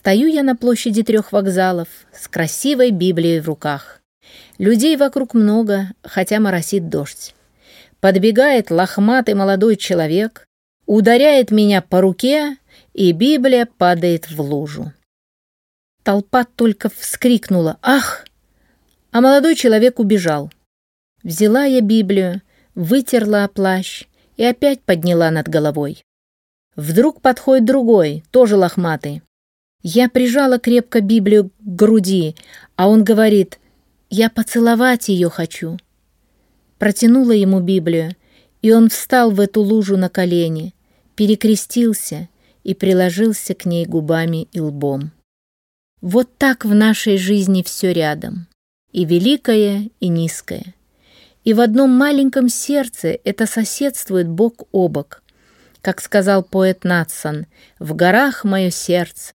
Стою я на площади трех вокзалов с красивой Библией в руках. Людей вокруг много, хотя моросит дождь. Подбегает лохматый молодой человек, ударяет меня по руке, и Библия падает в лужу. Толпа только вскрикнула «Ах!», а молодой человек убежал. Взяла я Библию, вытерла плащ и опять подняла над головой. Вдруг подходит другой, тоже лохматый. Я прижала крепко Библию к груди, а он говорит, «Я поцеловать ее хочу». Протянула ему Библию, и он встал в эту лужу на колени, перекрестился и приложился к ней губами и лбом. Вот так в нашей жизни все рядом, и великое, и низкое. И в одном маленьком сердце это соседствует бок о бок. Как сказал поэт Натсон, «В горах мое сердце,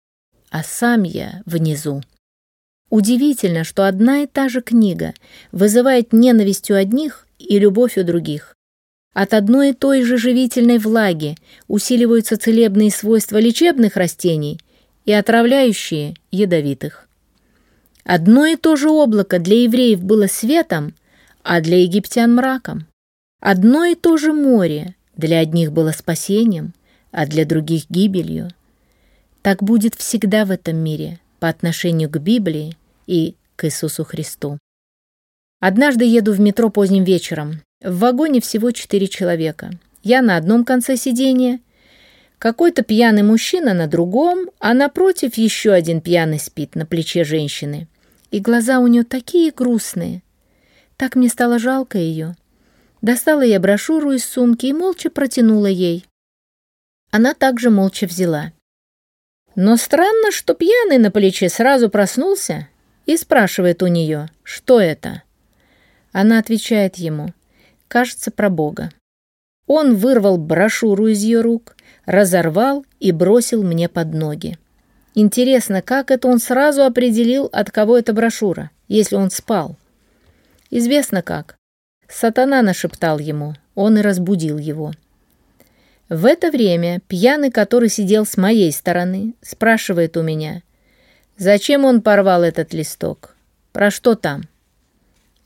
а сам я внизу. Удивительно, что одна и та же книга вызывает ненависть у одних и любовь у других. От одной и той же живительной влаги усиливаются целебные свойства лечебных растений и отравляющие ядовитых. Одно и то же облако для евреев было светом, а для египтян мраком. Одно и то же море для одних было спасением, а для других гибелью. Так будет всегда в этом мире по отношению к Библии и к Иисусу Христу. Однажды еду в метро поздним вечером. В вагоне всего четыре человека. Я на одном конце сиденья, какой-то пьяный мужчина на другом, а напротив еще один пьяный спит на плече женщины. И глаза у нее такие грустные. Так мне стало жалко ее. Достала я брошюру из сумки и молча протянула ей. Она также молча взяла. Но странно, что пьяный на плече сразу проснулся и спрашивает у нее, что это. Она отвечает ему, кажется, про Бога. Он вырвал брошюру из ее рук, разорвал и бросил мне под ноги. Интересно, как это он сразу определил, от кого эта брошюра, если он спал? Известно как. Сатана нашептал ему, он и разбудил его. В это время пьяный, который сидел с моей стороны, спрашивает у меня, зачем он порвал этот листок? Про что там?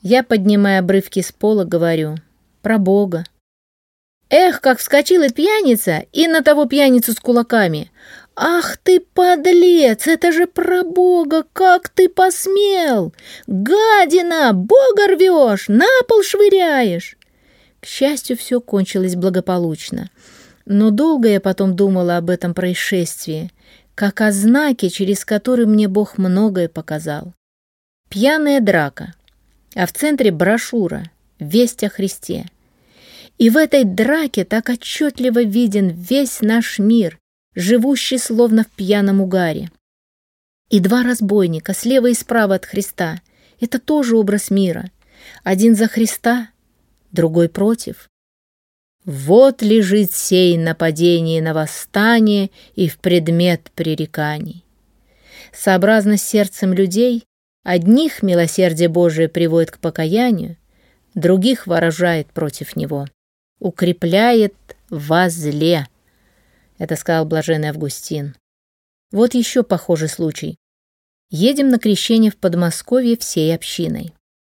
Я, поднимая обрывки с пола, говорю, про Бога. Эх, как вскочила пьяница и на того пьяницу с кулаками. «Ах ты, подлец! Это же про Бога! Как ты посмел! Гадина! Бога рвешь! На пол швыряешь!» К счастью, все кончилось благополучно. Но долго я потом думала об этом происшествии, как о знаке, через который мне Бог многое показал. Пьяная драка, а в центре брошюра «Весть о Христе». И в этой драке так отчетливо виден весь наш мир, живущий словно в пьяном угаре. И два разбойника слева и справа от Христа — это тоже образ мира. Один за Христа, другой против. Вот лежит сей нападение на восстание и в предмет пререканий. Сообразно с сердцем людей, одних милосердие Божие приводит к покаянию, других выражает против него, укрепляет во зле. Это сказал блаженный Августин. Вот еще похожий случай. Едем на крещение в Подмосковье всей общиной.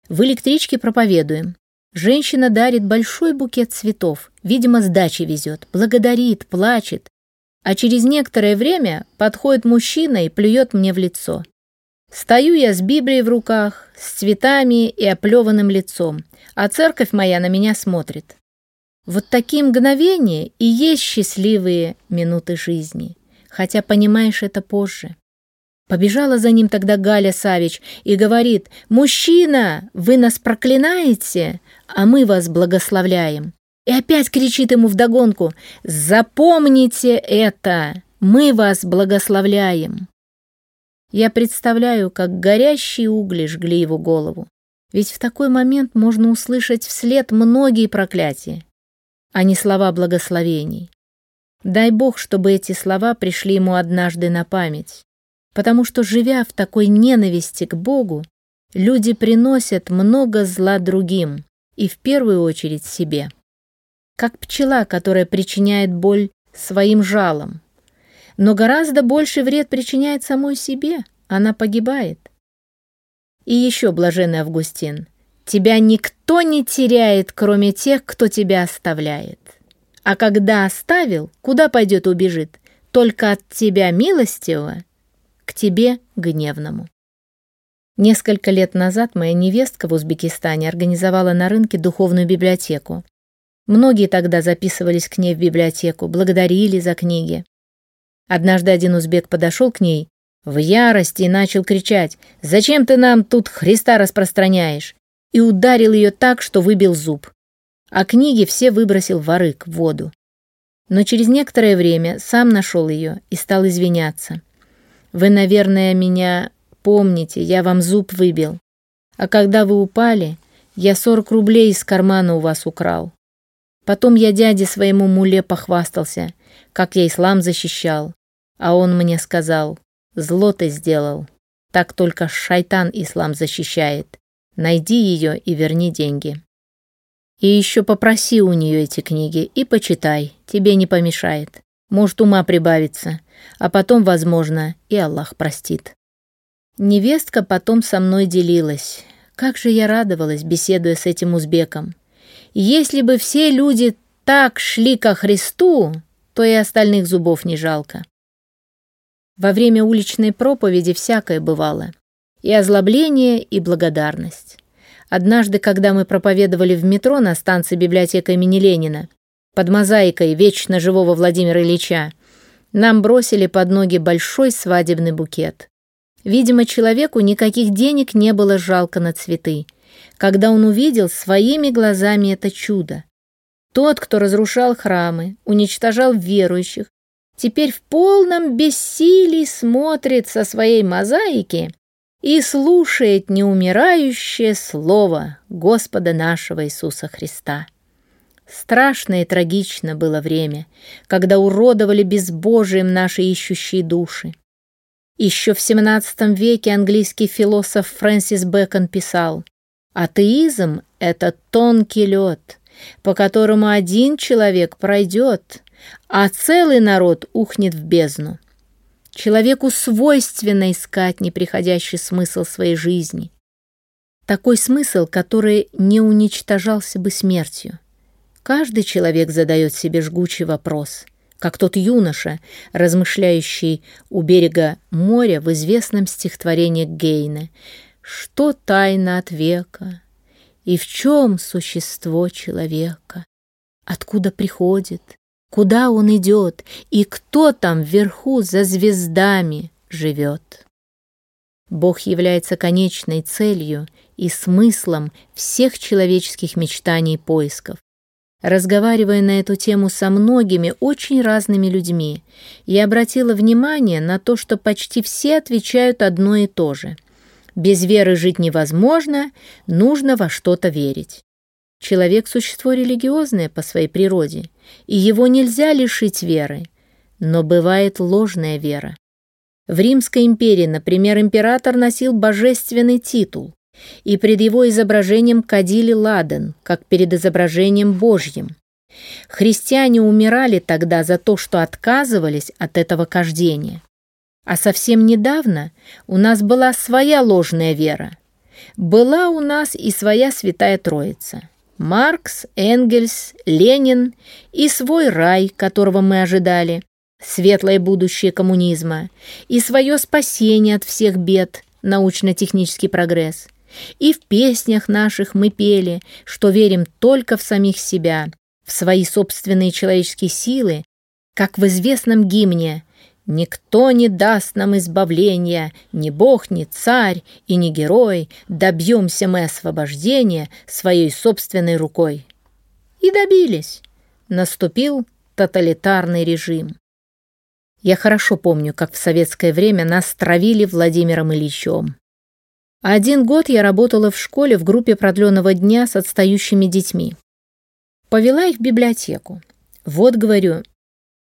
В электричке проповедуем. Женщина дарит большой букет цветов, видимо, с дачи везет, благодарит, плачет. А через некоторое время подходит мужчина и плюет мне в лицо. Стою я с Библией в руках, с цветами и оплеванным лицом, а церковь моя на меня смотрит. Вот такие мгновения и есть счастливые минуты жизни, хотя понимаешь это позже. Побежала за ним тогда Галя Савич и говорит, «Мужчина, вы нас проклинаете, а мы вас благословляем». И опять кричит ему вдогонку, «Запомните это, мы вас благословляем». Я представляю, как горящие угли жгли его голову. Ведь в такой момент можно услышать вслед многие проклятия, а не слова благословений. Дай Бог, чтобы эти слова пришли ему однажды на память потому что, живя в такой ненависти к Богу, люди приносят много зла другим и в первую очередь себе. Как пчела, которая причиняет боль своим жалом. но гораздо больше вред причиняет самой себе. Она погибает. И еще, блаженный Августин, тебя никто не теряет, кроме тех, кто тебя оставляет. А когда оставил, куда пойдет убежит? Только от тебя милостивого к тебе гневному. Несколько лет назад моя невестка в Узбекистане организовала на рынке духовную библиотеку. Многие тогда записывались к ней в библиотеку, благодарили за книги. Однажды один узбек подошел к ней в ярости и начал кричать «Зачем ты нам тут Христа распространяешь?» и ударил ее так, что выбил зуб. А книги все выбросил в арык, в воду. Но через некоторое время сам нашел ее и стал извиняться. «Вы, наверное, меня Помните, я вам зуб выбил. А когда вы упали, я сорок рублей из кармана у вас украл. Потом я дяде своему муле похвастался, как я ислам защищал. А он мне сказал, зло ты сделал. Так только шайтан ислам защищает. Найди ее и верни деньги. И еще попроси у нее эти книги и почитай, тебе не помешает. Может, ума прибавится, а потом, возможно, и Аллах простит. Невестка потом со мной делилась. Как же я радовалась, беседуя с этим узбеком. Если бы все люди так шли ко Христу, то и остальных зубов не жалко. Во время уличной проповеди всякое бывало. И озлобление, и благодарность. Однажды, когда мы проповедовали в метро на станции библиотека имени Ленина, под мозаикой вечно живого Владимира Ильича, нам бросили под ноги большой свадебный букет. Видимо, человеку никаких денег не было жалко на цветы, когда он увидел своими глазами это чудо. Тот, кто разрушал храмы, уничтожал верующих, теперь в полном бессилии смотрит со своей мозаики и слушает неумирающее слово Господа нашего Иисуса Христа. Страшно и трагично было время, когда уродовали безбожием наши ищущие души. Еще в XVII веке английский философ Фрэнсис Бэкон писал «Атеизм — это тонкий лед, по которому один человек пройдет, а целый народ ухнет в бездну. Человеку свойственно искать неприходящий смысл своей жизни. Такой смысл, который не уничтожался бы смертью. Каждый человек задает себе жгучий вопрос — как тот юноша, размышляющий у берега моря в известном стихотворении Гейне «Что тайна от века? И в чем существо человека? Откуда приходит? Куда он идет? И кто там вверху за звездами живет?» Бог является конечной целью и смыслом всех человеческих мечтаний и поисков. Разговаривая на эту тему со многими очень разными людьми, я обратила внимание на то, что почти все отвечают одно и то же. Без веры жить невозможно, нужно во что-то верить. Человек – существо религиозное по своей природе, и его нельзя лишить веры. Но бывает ложная вера. В Римской империи, например, император носил божественный титул, и пред его изображением кадили ладан, как перед изображением Божьим. Христиане умирали тогда за то, что отказывались от этого кождения. А совсем недавно у нас была своя ложная вера. Была у нас и своя Святая Троица. Маркс, Энгельс, Ленин и свой рай, которого мы ожидали, светлое будущее коммунизма и свое спасение от всех бед, научно-технический прогресс. И в песнях наших мы пели, что верим только в самих себя, в свои собственные человеческие силы, как в известном гимне «Никто не даст нам избавления, ни бог, ни царь и ни герой, добьемся мы освобождения своей собственной рукой». И добились. Наступил тоталитарный режим. Я хорошо помню, как в советское время нас травили Владимиром Ильичем. Один год я работала в школе в группе продленного дня с отстающими детьми. Повела их в библиотеку. Вот, говорю,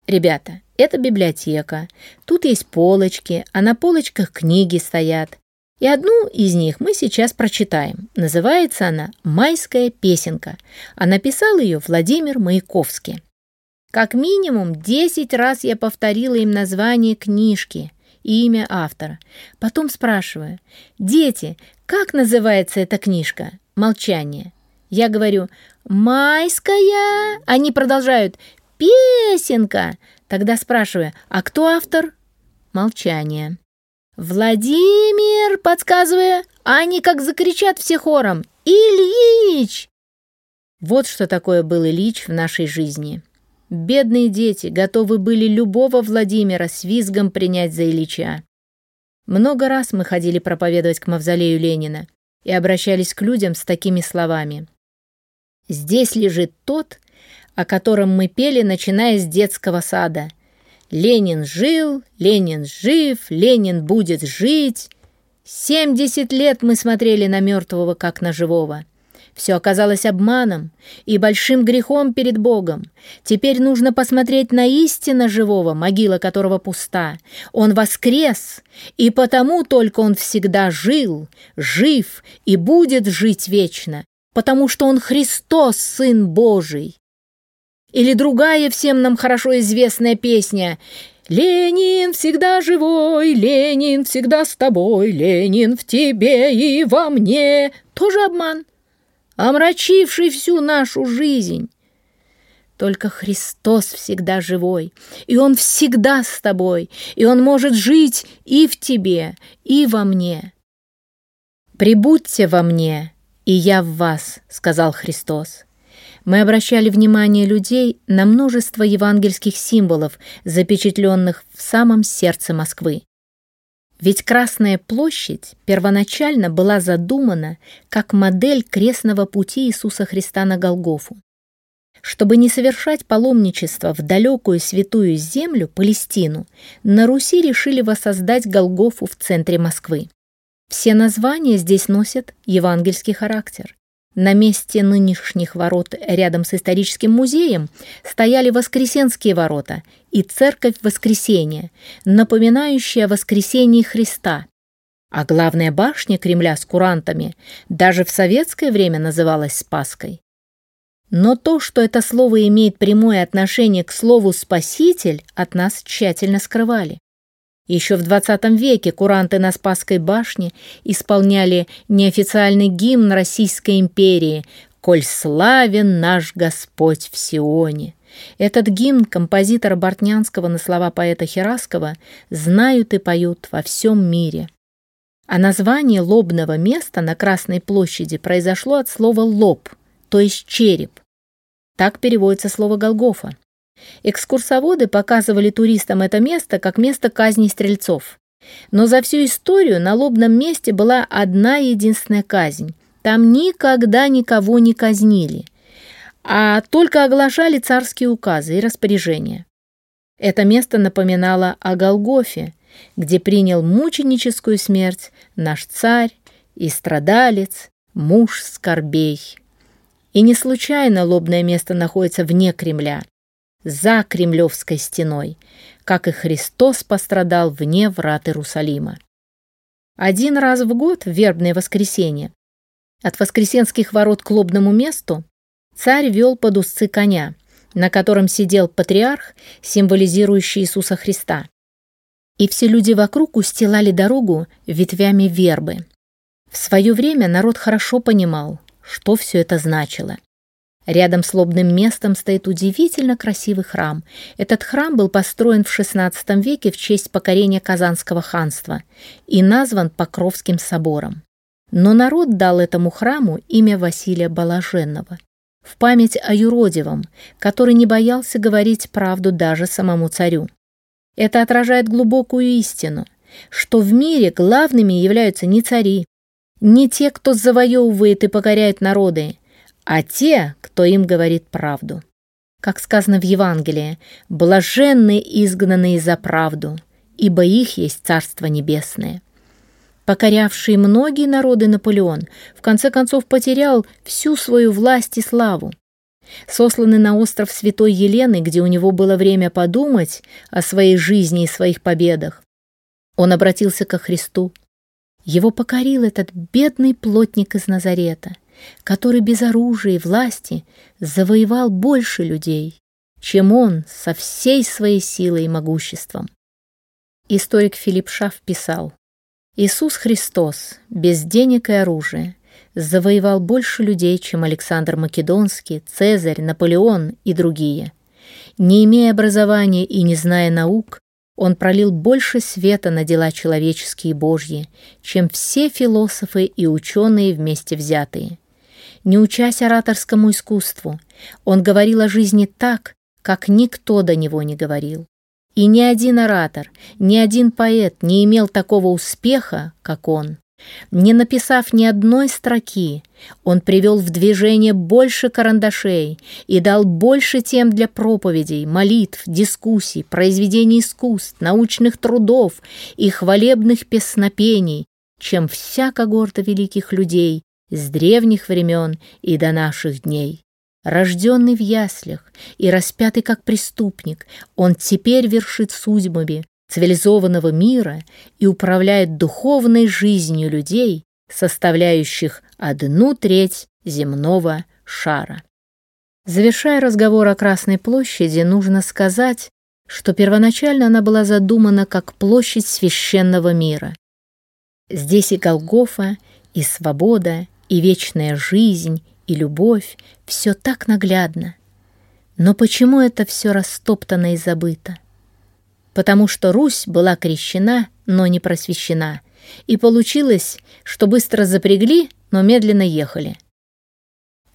ребята, это библиотека, тут есть полочки, а на полочках книги стоят. И одну из них мы сейчас прочитаем. Называется она «Майская песенка», а написал ее Владимир Маяковский. Как минимум десять раз я повторила им название книжки и имя автора. Потом спрашиваю, «Дети, как называется эта книжка?» Молчание. Я говорю, «Майская». Они продолжают, «Песенка». Тогда спрашиваю, «А кто автор?» Молчание. «Владимир!» — подсказывая, они как закричат все хором, «Ильич!» Вот что такое был Ильич в нашей жизни. Бедные дети готовы были любого Владимира с визгом принять за Ильича. Много раз мы ходили проповедовать к мавзолею Ленина и обращались к людям с такими словами. «Здесь лежит тот, о котором мы пели, начиная с детского сада. Ленин жил, Ленин жив, Ленин будет жить. Семьдесят лет мы смотрели на мертвого, как на живого. Все оказалось обманом и большим грехом перед Богом. Теперь нужно посмотреть на истинно живого, могила которого пуста. Он воскрес, и потому только он всегда жил, жив и будет жить вечно, потому что он Христос, Сын Божий. Или другая всем нам хорошо известная песня «Ленин всегда живой, Ленин всегда с тобой, Ленин в тебе и во мне» тоже обман омрачивший всю нашу жизнь. Только Христос всегда живой, и Он всегда с тобой, и Он может жить и в тебе, и во мне. «Прибудьте во мне, и я в вас», — сказал Христос. Мы обращали внимание людей на множество евангельских символов, запечатленных в самом сердце Москвы. Ведь Красная площадь первоначально была задумана как модель крестного пути Иисуса Христа на Голгофу. Чтобы не совершать паломничество в далекую святую землю, Палестину, на Руси решили воссоздать Голгофу в центре Москвы. Все названия здесь носят евангельский характер. На месте нынешних ворот рядом с историческим музеем стояли Воскресенские ворота и Церковь Воскресения, напоминающая воскресение Христа. А главная башня Кремля с курантами даже в советское время называлась Спаской. Но то, что это слово имеет прямое отношение к слову «спаситель», от нас тщательно скрывали. Еще в XX веке куранты на Спасской башне исполняли неофициальный гимн Российской империи «Коль славен наш Господь в Сионе». Этот гимн композитора Бортнянского на слова поэта Хераскова знают и поют во всем мире. А название лобного места на Красной площади произошло от слова «лоб», то есть череп. Так переводится слово «Голгофа». Экскурсоводы показывали туристам это место как место казни стрельцов. Но за всю историю на лобном месте была одна единственная казнь. Там никогда никого не казнили, а только оглашали царские указы и распоряжения. Это место напоминало о Голгофе, где принял мученическую смерть наш царь и страдалец, муж скорбей. И не случайно лобное место находится вне Кремля за Кремлевской стеной, как и Христос пострадал вне врат Иерусалима. Один раз в год, в вербное воскресенье, от воскресенских ворот к лобному месту царь вел под узцы коня, на котором сидел патриарх, символизирующий Иисуса Христа. И все люди вокруг устилали дорогу ветвями вербы. В свое время народ хорошо понимал, что все это значило. Рядом с лобным местом стоит удивительно красивый храм. Этот храм был построен в XVI веке в честь покорения Казанского ханства и назван Покровским собором. Но народ дал этому храму имя Василия Балаженного в память о юродивом, который не боялся говорить правду даже самому царю. Это отражает глубокую истину, что в мире главными являются не цари, не те, кто завоевывает и покоряет народы, а те, кто им говорит правду. Как сказано в Евангелии, «блаженны изгнанные за правду, ибо их есть Царство Небесное». Покорявший многие народы Наполеон в конце концов потерял всю свою власть и славу. Сосланный на остров Святой Елены, где у него было время подумать о своей жизни и своих победах, он обратился ко Христу. Его покорил этот бедный плотник из Назарета – который без оружия и власти завоевал больше людей чем он со всей своей силой и могуществом. Историк Филипп Шаф писал, «Иисус Христос без денег и оружия завоевал больше людей, чем Александр Македонский, Цезарь, Наполеон и другие. Не имея образования и не зная наук, он пролил больше света на дела человеческие и божьи, чем все философы и ученые вместе взятые. Не учась ораторскому искусству, он говорил о жизни так, как никто до него не говорил. И ни один оратор, ни один поэт не имел такого успеха, как он. Не написав ни одной строки, он привел в движение больше карандашей и дал больше тем для проповедей, молитв, дискуссий, произведений искусств, научных трудов и хвалебных песнопений, чем вся когорта великих людей с древних времен и до наших дней. Рожденный в яслях и распятый как преступник, он теперь вершит судьбами цивилизованного мира и управляет духовной жизнью людей, составляющих одну треть земного шара. Завершая разговор о Красной площади, нужно сказать, что первоначально она была задумана как площадь священного мира. Здесь и Голгофа, и свобода, и вечная жизнь, и любовь — все так наглядно. Но почему это все растоптано и забыто? потому что Русь была крещена, но не просвещена, и получилось, что быстро запрягли, но медленно ехали.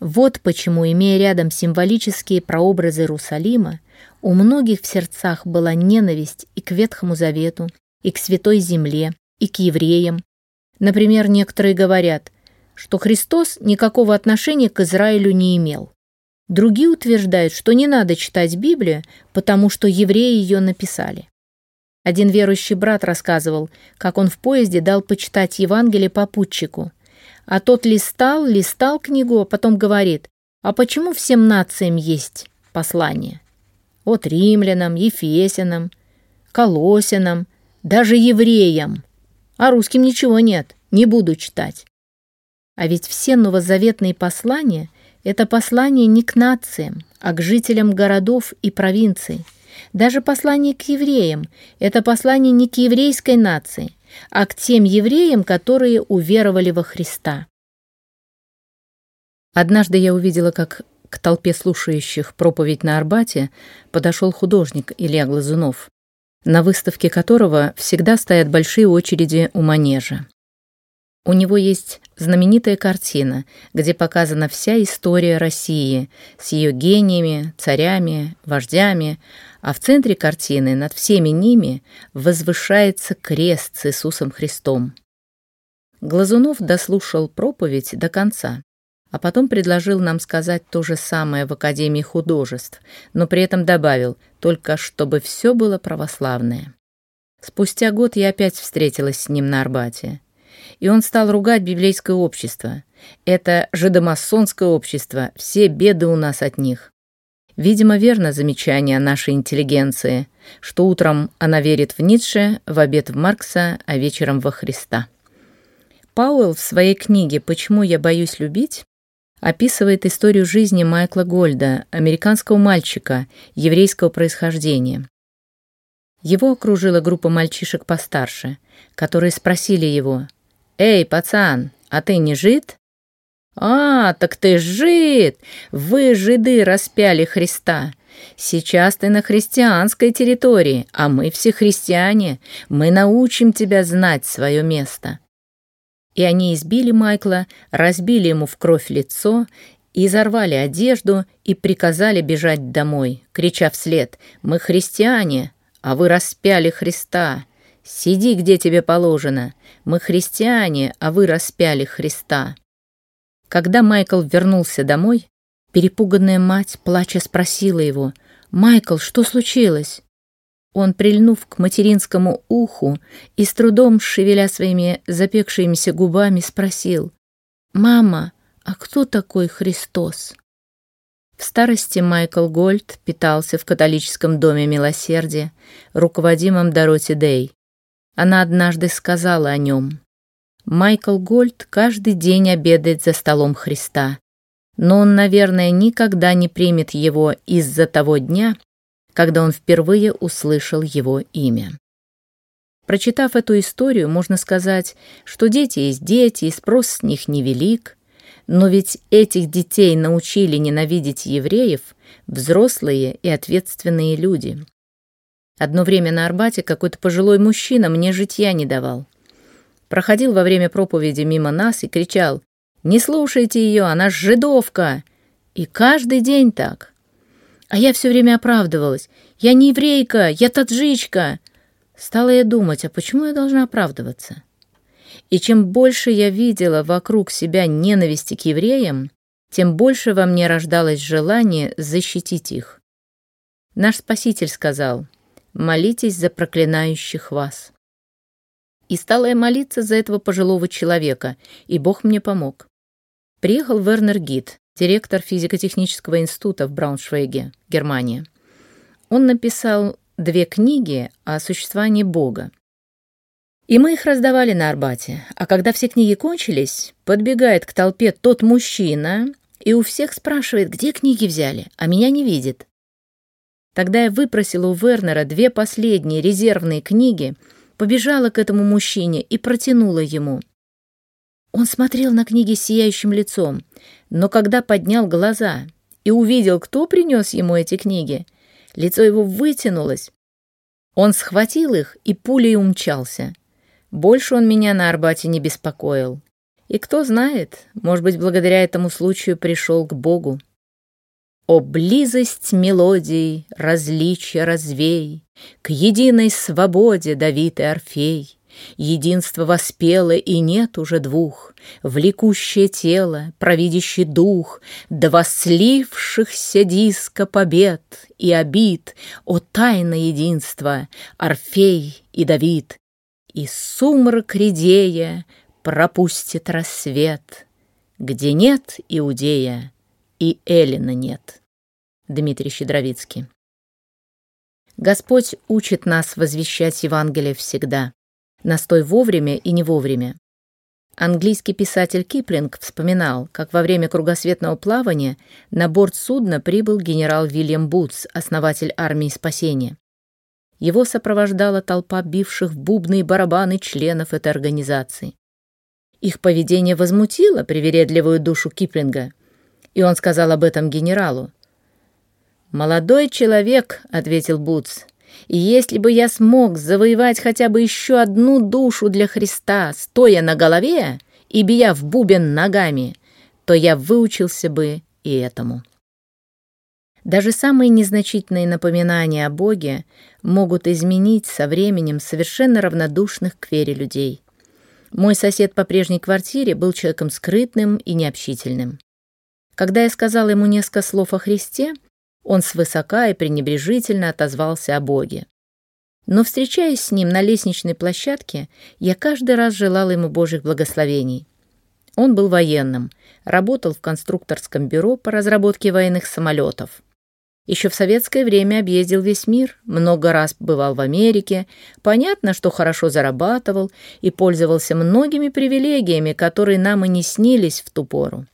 Вот почему, имея рядом символические прообразы Иерусалима, у многих в сердцах была ненависть и к Ветхому Завету, и к Святой Земле, и к евреям. Например, некоторые говорят, что Христос никакого отношения к Израилю не имел. Другие утверждают, что не надо читать Библию, потому что евреи ее написали. Один верующий брат рассказывал, как он в поезде дал почитать Евангелие попутчику. А тот листал, листал книгу, а потом говорит, а почему всем нациям есть послание? Вот римлянам, ефесянам, колосянам, даже евреям. А русским ничего нет, не буду читать. А ведь все новозаветные послания — это послания не к нациям, а к жителям городов и провинций. Даже послание к евреям – это послание не к еврейской нации, а к тем евреям, которые уверовали во Христа. Однажды я увидела, как к толпе слушающих проповедь на Арбате подошел художник Илья Глазунов, на выставке которого всегда стоят большие очереди у манежа. У него есть знаменитая картина, где показана вся история России с ее гениями, царями, вождями, а в центре картины над всеми ними возвышается крест с Иисусом Христом. Глазунов дослушал проповедь до конца, а потом предложил нам сказать то же самое в Академии художеств, но при этом добавил, только чтобы все было православное. Спустя год я опять встретилась с ним на Арбате и он стал ругать библейское общество. Это жидомасонское общество, все беды у нас от них. Видимо, верно замечание нашей интеллигенции, что утром она верит в Ницше, в обед в Маркса, а вечером во Христа. Пауэлл в своей книге «Почему я боюсь любить» описывает историю жизни Майкла Гольда, американского мальчика еврейского происхождения. Его окружила группа мальчишек постарше, которые спросили его, «Эй, пацан, а ты не жид?» «А, так ты жид! Вы, жиды, распяли Христа. Сейчас ты на христианской территории, а мы все христиане. Мы научим тебя знать свое место». И они избили Майкла, разбили ему в кровь лицо, изорвали одежду и приказали бежать домой, крича вслед «Мы христиане, а вы распяли Христа». Сиди, где тебе положено. Мы христиане, а вы распяли Христа». Когда Майкл вернулся домой, перепуганная мать, плача, спросила его, «Майкл, что случилось?» Он, прильнув к материнскому уху и с трудом шевеля своими запекшимися губами, спросил, «Мама, а кто такой Христос?» В старости Майкл Гольд питался в католическом доме милосердия, руководимом Дороти Дэй. Она однажды сказала о нем. Майкл Гольд каждый день обедает за столом Христа. но он, наверное, никогда не примет его из-за того дня, когда он впервые услышал его имя. Прочитав эту историю, можно сказать, что дети есть дети, и спрос с них невелик, но ведь этих детей научили ненавидеть евреев взрослые и ответственные люди. Одно время на Арбате какой-то пожилой мужчина мне житья не давал. Проходил во время проповеди мимо нас и кричал «Не слушайте ее, она ж жидовка!» И каждый день так. А я все время оправдывалась. «Я не еврейка, я таджичка!» Стала я думать, а почему я должна оправдываться? И чем больше я видела вокруг себя ненависти к евреям, тем больше во мне рождалось желание защитить их. Наш Спаситель сказал, «Молитесь за проклинающих вас». И стала я молиться за этого пожилого человека, и Бог мне помог. Приехал Вернер Гид, директор физико-технического института в Брауншвейге, Германия. Он написал две книги о существовании Бога. И мы их раздавали на Арбате. А когда все книги кончились, подбегает к толпе тот мужчина и у всех спрашивает, где книги взяли, а меня не видит. Тогда я выпросила у Вернера две последние резервные книги, побежала к этому мужчине и протянула ему. Он смотрел на книги с сияющим лицом, но когда поднял глаза и увидел, кто принес ему эти книги, лицо его вытянулось. Он схватил их и пулей умчался. Больше он меня на Арбате не беспокоил. И кто знает, может быть, благодаря этому случаю пришел к Богу. О, близость мелодий, различия развей, К единой свободе Давид и Орфей. Единство воспело, и нет уже двух, Влекущее тело, провидящий дух, Два слившихся диска побед и обид, О, тайна единства, Орфей и Давид, и сумрак редея пропустит рассвет, Где нет Иудея и Эллина нет. Дмитрий Щедровицкий Господь учит нас возвещать Евангелие всегда, настой вовремя и не вовремя. Английский писатель Киплинг вспоминал, как во время кругосветного плавания на борт судна прибыл генерал Вильям Бутс, основатель армии спасения. Его сопровождала толпа бивших в бубны и барабаны членов этой организации. Их поведение возмутило привередливую душу Киплинга, и он сказал об этом генералу. «Молодой человек», — ответил Бутс, — «и если бы я смог завоевать хотя бы еще одну душу для Христа, стоя на голове и бия в бубен ногами, то я выучился бы и этому». Даже самые незначительные напоминания о Боге могут изменить со временем совершенно равнодушных к вере людей. Мой сосед по прежней квартире был человеком скрытным и необщительным. Когда я сказала ему несколько слов о Христе, он свысока и пренебрежительно отозвался о Боге. Но, встречаясь с ним на лестничной площадке, я каждый раз желала ему Божьих благословений. Он был военным, работал в конструкторском бюро по разработке военных самолетов. Еще в советское время объездил весь мир, много раз бывал в Америке, понятно, что хорошо зарабатывал и пользовался многими привилегиями, которые нам и не снились в ту пору.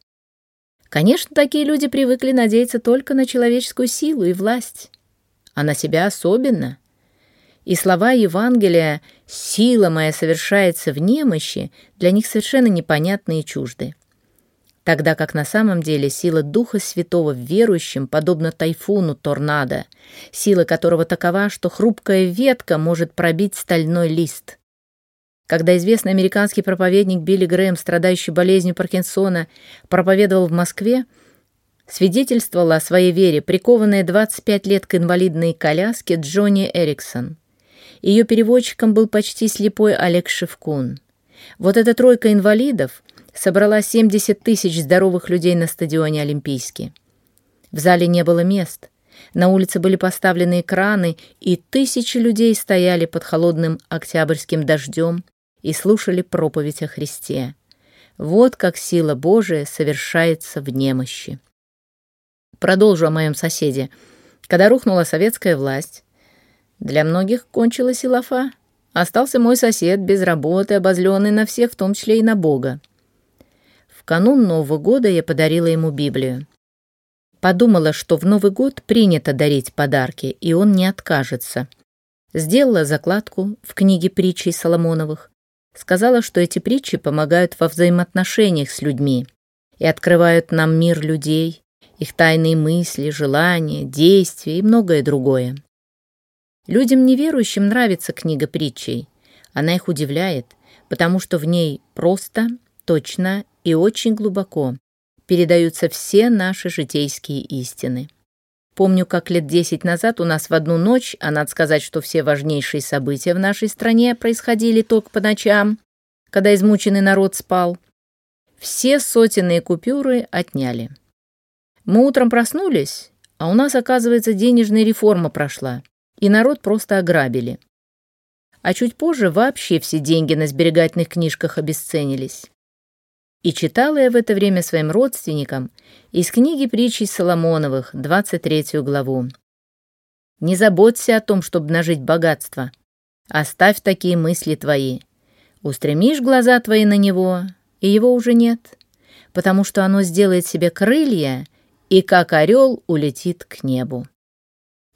Конечно, такие люди привыкли надеяться только на человеческую силу и власть, а на себя особенно. И слова Евангелия «сила моя совершается в немощи» для них совершенно непонятны и чужды тогда как на самом деле сила Духа Святого в верующем подобна тайфуну торнадо, сила которого такова, что хрупкая ветка может пробить стальной лист. Когда известный американский проповедник Билли Грэм, страдающий болезнью Паркинсона, проповедовал в Москве, свидетельствовала о своей вере прикованная 25 лет к инвалидной коляске Джонни Эриксон. Ее переводчиком был почти слепой Олег Шевкун. Вот эта тройка инвалидов собрала 70 тысяч здоровых людей на стадионе Олимпийский. В зале не было мест. На улице были поставлены экраны, и тысячи людей стояли под холодным октябрьским дождем и слушали проповедь о Христе. Вот как сила Божия совершается в немощи. Продолжу о моем соседе. Когда рухнула советская власть, для многих кончилась и лафа. Остался мой сосед без работы, обозленный на всех, в том числе и на Бога. В канун Нового года я подарила ему Библию. Подумала, что в Новый год принято дарить подарки, и он не откажется. Сделала закладку в книге притчей Соломоновых. Сказала, что эти притчи помогают во взаимоотношениях с людьми и открывают нам мир людей, их тайные мысли, желания, действия и многое другое. Людям неверующим нравится книга притчей. Она их удивляет, потому что в ней просто, точно и очень глубоко передаются все наши житейские истины. Помню, как лет десять назад у нас в одну ночь, а надо сказать, что все важнейшие события в нашей стране происходили только по ночам, когда измученный народ спал, все сотенные купюры отняли. Мы утром проснулись, а у нас, оказывается, денежная реформа прошла, и народ просто ограбили. А чуть позже вообще все деньги на сберегательных книжках обесценились. И читала я в это время своим родственникам из книги притчей Соломоновых, 23 главу. «Не заботься о том, чтобы нажить богатство. Оставь такие мысли твои. Устремишь глаза твои на него, и его уже нет, потому что оно сделает себе крылья и, как орел, улетит к небу».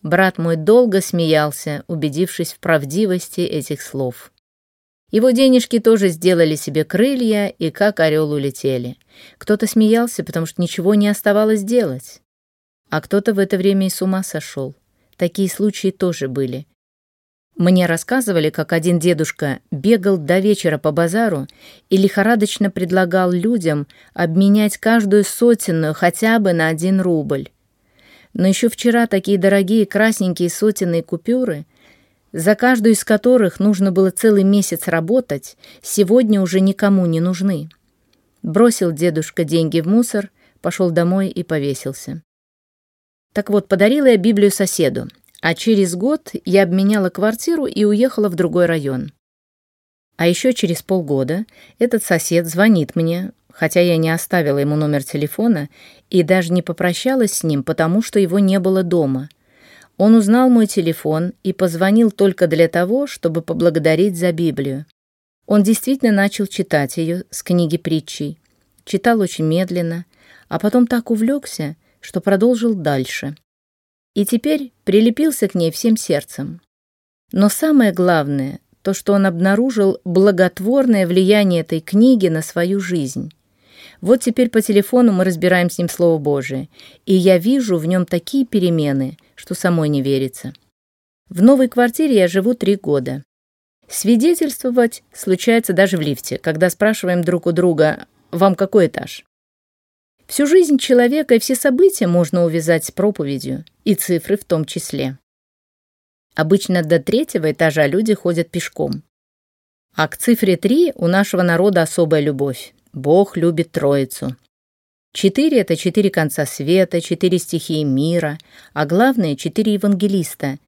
Брат мой долго смеялся, убедившись в правдивости этих слов. Его денежки тоже сделали себе крылья и как орел улетели. Кто-то смеялся, потому что ничего не оставалось делать. А кто-то в это время и с ума сошел. Такие случаи тоже были. Мне рассказывали, как один дедушка бегал до вечера по базару и лихорадочно предлагал людям обменять каждую сотенную хотя бы на один рубль. Но еще вчера такие дорогие красненькие сотенные купюры за каждую из которых нужно было целый месяц работать, сегодня уже никому не нужны. Бросил дедушка деньги в мусор, пошел домой и повесился. Так вот, подарила я Библию соседу, а через год я обменяла квартиру и уехала в другой район. А еще через полгода этот сосед звонит мне, хотя я не оставила ему номер телефона и даже не попрощалась с ним, потому что его не было дома — он узнал мой телефон и позвонил только для того, чтобы поблагодарить за Библию. Он действительно начал читать ее с книги притчей. Читал очень медленно, а потом так увлекся, что продолжил дальше. И теперь прилепился к ней всем сердцем. Но самое главное, то, что он обнаружил благотворное влияние этой книги на свою жизнь. Вот теперь по телефону мы разбираем с ним Слово Божие, и я вижу в нем такие перемены, что самой не верится. В новой квартире я живу три года. Свидетельствовать случается даже в лифте, когда спрашиваем друг у друга «Вам какой этаж?». Всю жизнь человека и все события можно увязать с проповедью, и цифры в том числе. Обычно до третьего этажа люди ходят пешком. А к цифре три у нашего народа особая любовь. Бог любит Троицу. Четыре — это четыре конца света, четыре стихии мира, а главное — четыре евангелиста,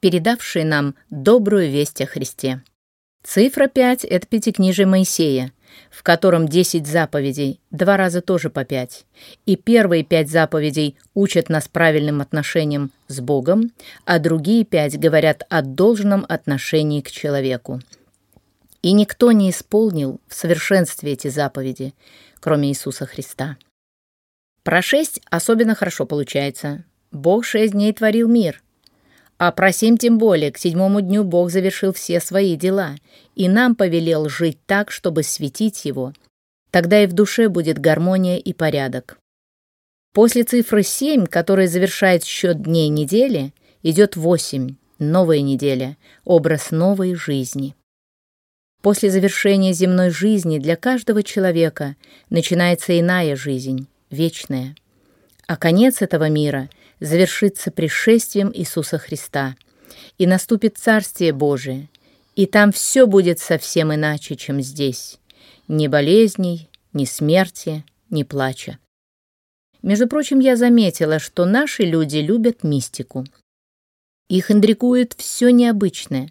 передавшие нам добрую весть о Христе. Цифра пять — это пятикнижие Моисея, в котором десять заповедей, два раза тоже по пять. И первые пять заповедей учат нас правильным отношениям с Богом, а другие пять говорят о должном отношении к человеку. И никто не исполнил в совершенстве эти заповеди, кроме Иисуса Христа. Про шесть особенно хорошо получается. Бог шесть дней творил мир. А про семь тем более, к седьмому дню Бог завершил все свои дела, и нам повелел жить так, чтобы светить Его. Тогда и в душе будет гармония и порядок. После цифры семь, которая завершает счет дней недели, идет восемь, новая неделя, образ новой жизни. После завершения земной жизни для каждого человека начинается иная жизнь, вечное. А конец этого мира завершится пришествием Иисуса Христа, и наступит Царствие Божие, и там все будет совсем иначе, чем здесь. Ни болезней, ни смерти, ни плача. Между прочим, я заметила, что наши люди любят мистику. Их интригует все необычное,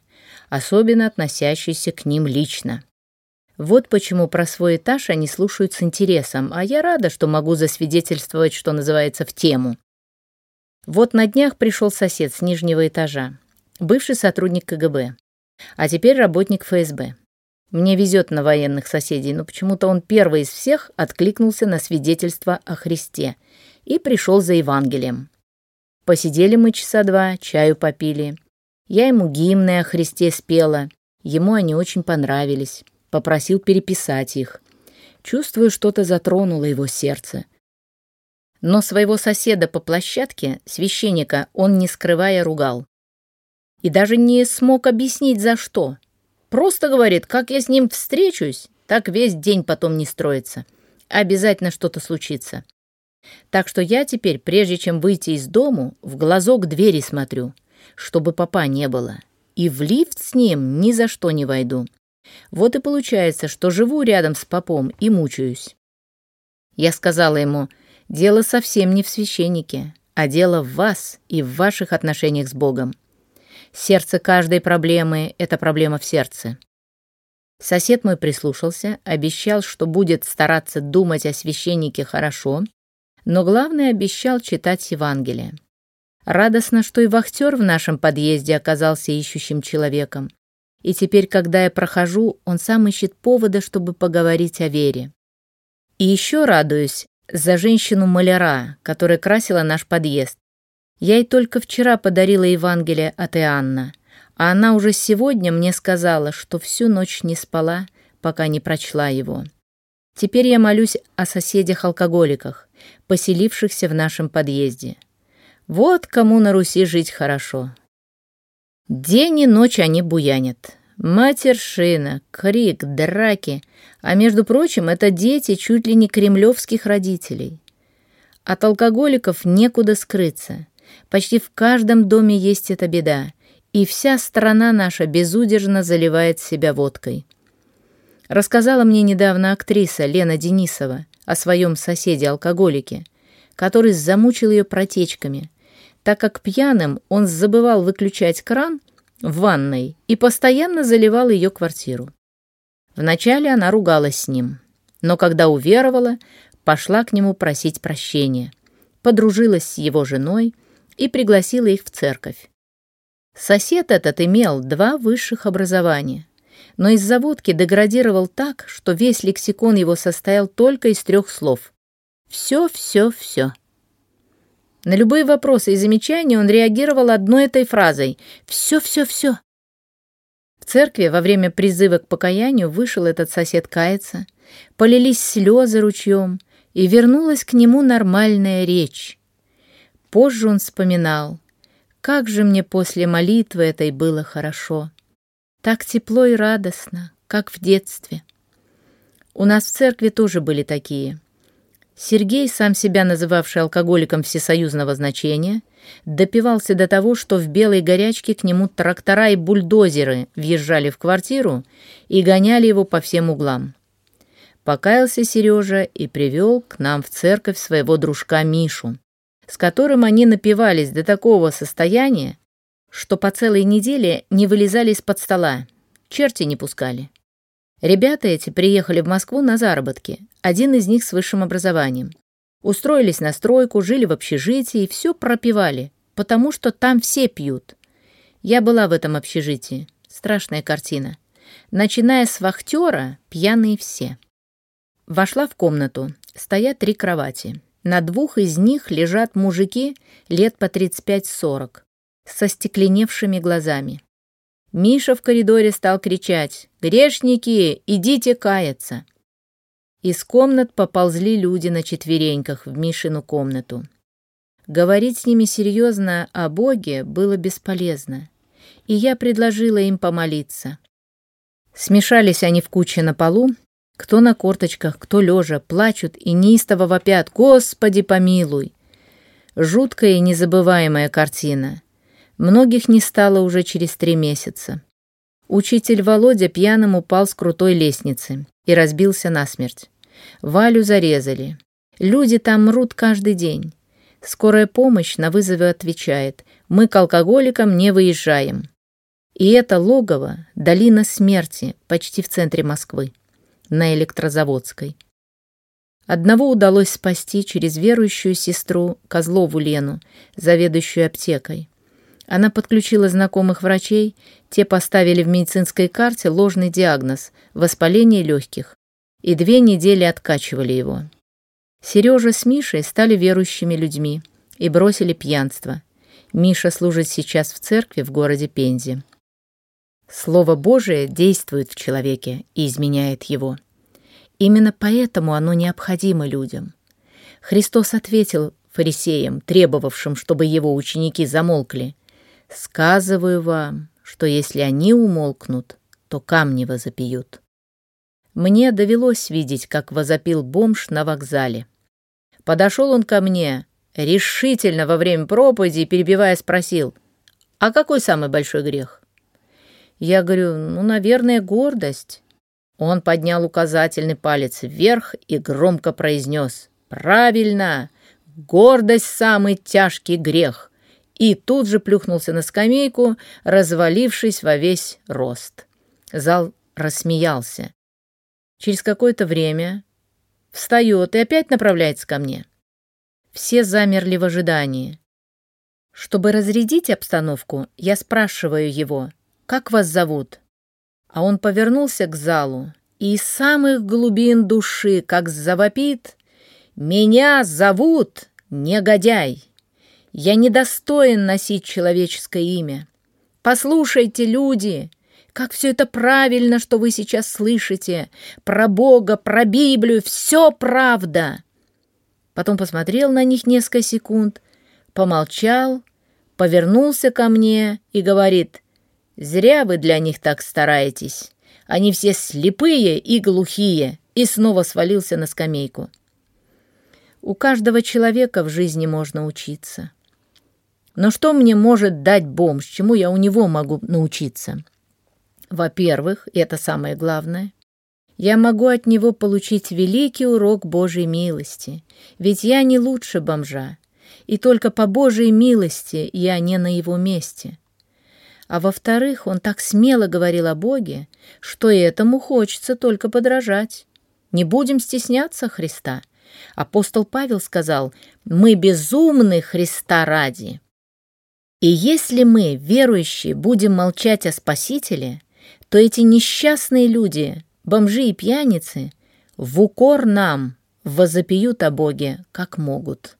особенно относящееся к ним лично. Вот почему про свой этаж они слушают с интересом, а я рада, что могу засвидетельствовать, что называется, в тему. Вот на днях пришел сосед с нижнего этажа, бывший сотрудник КГБ, а теперь работник ФСБ. Мне везет на военных соседей, но почему-то он первый из всех откликнулся на свидетельство о Христе и пришел за Евангелием. Посидели мы часа два, чаю попили. Я ему гимны о Христе спела. Ему они очень понравились. Попросил переписать их. Чувствую, что-то затронуло его сердце. Но своего соседа по площадке, священника, он, не скрывая, ругал. И даже не смог объяснить, за что. Просто говорит, как я с ним встречусь, так весь день потом не строится. Обязательно что-то случится. Так что я теперь, прежде чем выйти из дому, в глазок двери смотрю, чтобы папа не было. И в лифт с ним ни за что не войду. Вот и получается, что живу рядом с попом и мучаюсь. Я сказала ему, дело совсем не в священнике, а дело в вас и в ваших отношениях с Богом. Сердце каждой проблемы — это проблема в сердце. Сосед мой прислушался, обещал, что будет стараться думать о священнике хорошо, но главное обещал читать Евангелие. Радостно, что и вахтер в нашем подъезде оказался ищущим человеком. И теперь, когда я прохожу, он сам ищет повода, чтобы поговорить о вере. И еще радуюсь за женщину-маляра, которая красила наш подъезд. Я ей только вчера подарила Евангелие от Иоанна, а она уже сегодня мне сказала, что всю ночь не спала, пока не прочла его. Теперь я молюсь о соседях-алкоголиках, поселившихся в нашем подъезде. Вот кому на Руси жить хорошо. День и ночь они буянят. Матершина, крик, драки. А между прочим, это дети чуть ли не кремлевских родителей. От алкоголиков некуда скрыться. Почти в каждом доме есть эта беда, и вся страна наша безудержно заливает себя водкой. Рассказала мне недавно актриса Лена Денисова о своем соседе-алкоголике, который замучил ее протечками, так как пьяным он забывал выключать кран в ванной и постоянно заливал ее квартиру. Вначале она ругалась с ним, но когда уверовала, пошла к нему просить прощения, подружилась с его женой, и пригласила их в церковь. Сосед этот имел два высших образования, но из заводки деградировал так, что весь лексикон его состоял только из трех слов. «Все, все, все». На любые вопросы и замечания он реагировал одной этой фразой «все, все, все». В церкви во время призыва к покаянию вышел этот сосед каяться, полились слезы ручьем, и вернулась к нему нормальная речь. Позже он вспоминал, как же мне после молитвы этой было хорошо. Так тепло и радостно, как в детстве. У нас в церкви тоже были такие. Сергей, сам себя называвший алкоголиком всесоюзного значения, допивался до того, что в белой горячке к нему трактора и бульдозеры въезжали в квартиру и гоняли его по всем углам. Покаялся Сережа и привел к нам в церковь своего дружка Мишу, с которым они напивались до такого состояния, что по целой неделе не вылезали из-под стола, черти не пускали. Ребята эти приехали в Москву на заработки, один из них с высшим образованием. Устроились на стройку, жили в общежитии и все пропивали, потому что там все пьют. Я была в этом общежитии. Страшная картина. Начиная с вахтера, пьяные все. Вошла в комнату. Стоят три кровати. На двух из них лежат мужики лет по 35-40, со стекленевшими глазами. Миша в коридоре стал кричать «Грешники, идите каяться!» Из комнат поползли люди на четвереньках в Мишину комнату. Говорить с ними серьезно о Боге было бесполезно, и я предложила им помолиться. Смешались они в куче на полу, кто на корточках, кто лежа, плачут и неистово вопят «Господи, помилуй!». Жуткая и незабываемая картина. Многих не стало уже через три месяца. Учитель Володя пьяным упал с крутой лестницы и разбился насмерть. Валю зарезали. Люди там мрут каждый день. Скорая помощь на вызовы отвечает «Мы к алкоголикам не выезжаем». И это логово – долина смерти, почти в центре Москвы на Электрозаводской. Одного удалось спасти через верующую сестру Козлову Лену, заведующую аптекой. Она подключила знакомых врачей, те поставили в медицинской карте ложный диагноз – воспаление легких, и две недели откачивали его. Сережа с Мишей стали верующими людьми и бросили пьянство. Миша служит сейчас в церкви в городе Пензе. Слово Божие действует в человеке и изменяет его. Именно поэтому оно необходимо людям. Христос ответил фарисеям, требовавшим, чтобы его ученики замолкли, «Сказываю вам, что если они умолкнут, то камни возопьют». Мне довелось видеть, как возопил бомж на вокзале. Подошел он ко мне, решительно во время проповеди, перебивая, спросил, «А какой самый большой грех?» Я говорю, «Ну, наверное, гордость». Он поднял указательный палец вверх и громко произнес, «Правильно! Гордость — самый тяжкий грех!» И тут же плюхнулся на скамейку, развалившись во весь рост. Зал рассмеялся. Через какое-то время встает и опять направляется ко мне. Все замерли в ожидании. Чтобы разрядить обстановку, я спрашиваю его, «Как вас зовут?» А он повернулся к залу и из самых глубин души, как завопит, «Меня зовут негодяй! Я недостоин носить человеческое имя. Послушайте, люди, как все это правильно, что вы сейчас слышите. Про Бога, про Библию, все правда. Потом посмотрел на них несколько секунд, помолчал, повернулся ко мне и говорит, «Зря вы для них так стараетесь. Они все слепые и глухие», и снова свалился на скамейку. У каждого человека в жизни можно учиться. Но что мне может дать бомж, чему я у него могу научиться? Во-первых, это самое главное, я могу от него получить великий урок Божьей милости, ведь я не лучше бомжа, и только по Божьей милости я не на его месте. А во-вторых, он так смело говорил о Боге, что этому хочется только подражать. Не будем стесняться Христа. Апостол Павел сказал, «Мы безумны Христа ради». И если мы, верующие, будем молчать о Спасителе, то эти несчастные люди, бомжи и пьяницы, в укор нам возопьют о Боге, как могут.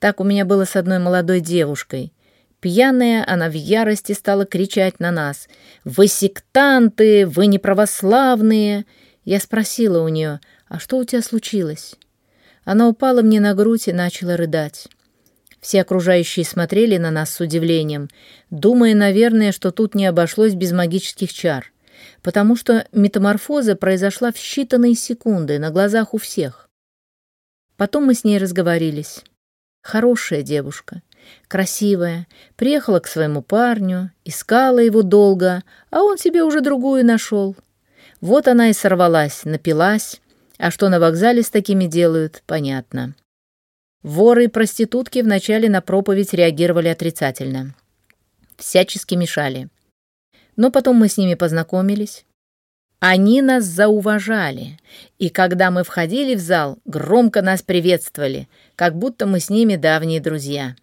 Так у меня было с одной молодой девушкой. Пьяная, она в ярости стала кричать на нас. «Вы сектанты! Вы неправославные!» Я спросила у нее, «А что у тебя случилось?» Она упала мне на грудь и начала рыдать. Все окружающие смотрели на нас с удивлением, думая, наверное, что тут не обошлось без магических чар, потому что метаморфоза произошла в считанные секунды на глазах у всех. Потом мы с ней разговорились. Хорошая девушка, красивая, приехала к своему парню, искала его долго, а он себе уже другую нашел. Вот она и сорвалась, напилась, а что на вокзале с такими делают, понятно. Воры и проститутки вначале на проповедь реагировали отрицательно. Всячески мешали. Но потом мы с ними познакомились. Они нас зауважали, и когда мы входили в зал, громко нас приветствовали, как будто мы с ними давние друзья.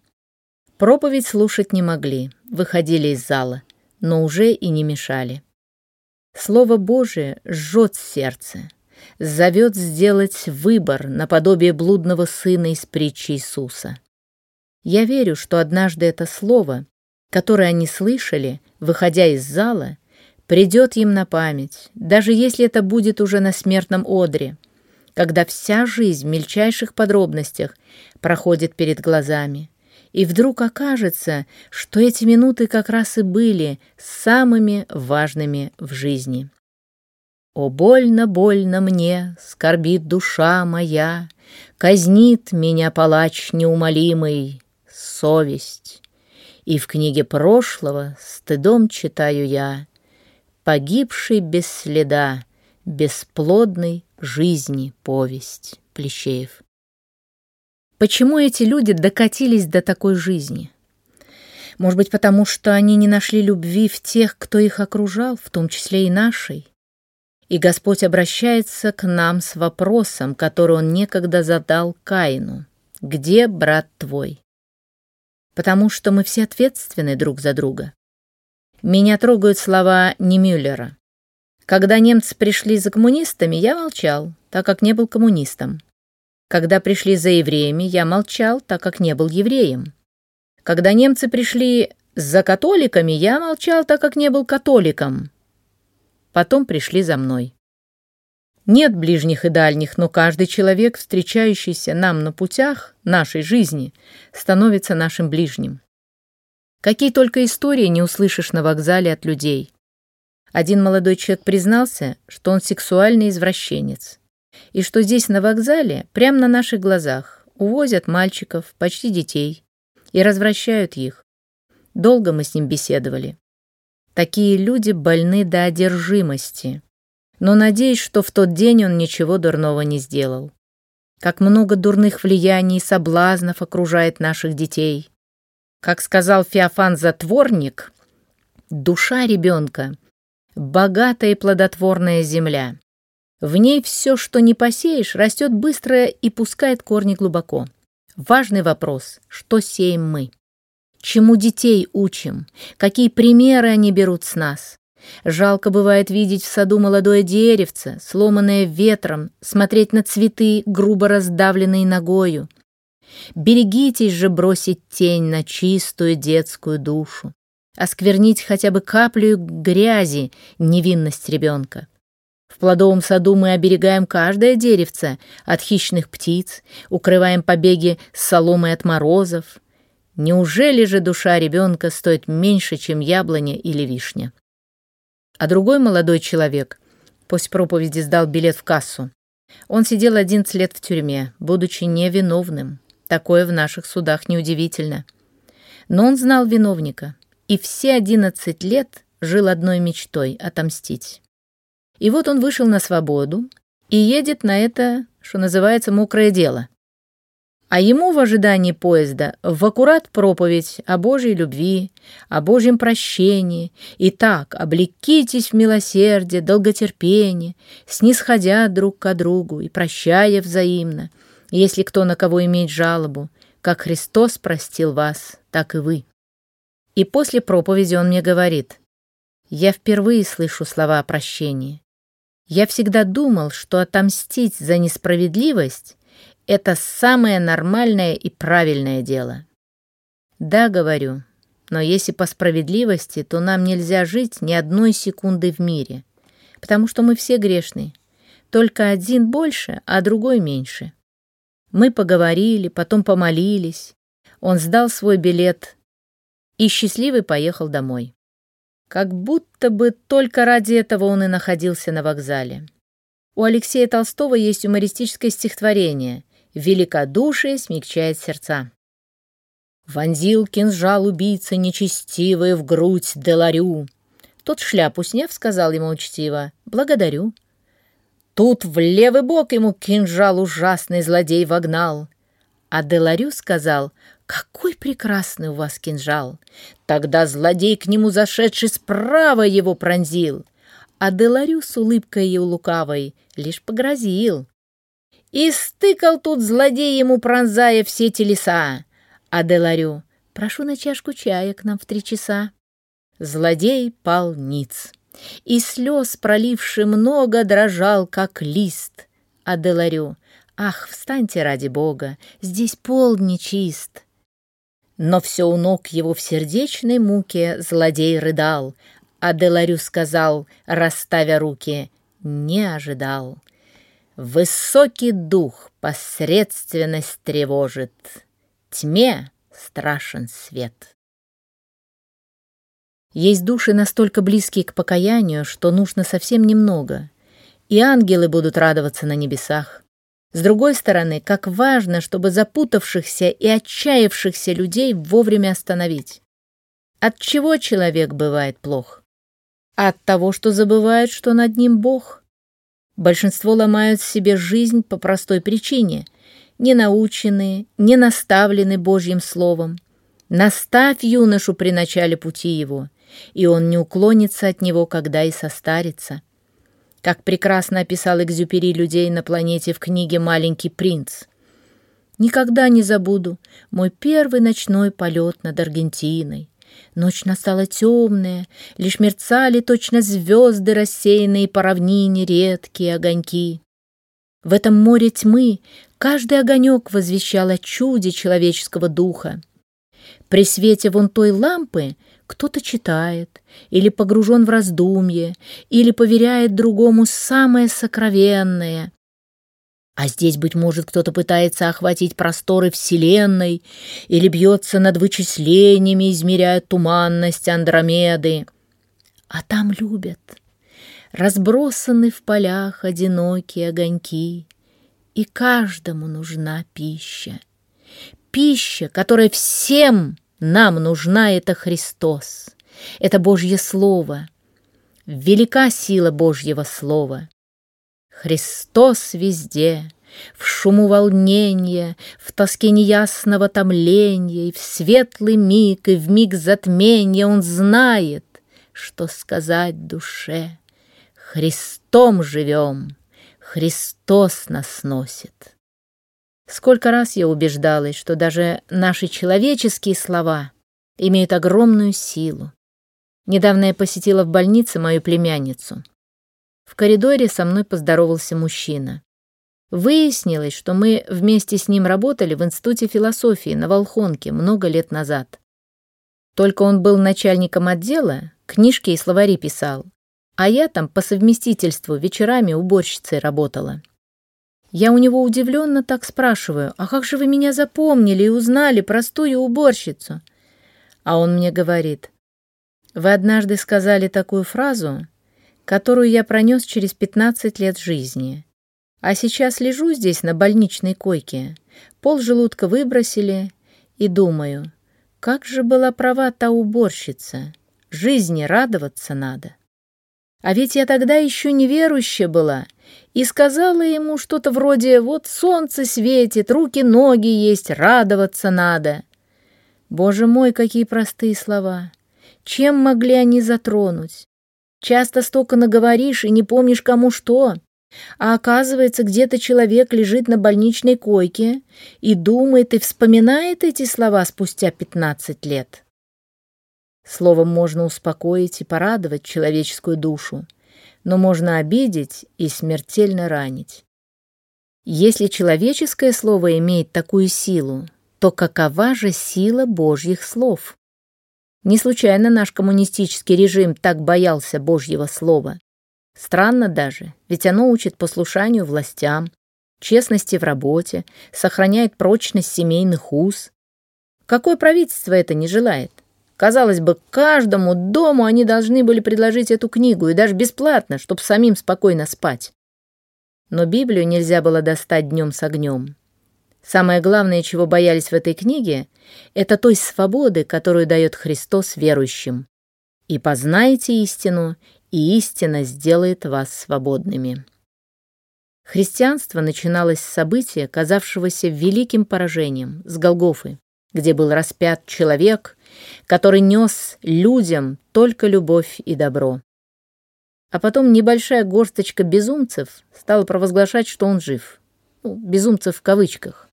Проповедь слушать не могли, выходили из зала, но уже и не мешали. Слово Божие жжет сердце зовет сделать выбор наподобие блудного сына из притчи Иисуса. Я верю, что однажды это слово, которое они слышали, выходя из зала, придет им на память, даже если это будет уже на смертном одре, когда вся жизнь в мельчайших подробностях проходит перед глазами, и вдруг окажется, что эти минуты как раз и были самыми важными в жизни. О, больно-больно мне, скорбит душа моя, Казнит меня палач неумолимый, совесть. И в книге прошлого стыдом читаю я, Погибший без следа, бесплодной жизни повесть Плещеев. Почему эти люди докатились до такой жизни? Может быть, потому что они не нашли любви в тех, кто их окружал, в том числе и нашей? И Господь обращается к нам с вопросом, который Он некогда задал Каину. «Где брат твой?» потому что мы все ответственны друг за друга. Меня трогают слова Немюллера. Когда немцы пришли за коммунистами, я молчал, так как не был коммунистом. Когда пришли за евреями, я молчал, так как не был евреем. Когда немцы пришли за католиками, я молчал, так как не был католиком. Потом пришли за мной. Нет ближних и дальних, но каждый человек, встречающийся нам на путях нашей жизни, становится нашим ближним. Какие только истории не услышишь на вокзале от людей. Один молодой человек признался, что он сексуальный извращенец, и что здесь на вокзале, прямо на наших глазах, увозят мальчиков, почти детей, и развращают их. Долго мы с ним беседовали. Такие люди больны до одержимости. Но надеюсь, что в тот день он ничего дурного не сделал. Как много дурных влияний и соблазнов окружает наших детей. Как сказал Феофан Затворник, душа ребенка — богатая и плодотворная земля. В ней все, что не посеешь, растет быстро и пускает корни глубоко. Важный вопрос — что сеем мы? Чему детей учим? Какие примеры они берут с нас? Жалко бывает видеть в саду молодое деревце, сломанное ветром, смотреть на цветы, грубо раздавленные ногою. Берегитесь же бросить тень на чистую детскую душу, осквернить хотя бы каплю грязи невинность ребенка. В плодовом саду мы оберегаем каждое деревце от хищных птиц, укрываем побеги с соломой от морозов. Неужели же душа ребенка стоит меньше, чем яблоня или вишня? А другой молодой человек после проповеди сдал билет в кассу. Он сидел 11 лет в тюрьме, будучи невиновным. Такое в наших судах неудивительно. Но он знал виновника, и все 11 лет жил одной мечтой — отомстить. И вот он вышел на свободу и едет на это, что называется, мокрое дело. А ему в ожидании поезда в аккурат проповедь о Божьей любви, о Божьем прощении. И так, облекитесь в милосердие, долготерпение, снисходя друг к другу и прощая взаимно, если кто на кого имеет жалобу, как Христос простил вас, так и вы. И после проповеди он мне говорит, я впервые слышу слова о прощении. Я всегда думал, что отомстить за несправедливость — это самое нормальное и правильное дело. Да, говорю, но если по справедливости, то нам нельзя жить ни одной секунды в мире, потому что мы все грешны. Только один больше, а другой меньше. Мы поговорили, потом помолились. Он сдал свой билет и счастливый поехал домой. Как будто бы только ради этого он и находился на вокзале. У Алексея Толстого есть юмористическое стихотворение «Великодушие смягчает сердца». Вонзил кинжал убийца нечестивый в грудь Деларю. Тот шляпу сняв, сказал ему учтиво «Благодарю». Тут в левый бок ему кинжал ужасный злодей вогнал. А Деларю сказал «Какой прекрасный у вас кинжал!» Тогда злодей к нему зашедший справа его пронзил, а Деларю с улыбкой ее лукавой лишь погрозил. И стыкал тут злодей ему, пронзая все телеса, а Деларю «Прошу на чашку чая к нам в три часа». Злодей пал ниц, и слез, проливший много, дрожал, как лист, а Деларю «Ах, встаньте ради Бога, здесь пол нечист». Но все у ног его в сердечной муке злодей рыдал, а Деларю сказал, расставя руки, не ожидал. Высокий дух посредственность тревожит, Тьме страшен свет. Есть души настолько близкие к покаянию, что нужно совсем немного, и ангелы будут радоваться на небесах. С другой стороны, как важно, чтобы запутавшихся и отчаявшихся людей вовремя остановить. От чего человек бывает плох? От того, что забывает, что над ним Бог. Большинство ломают себе жизнь по простой причине. Не научены, не наставлены Божьим Словом. Наставь юношу при начале пути его, и он не уклонится от него, когда и состарится как прекрасно описал Экзюпери людей на планете в книге «Маленький принц». Никогда не забуду мой первый ночной полет над Аргентиной. Ночь настала темная, лишь мерцали точно звезды, рассеянные по равнине редкие огоньки. В этом море тьмы каждый огонек возвещал о чуде человеческого духа. При свете вон той лампы кто-то читает, или погружен в раздумье, или поверяет другому самое сокровенное. А здесь, быть может, кто-то пытается охватить просторы Вселенной или бьется над вычислениями, измеряя туманность Андромеды. А там любят. Разбросаны в полях одинокие огоньки, и каждому нужна пища. Пища, которая всем нам нужна, это Христос. Это Божье Слово. Велика сила Божьего Слова. Христос везде, в шуму волнения, в тоске неясного томления, и в светлый миг, и в миг затмения Он знает, что сказать душе. Христом живем, Христос нас носит. Сколько раз я убеждалась, что даже наши человеческие слова имеют огромную силу. Недавно я посетила в больнице мою племянницу. В коридоре со мной поздоровался мужчина. Выяснилось, что мы вместе с ним работали в Институте философии на Волхонке много лет назад. Только он был начальником отдела, книжки и словари писал, а я там по совместительству вечерами уборщицей работала. Я у него удивленно так спрашиваю, «А как же вы меня запомнили и узнали, простую уборщицу?» А он мне говорит, «Вы однажды сказали такую фразу, которую я пронес через 15 лет жизни. А сейчас лежу здесь на больничной койке, пол желудка выбросили и думаю, как же была права та уборщица, жизни радоваться надо. А ведь я тогда еще неверующая была и сказала ему что-то вроде «Вот солнце светит, руки-ноги есть, радоваться надо». Боже мой, какие простые слова! Чем могли они затронуть? Часто столько наговоришь и не помнишь, кому что. А оказывается, где-то человек лежит на больничной койке и думает и вспоминает эти слова спустя пятнадцать лет. Словом, можно успокоить и порадовать человеческую душу, но можно обидеть и смертельно ранить. Если человеческое слово имеет такую силу, то какова же сила Божьих слов? Не случайно наш коммунистический режим так боялся Божьего Слова. Странно даже, ведь оно учит послушанию властям, честности в работе, сохраняет прочность семейных уз. Какое правительство это не желает? Казалось бы, каждому дому они должны были предложить эту книгу, и даже бесплатно, чтобы самим спокойно спать. Но Библию нельзя было достать днем с огнем. Самое главное, чего боялись в этой книге, это той свободы, которую дает Христос верующим. «И познайте истину, и истина сделает вас свободными». Христианство начиналось с события, казавшегося великим поражением, с Голгофы, где был распят человек, который нес людям только любовь и добро. А потом небольшая горсточка безумцев стала провозглашать, что он жив. Ну, безумцев в кавычках.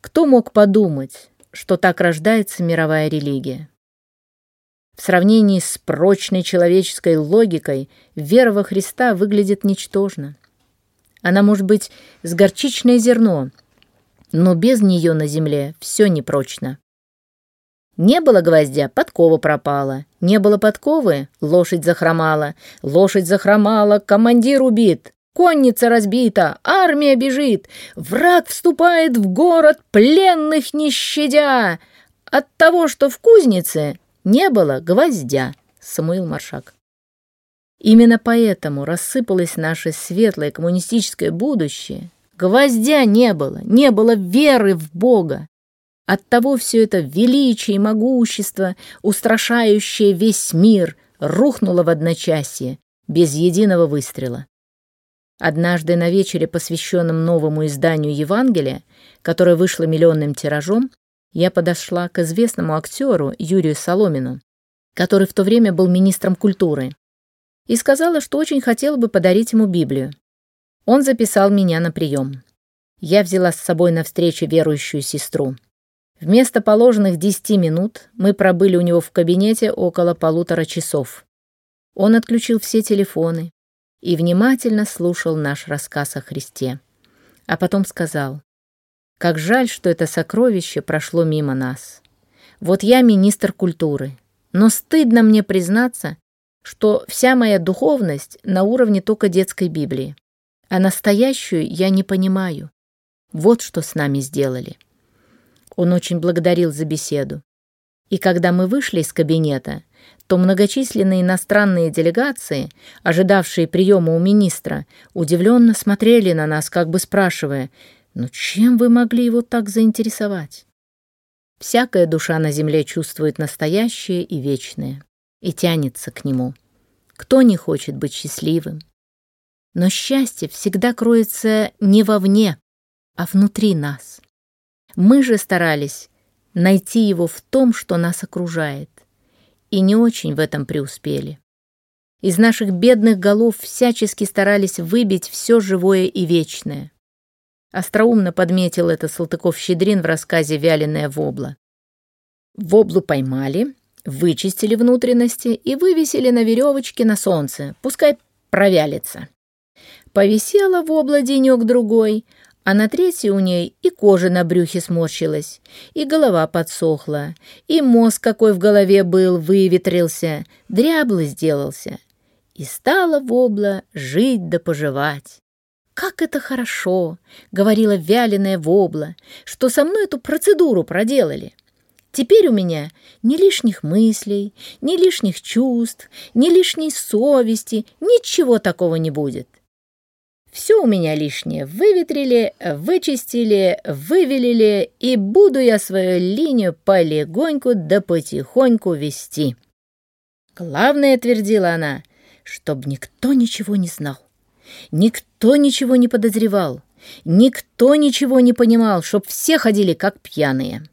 Кто мог подумать, что так рождается мировая религия? В сравнении с прочной человеческой логикой вера во Христа выглядит ничтожно. Она может быть с горчичное зерно, но без нее на земле все непрочно. Не было гвоздя, подкова пропала. Не было подковы, лошадь захромала. Лошадь захромала, командир убит. Конница разбита, армия бежит, враг вступает в город, пленных не щадя. От того, что в кузнице не было гвоздя. Самуил Маршак. Именно поэтому рассыпалось наше светлое коммунистическое будущее. Гвоздя не было, не было веры в Бога. Оттого все это величие и могущество, устрашающее весь мир, рухнуло в одночасье, без единого выстрела. Однажды на вечере, посвященном новому изданию Евангелия, которое вышло миллионным тиражом, я подошла к известному актеру Юрию Соломину, который в то время был министром культуры, и сказала, что очень хотела бы подарить ему Библию. Он записал меня на прием. Я взяла с собой навстречу верующую сестру. Вместо положенных десяти минут мы пробыли у него в кабинете около полутора часов. Он отключил все телефоны и внимательно слушал наш рассказ о Христе. А потом сказал, «Как жаль, что это сокровище прошло мимо нас. Вот я министр культуры, но стыдно мне признаться, что вся моя духовность на уровне только детской Библии, а настоящую я не понимаю. Вот что с нами сделали». Он очень благодарил за беседу. И когда мы вышли из кабинета, то многочисленные иностранные делегации, ожидавшие приема у министра, удивленно смотрели на нас, как бы спрашивая, «Ну чем вы могли его так заинтересовать?» Всякая душа на земле чувствует настоящее и вечное и тянется к нему. Кто не хочет быть счастливым? Но счастье всегда кроется не вовне, а внутри нас. Мы же старались найти его в том, что нас окружает, и не очень в этом преуспели. Из наших бедных голов всячески старались выбить все живое и вечное. Остроумно подметил это Салтыков-Щедрин в рассказе «Вяленая вобла». Воблу поймали, вычистили внутренности и вывесили на веревочке на солнце, пускай провялится. Повисела вобла денек-другой, а на третьей у ней и кожа на брюхе сморщилась, и голова подсохла, и мозг какой в голове был выветрился, дряблый сделался. И стала вобла жить да поживать. «Как это хорошо!» — говорила вяленая вобла, что со мной эту процедуру проделали. Теперь у меня ни лишних мыслей, ни лишних чувств, ни лишней совести, ничего такого не будет. Все у меня лишнее выветрили, вычистили, вывелили, и буду я свою линию полегоньку да потихоньку вести. Главное, твердила она, чтоб никто ничего не знал, никто ничего не подозревал, никто ничего не понимал, чтоб все ходили как пьяные.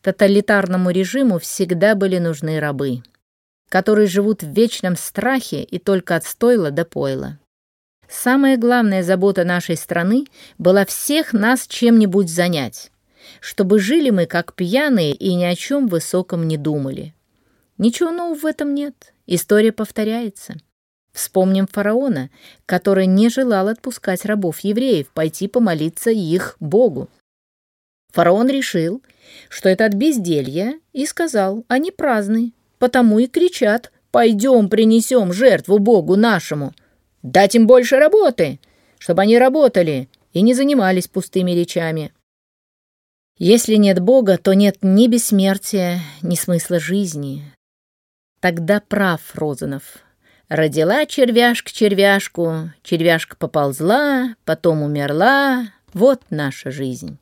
Тоталитарному режиму всегда были нужны рабы, которые живут в вечном страхе и только от стойла до пойла. Самая главная забота нашей страны была всех нас чем-нибудь занять, чтобы жили мы как пьяные и ни о чем высоком не думали. Ничего нового в этом нет, история повторяется. Вспомним фараона, который не желал отпускать рабов-евреев пойти помолиться их Богу. Фараон решил, что это от безделья, и сказал, они праздны, потому и кричат, «Пойдем принесем жертву Богу нашему», Дать им больше работы, чтобы они работали и не занимались пустыми речами. Если нет Бога, то нет ни бессмертия, ни смысла жизни. Тогда прав Розанов. Родила червяшка червяшку, червяшка поползла, потом умерла. Вот наша жизнь.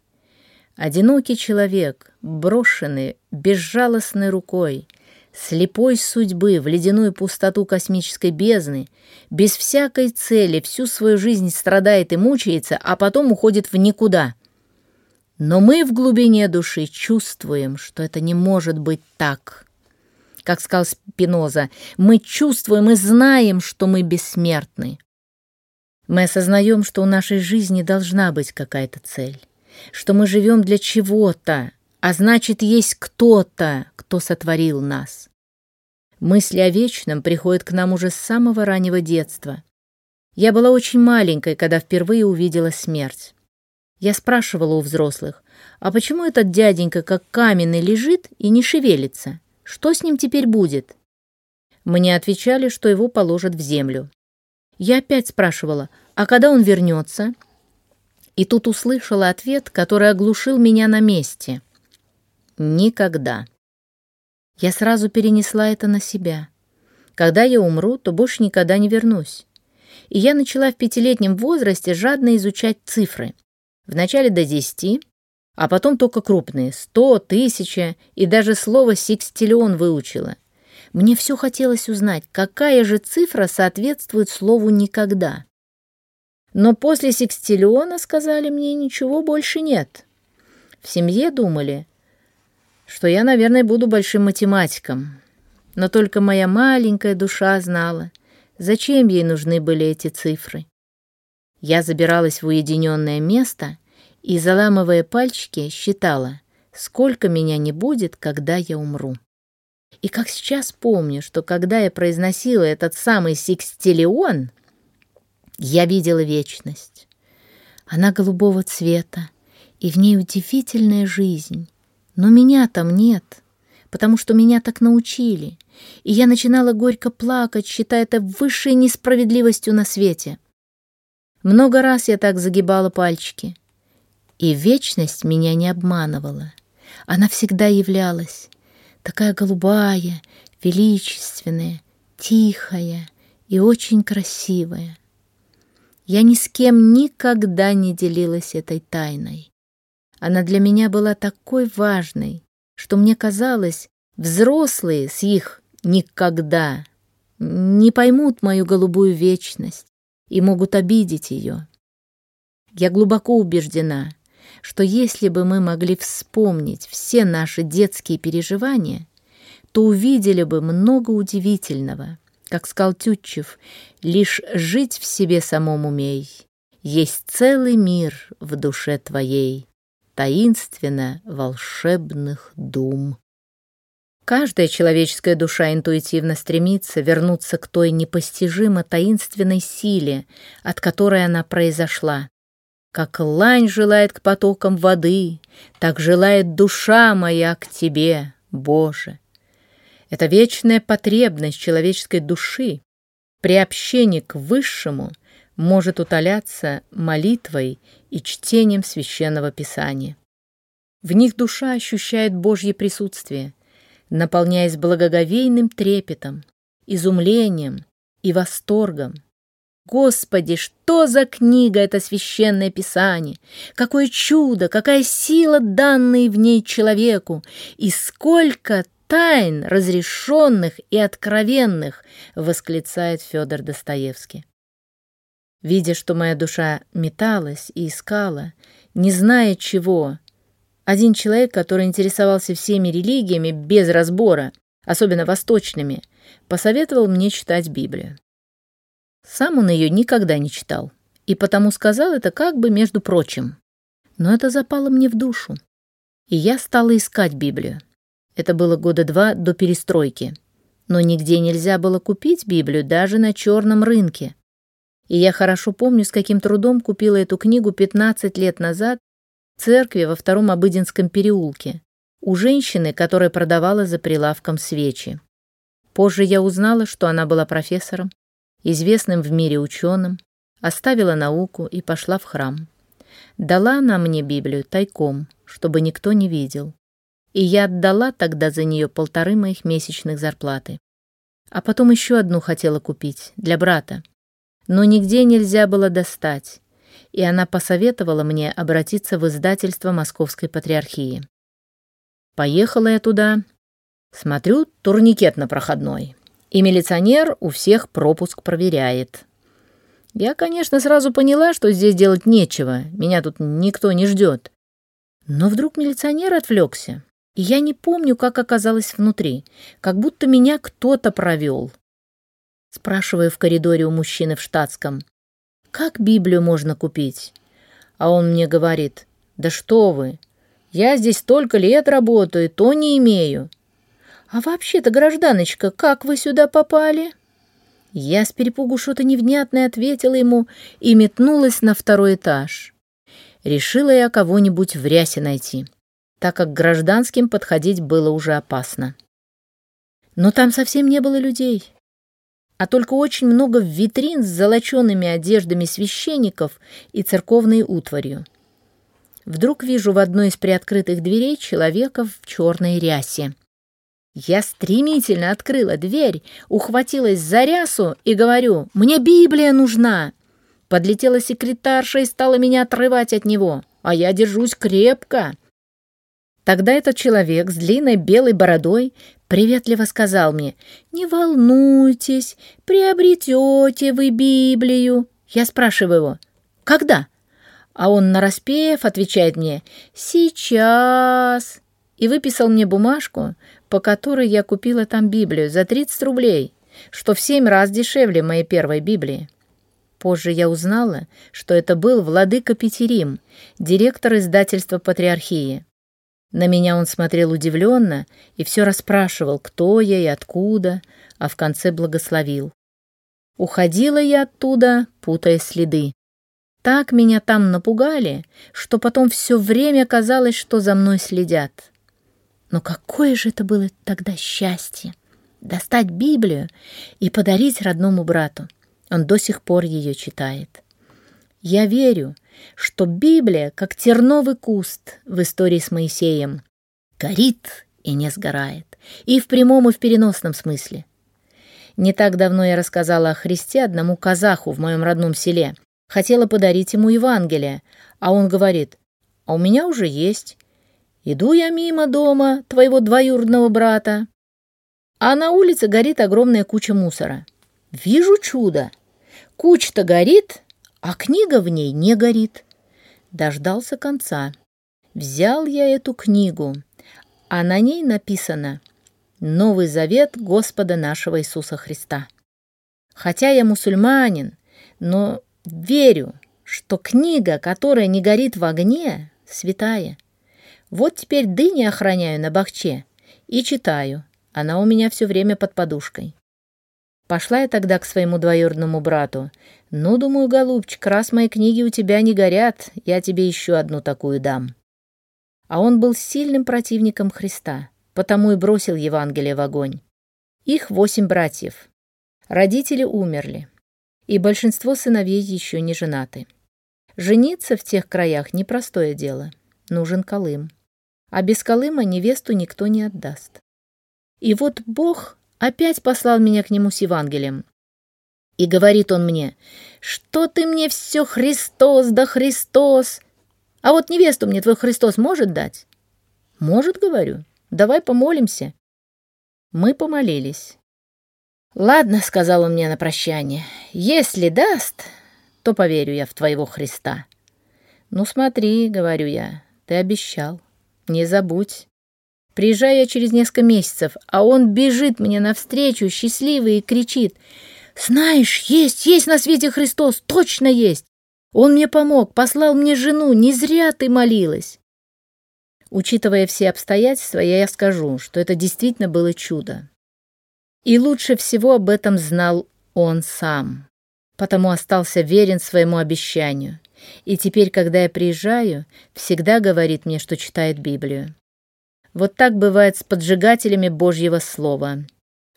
Одинокий человек, брошенный безжалостной рукой — слепой судьбы в ледяную пустоту космической бездны, без всякой цели всю свою жизнь страдает и мучается, а потом уходит в никуда. Но мы в глубине души чувствуем, что это не может быть так. Как сказал Спиноза, мы чувствуем и знаем, что мы бессмертны. Мы осознаем, что у нашей жизни должна быть какая-то цель, что мы живем для чего-то, а значит, есть кто-то, кто сотворил нас. Мысли о вечном приходят к нам уже с самого раннего детства. Я была очень маленькой, когда впервые увидела смерть. Я спрашивала у взрослых, а почему этот дяденька как каменный лежит и не шевелится? Что с ним теперь будет? Мне отвечали, что его положат в землю. Я опять спрашивала, а когда он вернется? И тут услышала ответ, который оглушил меня на месте — Никогда. Я сразу перенесла это на себя. Когда я умру, то больше никогда не вернусь. И я начала в пятилетнем возрасте жадно изучать цифры. Вначале до десяти, а потом только крупные — сто, тысяча, и даже слово «секстиллион» выучила. Мне все хотелось узнать, какая же цифра соответствует слову «никогда». Но после секстиллиона, сказали мне, ничего больше нет. В семье думали, что я, наверное, буду большим математиком. Но только моя маленькая душа знала, зачем ей нужны были эти цифры. Я забиралась в уединенное место и, заламывая пальчики, считала, сколько меня не будет, когда я умру. И как сейчас помню, что когда я произносила этот самый секстиллион, я видела вечность. Она голубого цвета, и в ней удивительная жизнь. Но меня там нет, потому что меня так научили, и я начинала горько плакать, считая это высшей несправедливостью на свете. Много раз я так загибала пальчики, и вечность меня не обманывала. Она всегда являлась, такая голубая, величественная, тихая и очень красивая. Я ни с кем никогда не делилась этой тайной. Она для меня была такой важной, что мне казалось, взрослые с их «никогда» не поймут мою голубую вечность и могут обидеть ее. Я глубоко убеждена, что если бы мы могли вспомнить все наши детские переживания, то увидели бы много удивительного, как сказал Тютчев, лишь жить в себе самом умей. Есть целый мир в душе твоей, таинственно волшебных дум. Каждая человеческая душа интуитивно стремится вернуться к той непостижимо таинственной силе, от которой она произошла. Как лань желает к потокам воды, так желает душа моя к тебе, Боже. Это вечная потребность человеческой души при общении к Высшему может утоляться молитвой и чтением Священного Писания. В них душа ощущает Божье присутствие, наполняясь благоговейным трепетом, изумлением и восторгом. Господи, что за книга это священное писание? Какое чудо, какая сила, данная в ней человеку, и сколько тайн, разрешенных и откровенных, восклицает Федор Достоевский. Видя, что моя душа металась и искала, не зная чего, один человек, который интересовался всеми религиями без разбора, особенно восточными, посоветовал мне читать Библию. Сам он ее никогда не читал, и потому сказал это как бы между прочим. Но это запало мне в душу, и я стала искать Библию. Это было года два до перестройки, но нигде нельзя было купить Библию, даже на черном рынке. И я хорошо помню, с каким трудом купила эту книгу 15 лет назад в церкви во втором Обыденском переулке, у женщины, которая продавала за прилавком свечи. Позже я узнала, что она была профессором, известным в мире ученым, оставила науку и пошла в храм. Дала она мне Библию тайком, чтобы никто не видел. И я отдала тогда за нее полторы моих месячных зарплаты. А потом еще одну хотела купить, для брата. Но нигде нельзя было достать, и она посоветовала мне обратиться в издательство Московской Патриархии. Поехала я туда. Смотрю, турникет на проходной и милиционер у всех пропуск проверяет. Я, конечно, сразу поняла, что здесь делать нечего, меня тут никто не ждет. Но вдруг милиционер отвлекся, и я не помню, как оказалась внутри, как будто меня кто-то провел. Спрашиваю в коридоре у мужчины в штатском, как Библию можно купить? А он мне говорит, да что вы, я здесь столько лет работаю, то не имею. «А вообще-то, гражданочка, как вы сюда попали?» Я с перепугу что-то невнятное ответила ему и метнулась на второй этаж. Решила я кого-нибудь в рясе найти, так как гражданским подходить было уже опасно. Но там совсем не было людей, а только очень много витрин с золочеными одеждами священников и церковной утварью. Вдруг вижу в одной из приоткрытых дверей человека в черной рясе. Я стремительно открыла дверь, ухватилась за рясу и говорю, «Мне Библия нужна!» Подлетела секретарша и стала меня отрывать от него, а я держусь крепко. Тогда этот человек с длинной белой бородой приветливо сказал мне, «Не волнуйтесь, приобретете вы Библию». Я спрашиваю его, «Когда?» А он нараспев отвечает мне, «Сейчас» и выписал мне бумажку, по которой я купила там Библию за 30 рублей, что в семь раз дешевле моей первой Библии. Позже я узнала, что это был владыка Петерим, директор издательства «Патриархии». На меня он смотрел удивленно и все расспрашивал, кто я и откуда, а в конце благословил. Уходила я оттуда, путая следы. Так меня там напугали, что потом все время казалось, что за мной следят. Но какое же это было тогда счастье! Достать Библию и подарить родному брату. Он до сих пор ее читает. Я верю, что Библия, как терновый куст в истории с Моисеем, горит и не сгорает, и в прямом, и в переносном смысле. Не так давно я рассказала о Христе одному казаху в моем родном селе. Хотела подарить ему Евангелие, а он говорит, «А у меня уже есть. Иду я мимо дома твоего двоюродного брата, а на улице горит огромная куча мусора. Вижу чудо. Куча-то горит, а книга в ней не горит. Дождался конца. Взял я эту книгу, а на ней написано «Новый завет Господа нашего Иисуса Христа». Хотя я мусульманин, но верю, что книга, которая не горит в огне, святая. Вот теперь дыни охраняю на бахче и читаю. Она у меня все время под подушкой. Пошла я тогда к своему двоюродному брату. «Ну, думаю, голубчик, раз мои книги у тебя не горят, я тебе еще одну такую дам». А он был сильным противником Христа, потому и бросил Евангелие в огонь. Их восемь братьев. Родители умерли, и большинство сыновей еще не женаты. Жениться в тех краях – непростое дело. Нужен Колым. А без Колыма невесту никто не отдаст. И вот Бог опять послал меня к нему с Евангелием. И говорит он мне, что ты мне все Христос да Христос. А вот невесту мне твой Христос может дать? Может, говорю. Давай помолимся. Мы помолились. «Ладно», — сказал он мне на прощание, — «если даст, то поверю я в твоего Христа». «Ну смотри», — говорю я, — «ты обещал, не забудь». Приезжаю я через несколько месяцев, а он бежит мне навстречу, счастливый, и кричит. «Знаешь, есть, есть на свете Христос, точно есть! Он мне помог, послал мне жену, не зря ты молилась!» Учитывая все обстоятельства, я скажу, что это действительно было чудо. И лучше всего об этом знал он сам, потому остался верен своему обещанию. И теперь, когда я приезжаю, всегда говорит мне, что читает Библию. Вот так бывает с поджигателями Божьего Слова.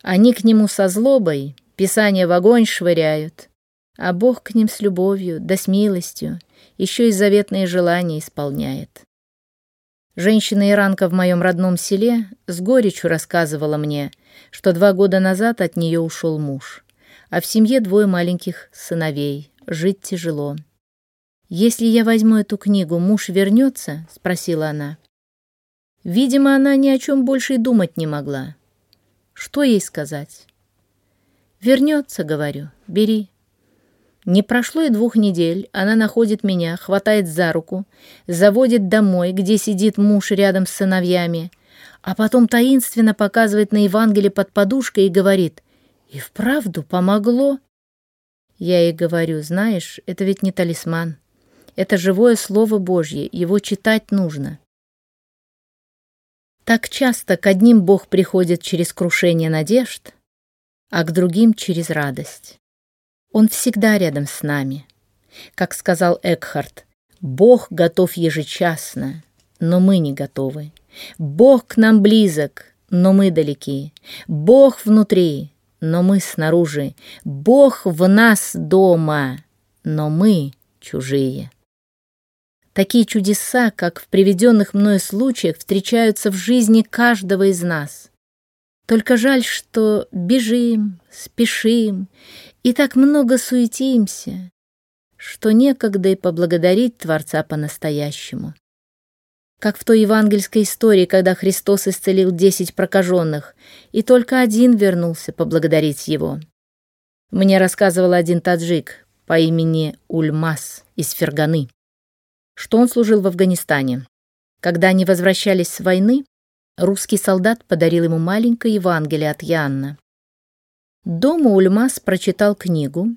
Они к нему со злобой, Писание в огонь швыряют, а Бог к ним с любовью, да с милостью, еще и заветные желания исполняет. Женщина-иранка в моем родном селе с горечью рассказывала мне, что два года назад от нее ушел муж, а в семье двое маленьких сыновей, жить тяжело. «Если я возьму эту книгу, муж вернется?» — спросила она. Видимо, она ни о чем больше и думать не могла. Что ей сказать? «Вернется», — говорю, — «бери». Не прошло и двух недель, она находит меня, хватает за руку, заводит домой, где сидит муж рядом с сыновьями, а потом таинственно показывает на Евангелие под подушкой и говорит «И вправду помогло?» Я ей говорю, знаешь, это ведь не талисман. Это живое Слово Божье, его читать нужно. Так часто к одним Бог приходит через крушение надежд, а к другим через радость. Он всегда рядом с нами. Как сказал Экхарт, Бог готов ежечасно, но мы не готовы. Бог к нам близок, но мы далеки. Бог внутри, но мы снаружи. Бог в нас дома, но мы чужие. Такие чудеса, как в приведенных мною случаях, встречаются в жизни каждого из нас. Только жаль, что бежим, спешим и так много суетимся, что некогда и поблагодарить Творца по-настоящему. Как в той евангельской истории, когда Христос исцелил десять прокаженных, и только один вернулся поблагодарить его. Мне рассказывал один таджик по имени Ульмас из Ферганы что он служил в Афганистане. Когда они возвращались с войны, русский солдат подарил ему маленькое Евангелие от Янна. Дома Ульмас прочитал книгу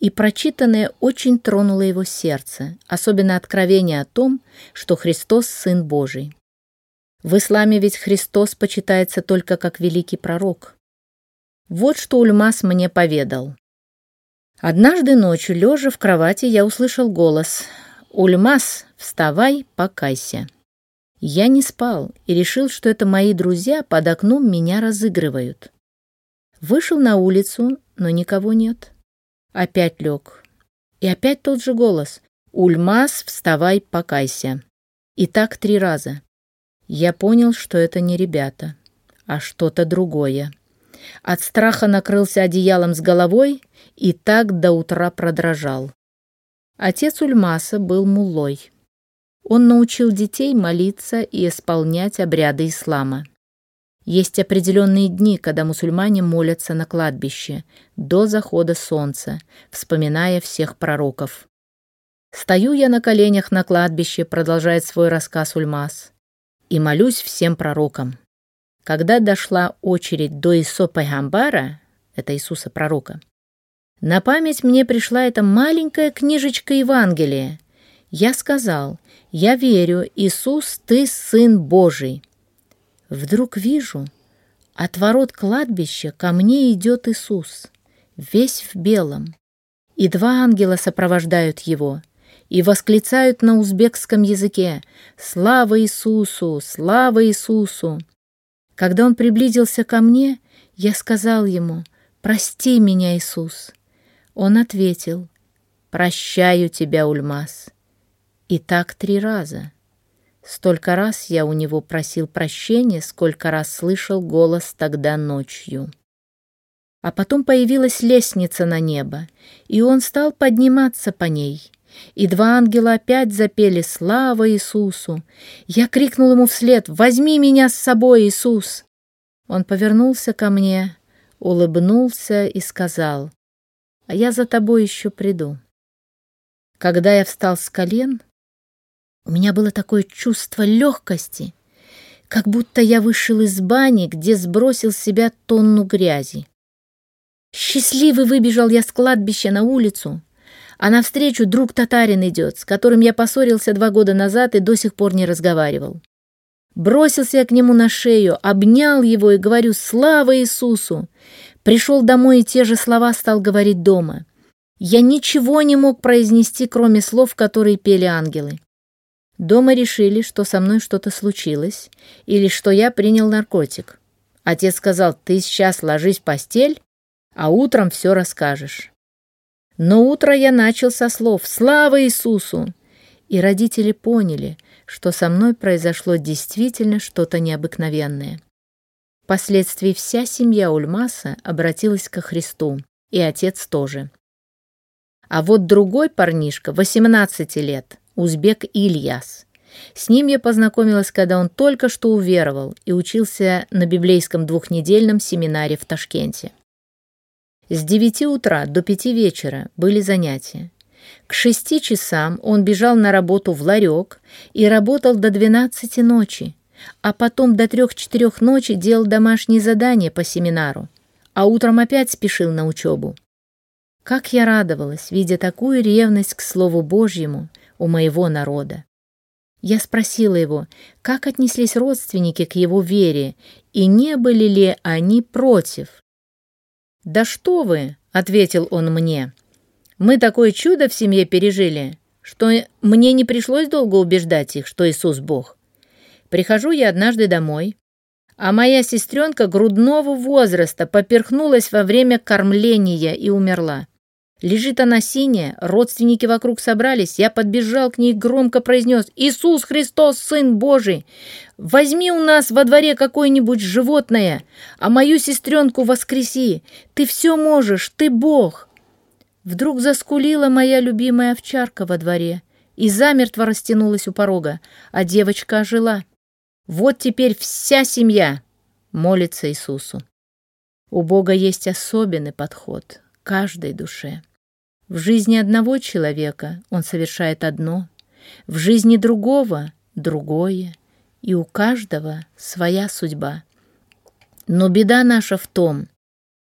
и прочитанное очень тронуло его сердце, особенно откровение о том, что Христос – Сын Божий. В исламе ведь Христос почитается только как великий пророк. Вот что Ульмас мне поведал. Однажды ночью, лежа в кровати, я услышал голос «Ульмас, вставай, покайся». Я не спал и решил, что это мои друзья под окном меня разыгрывают. Вышел на улицу, но никого нет. Опять лег. И опять тот же голос. «Ульмас, вставай, покайся». И так три раза. Я понял, что это не ребята, а что-то другое. От страха накрылся одеялом с головой и так до утра продрожал. Отец Ульмаса был мулой. Он научил детей молиться и исполнять обряды ислама. Есть определенные дни, когда мусульмане молятся на кладбище до захода солнца, вспоминая всех пророков. «Стою я на коленях на кладбище», — продолжает свой рассказ Ульмас, «и молюсь всем пророкам. Когда дошла очередь до Исо Пайгамбара, это Иисуса пророка, на память мне пришла эта маленькая книжечка Евангелия. Я сказал, я верю, Иисус, ты Сын Божий. Вдруг вижу, от ворот кладбища ко мне идет Иисус, весь в белом, и два ангела сопровождают его и восклицают на узбекском языке «Слава Иисусу! Слава Иисусу!». Когда он приблизился ко мне, я сказал ему «Прости меня, Иисус!». Он ответил «Прощаю тебя, Ульмас». И так три раза. Столько раз я у него просил прощения, сколько раз слышал голос тогда ночью. А потом появилась лестница на небо, и он стал подниматься по ней. И два ангела опять запели «Слава Иисусу!». Я крикнул ему вслед «Возьми меня с собой, Иисус!». Он повернулся ко мне, улыбнулся и сказал «А я за тобой еще приду». Когда я встал с колен, у меня было такое чувство легкости, как будто я вышел из бани, где сбросил с себя тонну грязи. Счастливый выбежал я с кладбища на улицу, а навстречу друг татарин идет, с которым я поссорился два года назад и до сих пор не разговаривал. Бросился я к нему на шею, обнял его и говорю «Слава Иисусу!». Пришел домой и те же слова стал говорить дома. Я ничего не мог произнести, кроме слов, которые пели ангелы. Дома решили, что со мной что-то случилось или что я принял наркотик. Отец сказал, ты сейчас ложись в постель, а утром все расскажешь. Но утро я начал со слов «Слава Иисусу!» И родители поняли, что со мной произошло действительно что-то необыкновенное. Впоследствии вся семья Ульмаса обратилась ко Христу, и отец тоже. А вот другой парнишка, 18 лет, узбек Ильяс. С ним я познакомилась, когда он только что уверовал и учился на библейском двухнедельном семинаре в Ташкенте. С девяти утра до пяти вечера были занятия. К шести часам он бежал на работу в ларек и работал до двенадцати ночи, а потом до трех-четырех ночи делал домашние задания по семинару, а утром опять спешил на учебу. Как я радовалась, видя такую ревность к Слову Божьему – у моего народа. Я спросила его, как отнеслись родственники к его вере, и не были ли они против. «Да что вы!» — ответил он мне. «Мы такое чудо в семье пережили, что мне не пришлось долго убеждать их, что Иисус Бог. Прихожу я однажды домой, а моя сестренка грудного возраста поперхнулась во время кормления и умерла. Лежит она синяя, родственники вокруг собрались. Я подбежал к ней громко произнес «Иисус Христос, Сын Божий! Возьми у нас во дворе какое-нибудь животное, а мою сестренку воскреси! Ты все можешь, ты Бог!» Вдруг заскулила моя любимая овчарка во дворе и замертво растянулась у порога, а девочка ожила. Вот теперь вся семья молится Иисусу. У Бога есть особенный подход каждой душе. В жизни одного человека он совершает одно, в жизни другого — другое, и у каждого своя судьба. Но беда наша в том,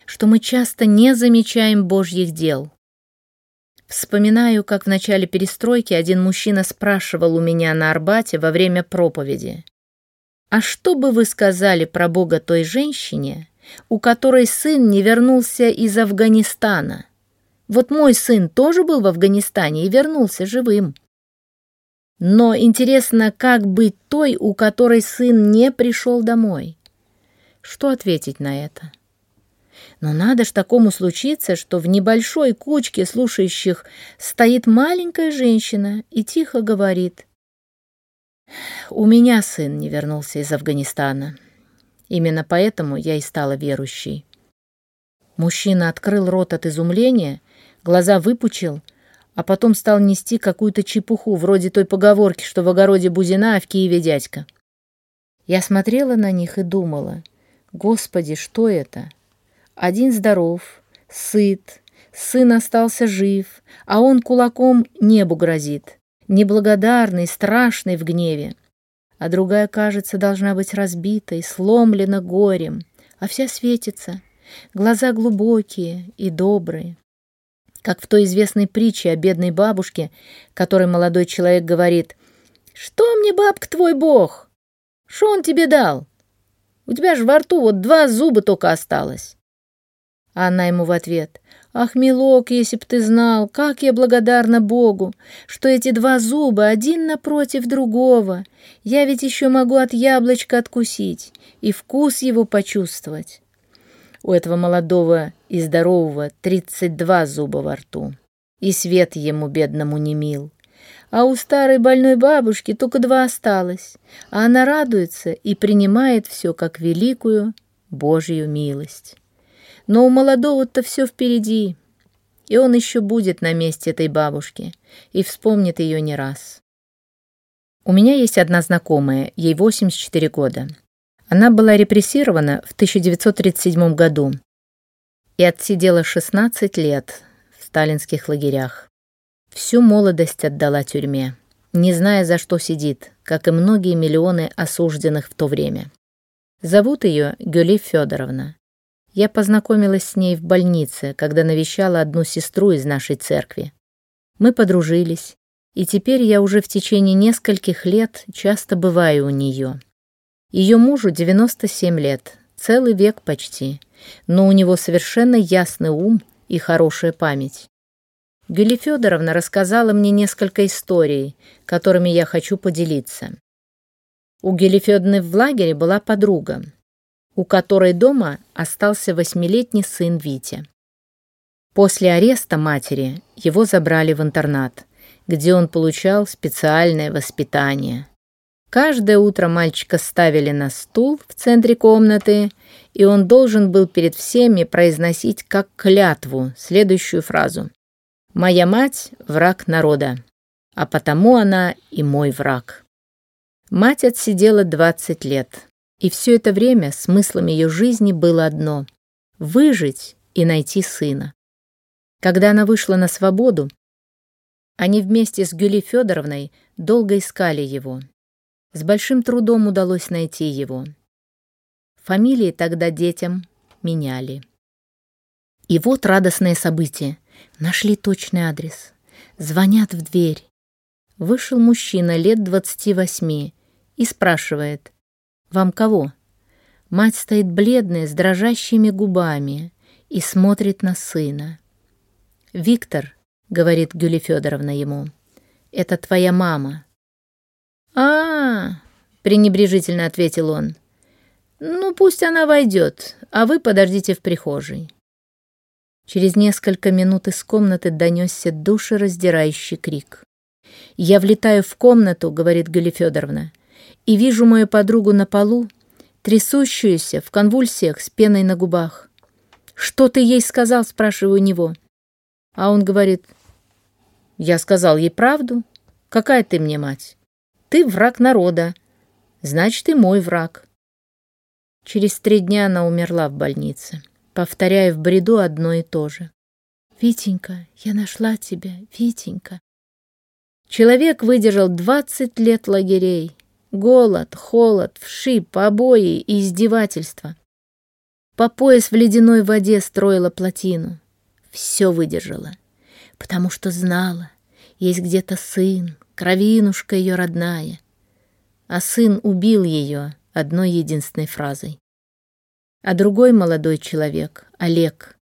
что мы часто не замечаем Божьих дел. Вспоминаю, как в начале перестройки один мужчина спрашивал у меня на Арбате во время проповеди. «А что бы вы сказали про Бога той женщине, у которой сын не вернулся из Афганистана? Вот мой сын тоже был в Афганистане и вернулся живым. Но интересно, как быть той, у которой сын не пришел домой? Что ответить на это?» Но надо ж такому случиться, что в небольшой кучке слушающих стоит маленькая женщина и тихо говорит. «У меня сын не вернулся из Афганистана. Именно поэтому я и стала верующей». Мужчина открыл рот от изумления, глаза выпучил, а потом стал нести какую-то чепуху, вроде той поговорки, что в огороде Бузина, а в Киеве дядька. Я смотрела на них и думала, «Господи, что это?» Один здоров, сыт, сын остался жив, а он кулаком небу грозит, неблагодарный, страшный в гневе. А другая, кажется, должна быть разбитой, сломлена горем, а вся светится, глаза глубокие и добрые. Как в той известной притче о бедной бабушке, которой молодой человек говорит, «Что мне, бабка, твой бог? Что он тебе дал? У тебя же во рту вот два зуба только осталось». А она ему в ответ. «Ах, милок, если б ты знал, как я благодарна Богу, что эти два зуба один напротив другого. Я ведь еще могу от яблочка откусить и вкус его почувствовать». У этого молодого и здорового тридцать два зуба во рту, и свет ему, бедному, не мил. А у старой больной бабушки только два осталось, а она радуется и принимает все как великую Божью милость. Но у молодого-то все впереди, и он еще будет на месте этой бабушки и вспомнит ее не раз. У меня есть одна знакомая, ей 84 года. Она была репрессирована в 1937 году и отсидела 16 лет в сталинских лагерях. Всю молодость отдала тюрьме, не зная, за что сидит, как и многие миллионы осужденных в то время. Зовут ее Гюли Федоровна. Я познакомилась с ней в больнице, когда навещала одну сестру из нашей церкви. Мы подружились, и теперь я уже в течение нескольких лет часто бываю у нее. Ее мужу 97 лет, целый век почти, но у него совершенно ясный ум и хорошая память. Гюли Федоровна рассказала мне несколько историй, которыми я хочу поделиться. У Гюли Федоровны в лагере была подруга, у которой дома остался восьмилетний сын Витя. После ареста матери его забрали в интернат, где он получал специальное воспитание. Каждое утро мальчика ставили на стул в центре комнаты, и он должен был перед всеми произносить как клятву следующую фразу. «Моя мать – враг народа, а потому она и мой враг». Мать отсидела 20 лет. И все это время смыслом ее жизни было одно — выжить и найти сына. Когда она вышла на свободу, они вместе с Гюли Федоровной долго искали его. С большим трудом удалось найти его. Фамилии тогда детям меняли. И вот радостное событие. Нашли точный адрес. Звонят в дверь. Вышел мужчина лет двадцати восьми и спрашивает, «Вам кого?» Мать стоит бледная, с дрожащими губами и смотрит на сына. «Виктор», — говорит Гюли Федоровна ему, — «это твоя мама». «А, -а, -а пренебрежительно ответил он. «Ну, пусть она войдет, а вы подождите в прихожей». Через несколько минут из комнаты донесся душераздирающий крик. «Я влетаю в комнату», — говорит Гюли Федоровна, и вижу мою подругу на полу, трясущуюся в конвульсиях с пеной на губах. «Что ты ей сказал?» — спрашиваю у него. А он говорит, «Я сказал ей правду. Какая ты мне мать? Ты враг народа. Значит, ты мой враг». Через три дня она умерла в больнице, повторяя в бреду одно и то же. «Витенька, я нашла тебя, Витенька». Человек выдержал двадцать лет лагерей, Голод, холод, вши, побои и издевательства. По пояс в ледяной воде строила плотину. Все выдержала. потому что знала, есть где-то сын, кровинушка ее родная. А сын убил ее одной единственной фразой. А другой молодой человек, Олег,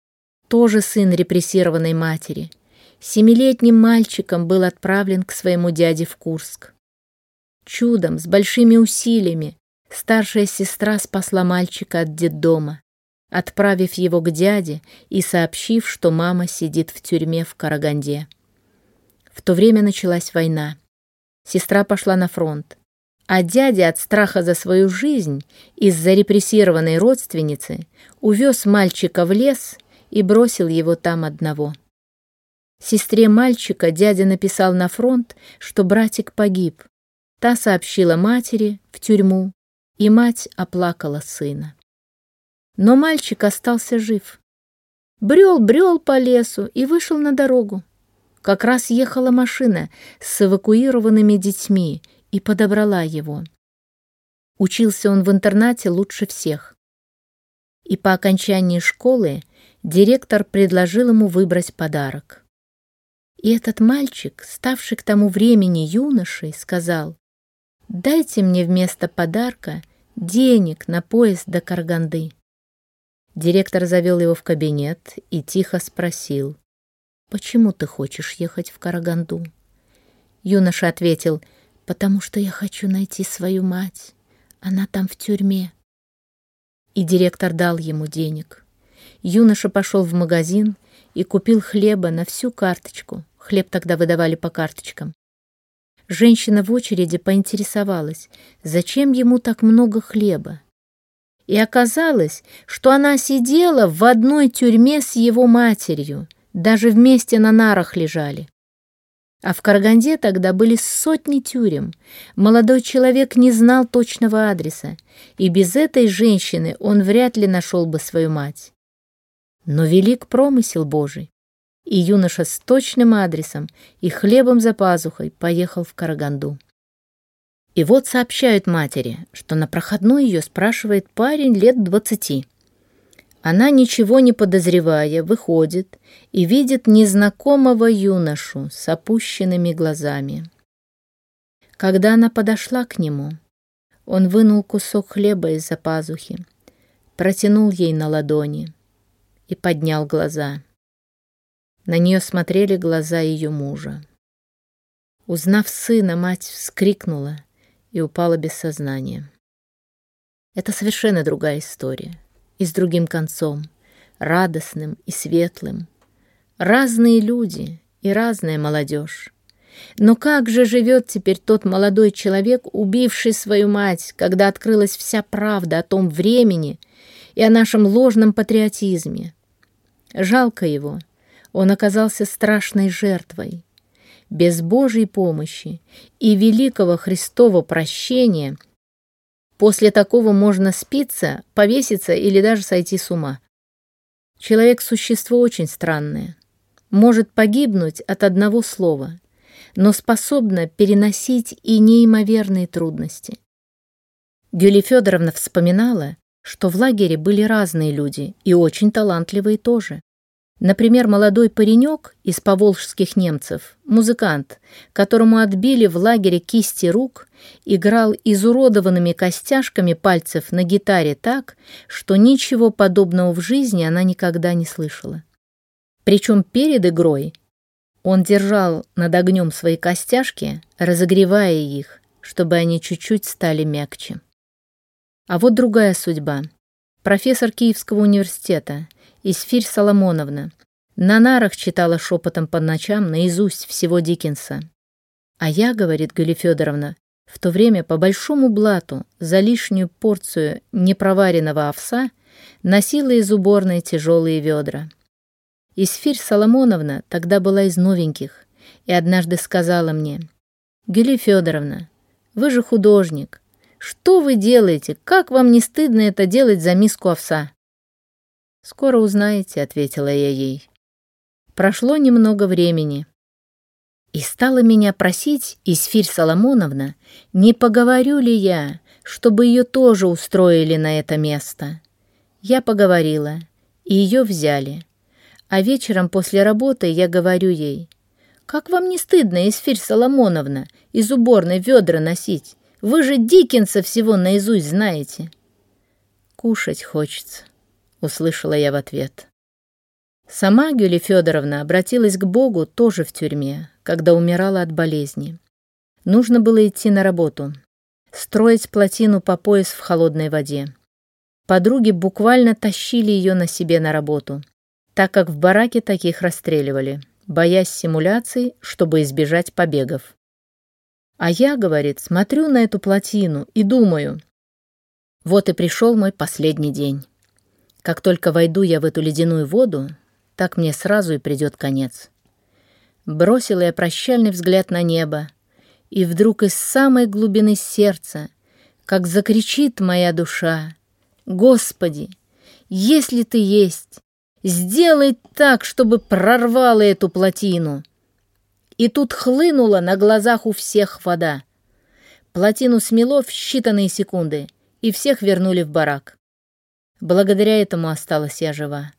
тоже сын репрессированной матери, семилетним мальчиком был отправлен к своему дяде в Курск. Чудом, с большими усилиями, старшая сестра спасла мальчика от детдома, отправив его к дяде и сообщив, что мама сидит в тюрьме в Караганде. В то время началась война. Сестра пошла на фронт. А дядя от страха за свою жизнь из-за репрессированной родственницы увез мальчика в лес и бросил его там одного. Сестре мальчика дядя написал на фронт, что братик погиб. Та сообщила матери в тюрьму, и мать оплакала сына. Но мальчик остался жив. Брел, брел по лесу и вышел на дорогу. Как раз ехала машина с эвакуированными детьми и подобрала его. Учился он в интернате лучше всех. И по окончании школы директор предложил ему выбрать подарок. И этот мальчик, ставший к тому времени юношей, сказал, «Дайте мне вместо подарка денег на поезд до Карганды». Директор завел его в кабинет и тихо спросил, «Почему ты хочешь ехать в Караганду?» Юноша ответил, «Потому что я хочу найти свою мать. Она там в тюрьме». И директор дал ему денег. Юноша пошел в магазин и купил хлеба на всю карточку. Хлеб тогда выдавали по карточкам. Женщина в очереди поинтересовалась, зачем ему так много хлеба и оказалось, что она сидела в одной тюрьме с его матерью, даже вместе на нарах лежали. А в Караганде тогда были сотни тюрем. Молодой человек не знал точного адреса, и без этой женщины он вряд ли нашел бы свою мать. Но велик промысел Божий, и юноша с точным адресом и хлебом за пазухой поехал в Караганду. И вот сообщают матери, что на проходной ее спрашивает парень лет двадцати. Она, ничего не подозревая, выходит и видит незнакомого юношу с опущенными глазами. Когда она подошла к нему, он вынул кусок хлеба из-за пазухи, протянул ей на ладони и поднял глаза. На нее смотрели глаза ее мужа. Узнав сына, мать вскрикнула и упала без сознания. Это совершенно другая история, и с другим концом, радостным и светлым. Разные люди и разная молодежь. Но как же живет теперь тот молодой человек, убивший свою мать, когда открылась вся правда о том времени и о нашем ложном патриотизме? Жалко его. Он оказался страшной жертвой без Божьей помощи и великого Христова прощения, после такого можно спиться, повеситься или даже сойти с ума. Человек – существо очень странное. Может погибнуть от одного слова, но способно переносить и неимоверные трудности. Гюли Федоровна вспоминала, что в лагере были разные люди и очень талантливые тоже. Например, молодой паренек из поволжских немцев, музыкант, которому отбили в лагере кисти рук, играл изуродованными костяшками пальцев на гитаре так, что ничего подобного в жизни она никогда не слышала. Причем перед игрой он держал над огнем свои костяшки, разогревая их, чтобы они чуть-чуть стали мягче. А вот другая судьба. Профессор Киевского университета – Исфирь Соломоновна. На нарах читала шепотом по ночам наизусть всего Диккенса. А я, говорит Галя Федоровна, в то время по большому блату за лишнюю порцию непроваренного овса носила из уборной тяжелые ведра. Исфирь Соломоновна тогда была из новеньких и однажды сказала мне, «Гюли Федоровна, вы же художник. Что вы делаете? Как вам не стыдно это делать за миску овса?» «Скоро узнаете», — ответила я ей. Прошло немного времени. И стала меня просить Исфирь Соломоновна, не поговорю ли я, чтобы ее тоже устроили на это место. Я поговорила, и ее взяли. А вечером после работы я говорю ей, «Как вам не стыдно, Исфирь Соломоновна, из уборной ведра носить? Вы же Диккенса всего наизусть знаете». «Кушать хочется», — услышала я в ответ. Сама Гюли Федоровна обратилась к Богу тоже в тюрьме, когда умирала от болезни. Нужно было идти на работу, строить плотину по пояс в холодной воде. Подруги буквально тащили ее на себе на работу, так как в бараке таких расстреливали, боясь симуляций, чтобы избежать побегов. А я, говорит, смотрю на эту плотину и думаю, вот и пришел мой последний день. Как только войду я в эту ледяную воду, так мне сразу и придет конец. Бросила я прощальный взгляд на небо, и вдруг из самой глубины сердца, как закричит моя душа, «Господи, если Ты есть, сделай так, чтобы прорвало эту плотину!» И тут хлынула на глазах у всех вода. Плотину смело в считанные секунды, и всех вернули в барак. Благодаря этому осталась я жива,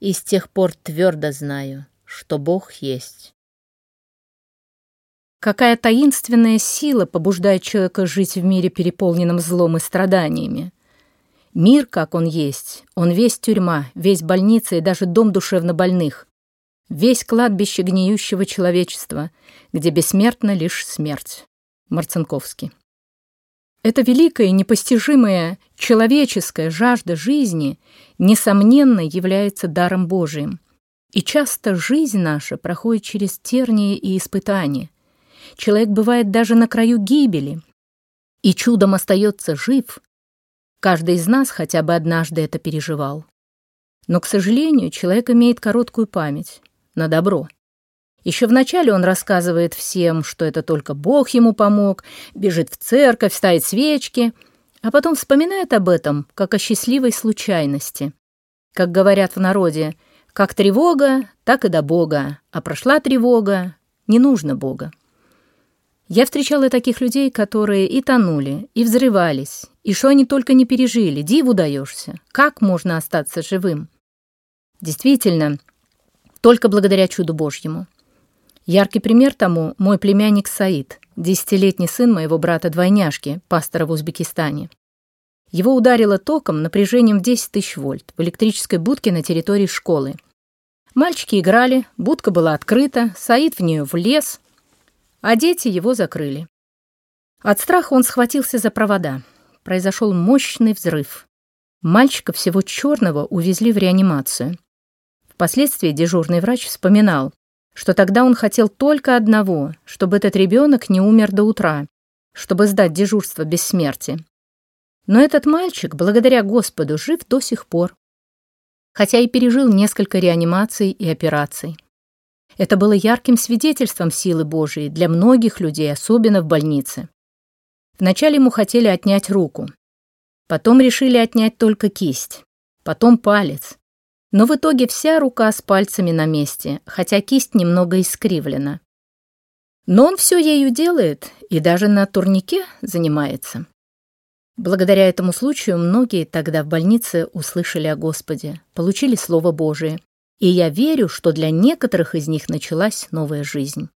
и с тех пор твердо знаю, что Бог есть. Какая таинственная сила побуждает человека жить в мире, переполненном злом и страданиями. Мир, как он есть, он весь тюрьма, весь больница и даже дом душевнобольных, весь кладбище гниющего человечества, где бессмертна лишь смерть. Марцинковский. Эта великая непостижимая человеческая жажда жизни, несомненно, является даром Божиим. И часто жизнь наша проходит через тернии и испытания – Человек бывает даже на краю гибели и чудом остается жив. Каждый из нас хотя бы однажды это переживал. Но, к сожалению, человек имеет короткую память на добро. Еще вначале он рассказывает всем, что это только Бог ему помог, бежит в церковь, ставит свечки, а потом вспоминает об этом, как о счастливой случайности. Как говорят в народе, как тревога, так и до Бога, а прошла тревога, не нужно Бога. Я встречала таких людей, которые и тонули, и взрывались, и что они только не пережили, диву даешься. Как можно остаться живым? Действительно, только благодаря чуду Божьему. Яркий пример тому мой племянник Саид, десятилетний сын моего брата-двойняшки, пастора в Узбекистане. Его ударило током напряжением в 10 тысяч вольт в электрической будке на территории школы. Мальчики играли, будка была открыта, Саид в нее влез, а дети его закрыли. От страха он схватился за провода. Произошел мощный взрыв. Мальчика всего черного увезли в реанимацию. Впоследствии дежурный врач вспоминал, что тогда он хотел только одного, чтобы этот ребенок не умер до утра, чтобы сдать дежурство без смерти. Но этот мальчик, благодаря Господу, жив до сих пор, хотя и пережил несколько реанимаций и операций. Это было ярким свидетельством силы Божией для многих людей, особенно в больнице. Вначале ему хотели отнять руку, потом решили отнять только кисть, потом палец. Но в итоге вся рука с пальцами на месте, хотя кисть немного искривлена. Но он все ею делает и даже на турнике занимается. Благодаря этому случаю многие тогда в больнице услышали о Господе, получили Слово Божие и я верю, что для некоторых из них началась новая жизнь.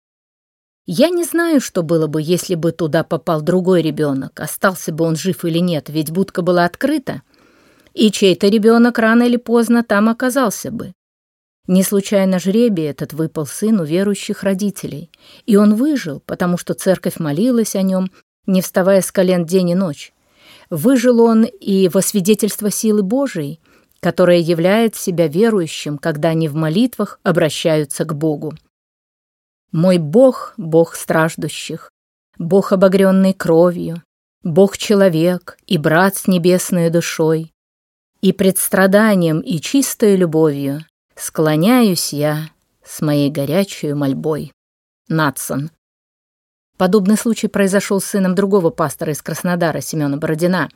Я не знаю, что было бы, если бы туда попал другой ребенок, остался бы он жив или нет, ведь будка была открыта, и чей-то ребенок рано или поздно там оказался бы. Не случайно жребий этот выпал сыну верующих родителей, и он выжил, потому что церковь молилась о нем, не вставая с колен день и ночь. Выжил он и во свидетельство силы Божией, которое являет себя верующим, когда они в молитвах обращаются к Богу. «Мой Бог — Бог страждущих, Бог, обогренный кровью, Бог-человек и брат с небесной душой, и пред страданием и чистой любовью склоняюсь я с моей горячей мольбой». Натсон. Подобный случай произошел с сыном другого пастора из Краснодара, Семена Бородина,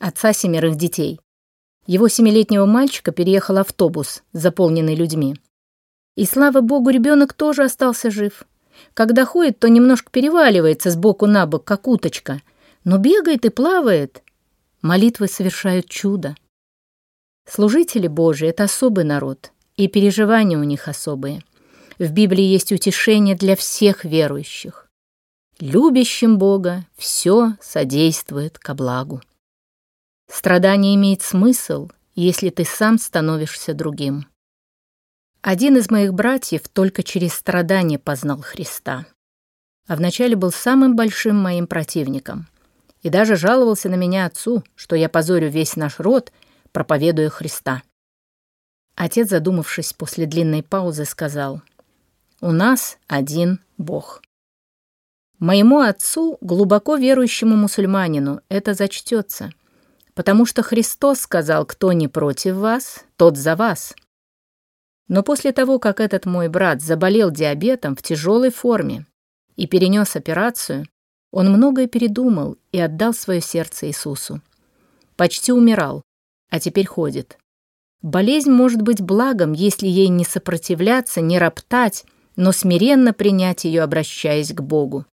отца семерых детей. Его семилетнего мальчика переехал автобус, заполненный людьми. И слава богу, ребенок тоже остался жив. Когда ходит, то немножко переваливается с боку на бок, как уточка, но бегает и плавает. Молитвы совершают чудо. Служители Божии — это особый народ, и переживания у них особые. В Библии есть утешение для всех верующих. Любящим Бога все содействует ко благу. Страдание имеет смысл, если ты сам становишься другим. Один из моих братьев только через страдание познал Христа, а вначале был самым большим моим противником и даже жаловался на меня отцу, что я позорю весь наш род, проповедуя Христа. Отец, задумавшись после длинной паузы, сказал, «У нас один Бог». Моему отцу, глубоко верующему мусульманину, это зачтется — потому что Христос сказал, кто не против вас, тот за вас. Но после того, как этот мой брат заболел диабетом в тяжелой форме и перенес операцию, он многое передумал и отдал свое сердце Иисусу. Почти умирал, а теперь ходит. Болезнь может быть благом, если ей не сопротивляться, не роптать, но смиренно принять ее, обращаясь к Богу.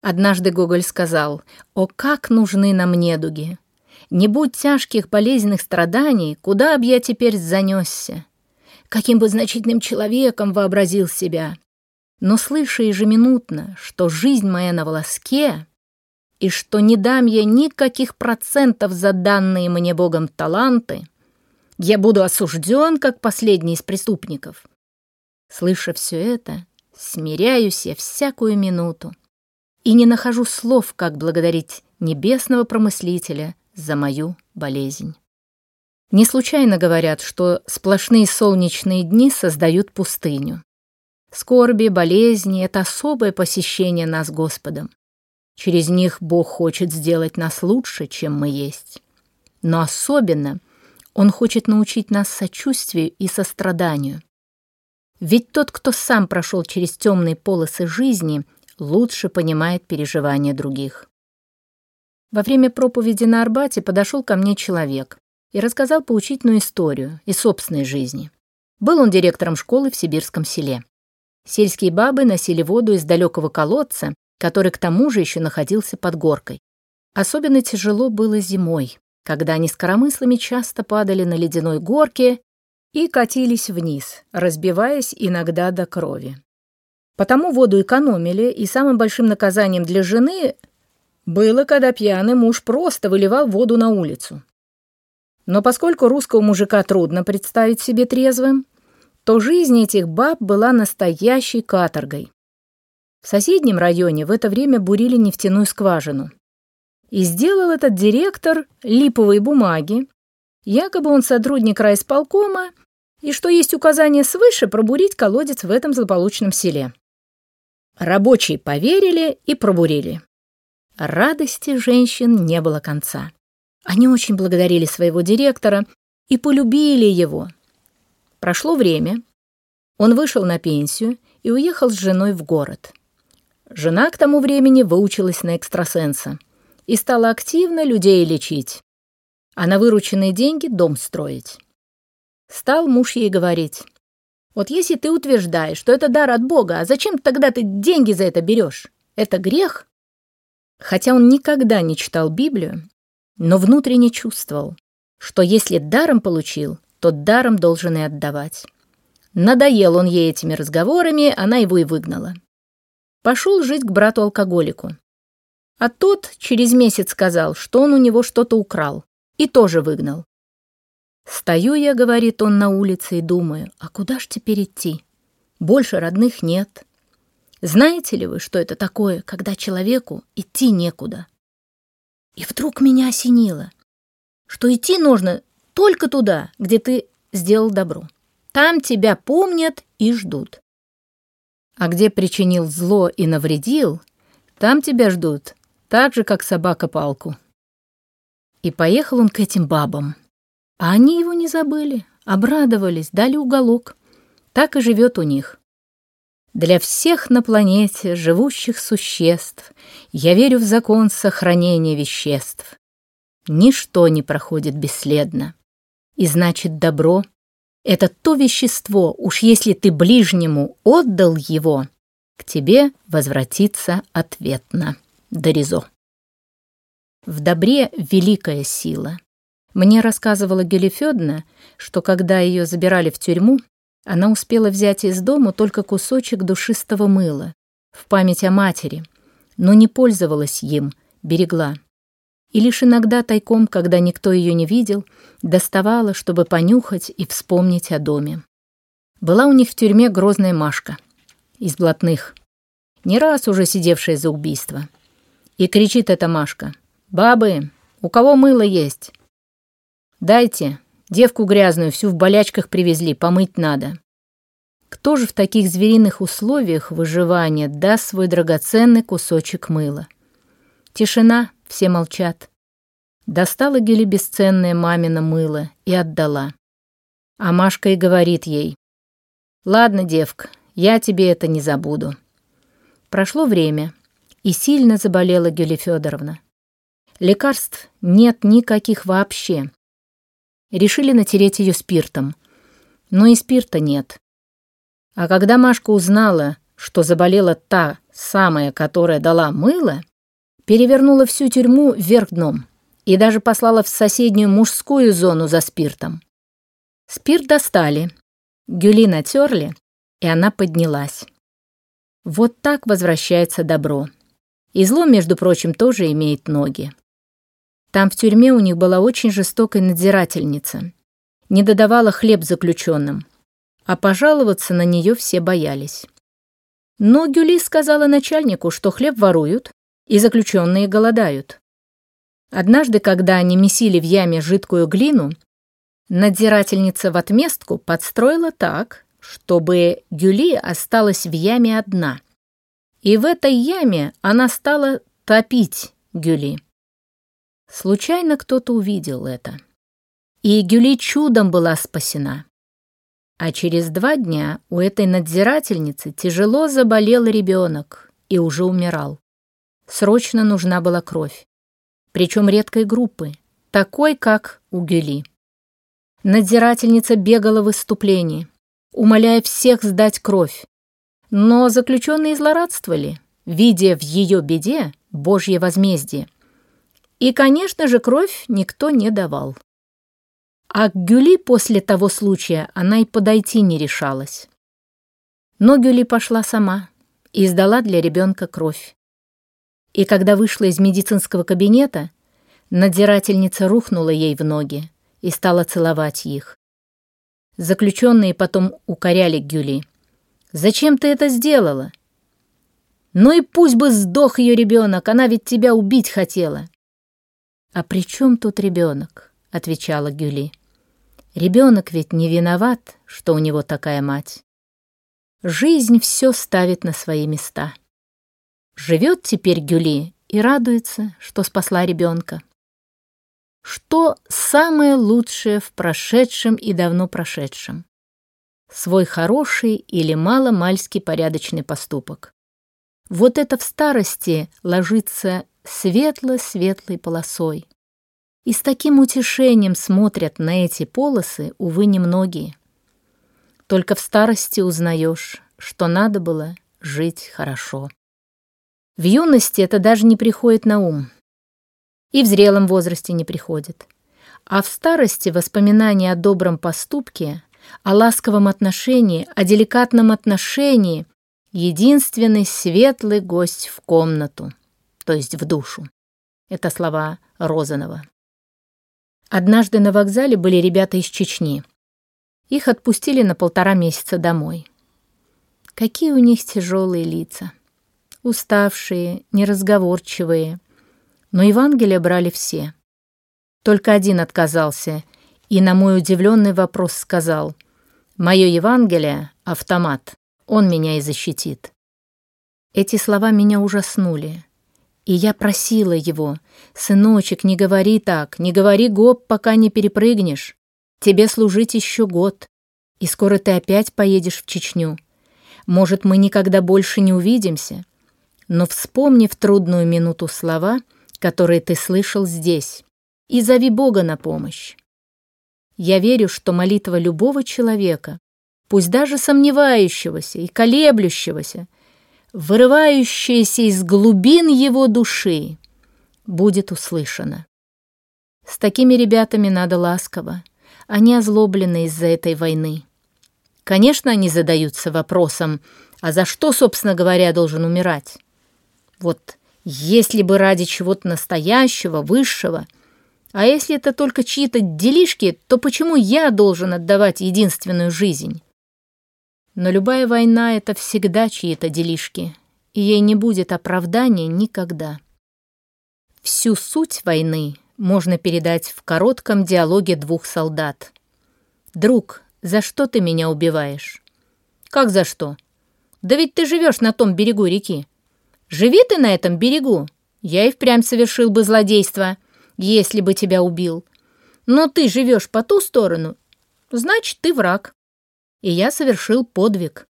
Однажды Гоголь сказал, «О, как нужны нам недуги! Не будь тяжких болезненных страданий, куда б я теперь занесся? Каким бы значительным человеком вообразил себя? Но слыша ежеминутно, что жизнь моя на волоске, и что не дам я никаких процентов за данные мне Богом таланты, я буду осужден, как последний из преступников. Слыша все это, смиряюсь я всякую минуту и не нахожу слов, как благодарить небесного промыслителя за мою болезнь. Не случайно говорят, что сплошные солнечные дни создают пустыню. Скорби, болезни — это особое посещение нас Господом. Через них Бог хочет сделать нас лучше, чем мы есть. Но особенно Он хочет научить нас сочувствию и состраданию. Ведь тот, кто сам прошел через темные полосы жизни, лучше понимает переживания других. Во время проповеди на Арбате подошел ко мне человек и рассказал поучительную историю из собственной жизни. Был он директором школы в сибирском селе. Сельские бабы носили воду из далекого колодца, который к тому же еще находился под горкой. Особенно тяжело было зимой, когда они с коромыслами часто падали на ледяной горке и катились вниз, разбиваясь иногда до крови. Потому воду экономили, и самым большим наказанием для жены было, когда пьяный муж просто выливал воду на улицу. Но поскольку русского мужика трудно представить себе трезвым, то жизнь этих баб была настоящей каторгой. В соседнем районе в это время бурили нефтяную скважину. И сделал этот директор липовые бумаги, якобы он сотрудник райисполкома, и что есть указание свыше пробурить колодец в этом злополучном селе. Рабочие поверили и пробурили. Радости женщин не было конца. Они очень благодарили своего директора и полюбили его. Прошло время. Он вышел на пенсию и уехал с женой в город. Жена к тому времени выучилась на экстрасенса и стала активно людей лечить, а на вырученные деньги дом строить. Стал муж ей говорить, «Вот если ты утверждаешь, что это дар от Бога, а зачем тогда ты деньги за это берешь? Это грех?» Хотя он никогда не читал Библию, но внутренне чувствовал, что если даром получил, то даром должен и отдавать. Надоел он ей этими разговорами, она его и выгнала. Пошел жить к брату-алкоголику. А тот через месяц сказал, что он у него что-то украл, и тоже выгнал. «Стою я, — говорит он на улице, — и думаю, а куда ж теперь идти? Больше родных нет, знаете ли вы, что это такое, когда человеку идти некуда? И вдруг меня осенило, что идти нужно только туда, где ты сделал добро. Там тебя помнят и ждут. А где причинил зло и навредил, там тебя ждут, так же, как собака палку. И поехал он к этим бабам. А они его не забыли, обрадовались, дали уголок. Так и живет у них. Для всех на планете живущих существ я верю в закон сохранения веществ. Ничто не проходит бесследно. И значит, добро — это то вещество, уж если ты ближнему отдал его, к тебе возвратится ответно. Доризо. В добре великая сила. Мне рассказывала Гюли Фёдна, что когда ее забирали в тюрьму, она успела взять из дома только кусочек душистого мыла в память о матери, но не пользовалась им, берегла. И лишь иногда тайком, когда никто ее не видел, доставала, чтобы понюхать и вспомнить о доме. Была у них в тюрьме грозная Машка из блатных, не раз уже сидевшая за убийство. И кричит эта Машка, «Бабы, у кого мыло есть? Дайте, девку грязную всю в болячках привезли, помыть надо». Кто же в таких звериных условиях выживания даст свой драгоценный кусочек мыла? Тишина, все молчат. Достала Гели бесценное мамино мыло и отдала. А Машка и говорит ей, «Ладно, девка, я тебе это не забуду». Прошло время, и сильно заболела Гюли Федоровна. Лекарств нет никаких вообще. Решили натереть ее спиртом, но и спирта нет. А когда Машка узнала, что заболела та самая, которая дала мыло, перевернула всю тюрьму вверх дном и даже послала в соседнюю мужскую зону за спиртом. Спирт достали, Гюли натерли, и она поднялась. Вот так возвращается добро. И зло, между прочим, тоже имеет ноги. Там в тюрьме у них была очень жестокая надзирательница. Не додавала хлеб заключенным а пожаловаться на нее все боялись. Но Гюли сказала начальнику, что хлеб воруют, и заключенные голодают. Однажды, когда они месили в яме жидкую глину, надзирательница в отместку подстроила так, чтобы Гюли осталась в яме одна. И в этой яме она стала топить Гюли. Случайно кто-то увидел это. И Гюли чудом была спасена. А через два дня у этой надзирательницы тяжело заболел ребенок и уже умирал. Срочно нужна была кровь. Причем редкой группы, такой, как у Гюли. Надзирательница бегала в выступлении, умоляя всех сдать кровь. Но заключенные злорадствовали, видя в ее беде Божье возмездие. И, конечно же, кровь никто не давал. А к Гюли после того случая она и подойти не решалась. Но Гюли пошла сама и сдала для ребенка кровь. И когда вышла из медицинского кабинета, надзирательница рухнула ей в ноги и стала целовать их. Заключенные потом укоряли Гюли. «Зачем ты это сделала?» «Ну и пусть бы сдох ее ребенок, она ведь тебя убить хотела». «А при чем тут ребенок?» — отвечала Гюли. Ребенок ведь не виноват, что у него такая мать. Жизнь все ставит на свои места. Живет теперь Гюли и радуется, что спасла ребенка. Что самое лучшее в прошедшем и давно прошедшем? Свой хороший или мало-мальский порядочный поступок. Вот это в старости ложится светло-светлой полосой. И с таким утешением смотрят на эти полосы, увы, немногие. Только в старости узнаешь, что надо было жить хорошо. В юности это даже не приходит на ум. И в зрелом возрасте не приходит. А в старости воспоминания о добром поступке, о ласковом отношении, о деликатном отношении — единственный светлый гость в комнату, то есть в душу. Это слова Розанова. Однажды на вокзале были ребята из Чечни. Их отпустили на полтора месяца домой. Какие у них тяжелые лица. Уставшие, неразговорчивые. Но Евангелие брали все. Только один отказался и на мой удивленный вопрос сказал «Мое Евангелие — автомат, он меня и защитит». Эти слова меня ужаснули. И я просила его, «Сыночек, не говори так, не говори гоп, пока не перепрыгнешь. Тебе служить еще год, и скоро ты опять поедешь в Чечню. Может, мы никогда больше не увидимся. Но вспомни в трудную минуту слова, которые ты слышал здесь, и зови Бога на помощь. Я верю, что молитва любого человека, пусть даже сомневающегося и колеблющегося, вырывающееся из глубин его души, будет услышано. С такими ребятами надо ласково. Они озлоблены из-за этой войны. Конечно, они задаются вопросом, а за что, собственно говоря, должен умирать? Вот если бы ради чего-то настоящего, высшего, а если это только чьи-то делишки, то почему я должен отдавать единственную жизнь? Но любая война — это всегда чьи-то делишки, и ей не будет оправдания никогда. Всю суть войны можно передать в коротком диалоге двух солдат. «Друг, за что ты меня убиваешь?» «Как за что?» «Да ведь ты живешь на том берегу реки». «Живи ты на этом берегу. Я и впрямь совершил бы злодейство, если бы тебя убил. Но ты живешь по ту сторону, значит, ты враг» и я совершил подвиг.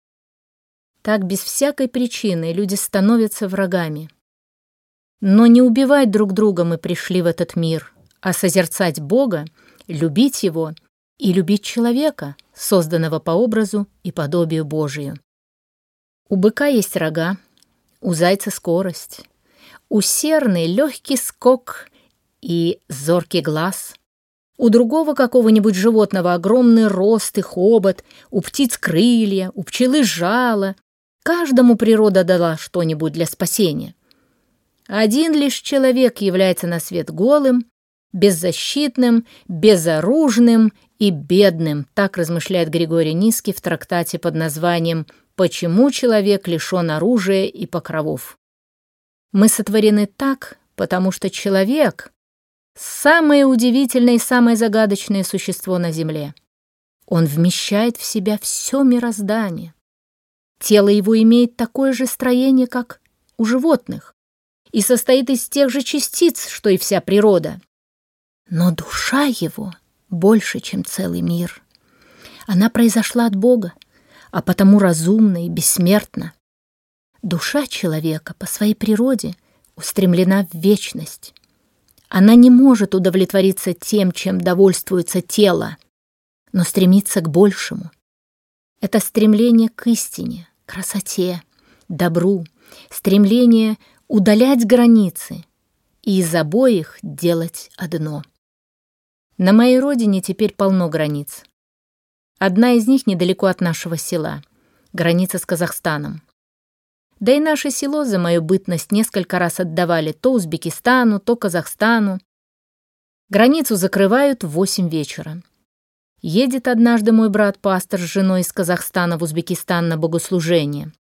Так без всякой причины люди становятся врагами. Но не убивать друг друга мы пришли в этот мир, а созерцать Бога, любить Его и любить человека, созданного по образу и подобию Божию. У быка есть рога, у зайца скорость, у серны легкий скок и зоркий глаз, у другого какого-нибудь животного огромный рост и хобот, у птиц крылья, у пчелы жало. Каждому природа дала что-нибудь для спасения. Один лишь человек является на свет голым, беззащитным, безоружным и бедным, так размышляет Григорий Низкий в трактате под названием «Почему человек лишен оружия и покровов?». Мы сотворены так, потому что человек Самое удивительное и самое загадочное существо на Земле. Он вмещает в себя все мироздание. Тело его имеет такое же строение, как у животных, и состоит из тех же частиц, что и вся природа. Но душа его больше, чем целый мир. Она произошла от Бога, а потому разумна и бессмертна. Душа человека по своей природе устремлена в вечность. Она не может удовлетвориться тем, чем довольствуется тело, но стремится к большему. Это стремление к истине, красоте, добру, стремление удалять границы и из обоих делать одно. На моей родине теперь полно границ. Одна из них недалеко от нашего села, граница с Казахстаном. Да и наше село за мою бытность несколько раз отдавали то Узбекистану, то Казахстану. Границу закрывают в восемь вечера. Едет однажды мой брат-пастор с женой из Казахстана в Узбекистан на богослужение.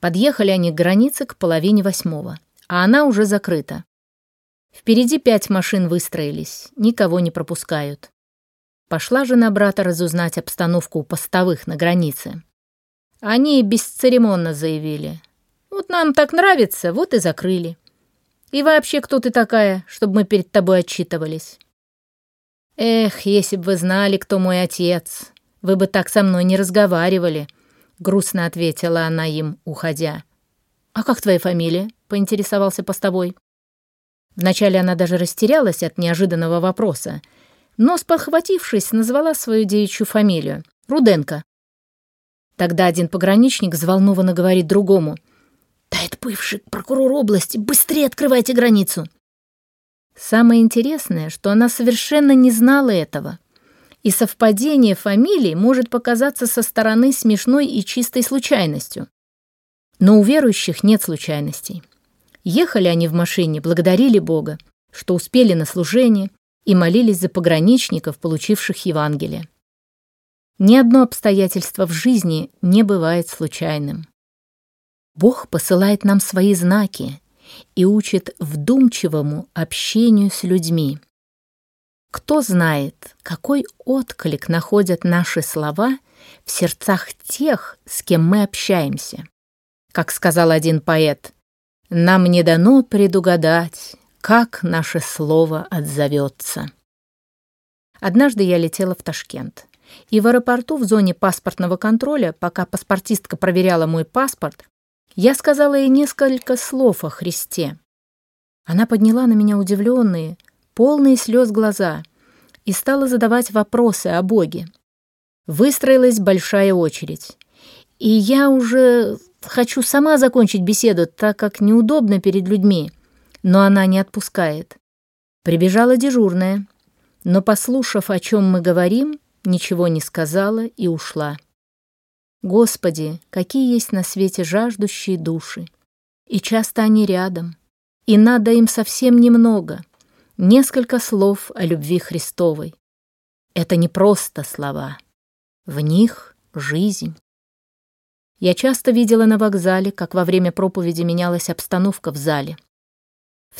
Подъехали они к границе к половине восьмого, а она уже закрыта. Впереди пять машин выстроились, никого не пропускают. Пошла жена брата разузнать обстановку у постовых на границе. Они бесцеремонно заявили. «Вот нам так нравится, вот и закрыли. И вообще, кто ты такая, чтобы мы перед тобой отчитывались?» «Эх, если бы вы знали, кто мой отец, вы бы так со мной не разговаривали», — грустно ответила она им, уходя. «А как твоя фамилия?» — поинтересовался постовой. Вначале она даже растерялась от неожиданного вопроса, но, спохватившись, назвала свою девичью фамилию — Руденко. Тогда один пограничник взволнованно говорит другому. «Да это бывший прокурор области! Быстрее открывайте границу!» Самое интересное, что она совершенно не знала этого. И совпадение фамилий может показаться со стороны смешной и чистой случайностью. Но у верующих нет случайностей. Ехали они в машине, благодарили Бога, что успели на служение и молились за пограничников, получивших Евангелие. Ни одно обстоятельство в жизни не бывает случайным. Бог посылает нам свои знаки и учит вдумчивому общению с людьми. Кто знает, какой отклик находят наши слова в сердцах тех, с кем мы общаемся. Как сказал один поэт, «Нам не дано предугадать, как наше слово отзовется». Однажды я летела в Ташкент. И в аэропорту в зоне паспортного контроля, пока паспортистка проверяла мой паспорт, я сказала ей несколько слов о Христе. Она подняла на меня удивленные, полные слез глаза и стала задавать вопросы о Боге. Выстроилась большая очередь. И я уже хочу сама закончить беседу, так как неудобно перед людьми, но она не отпускает. Прибежала дежурная, но, послушав, о чем мы говорим, ничего не сказала и ушла. Господи, какие есть на свете жаждущие души! И часто они рядом, и надо им совсем немного, несколько слов о любви Христовой. Это не просто слова, в них жизнь. Я часто видела на вокзале, как во время проповеди менялась обстановка в зале.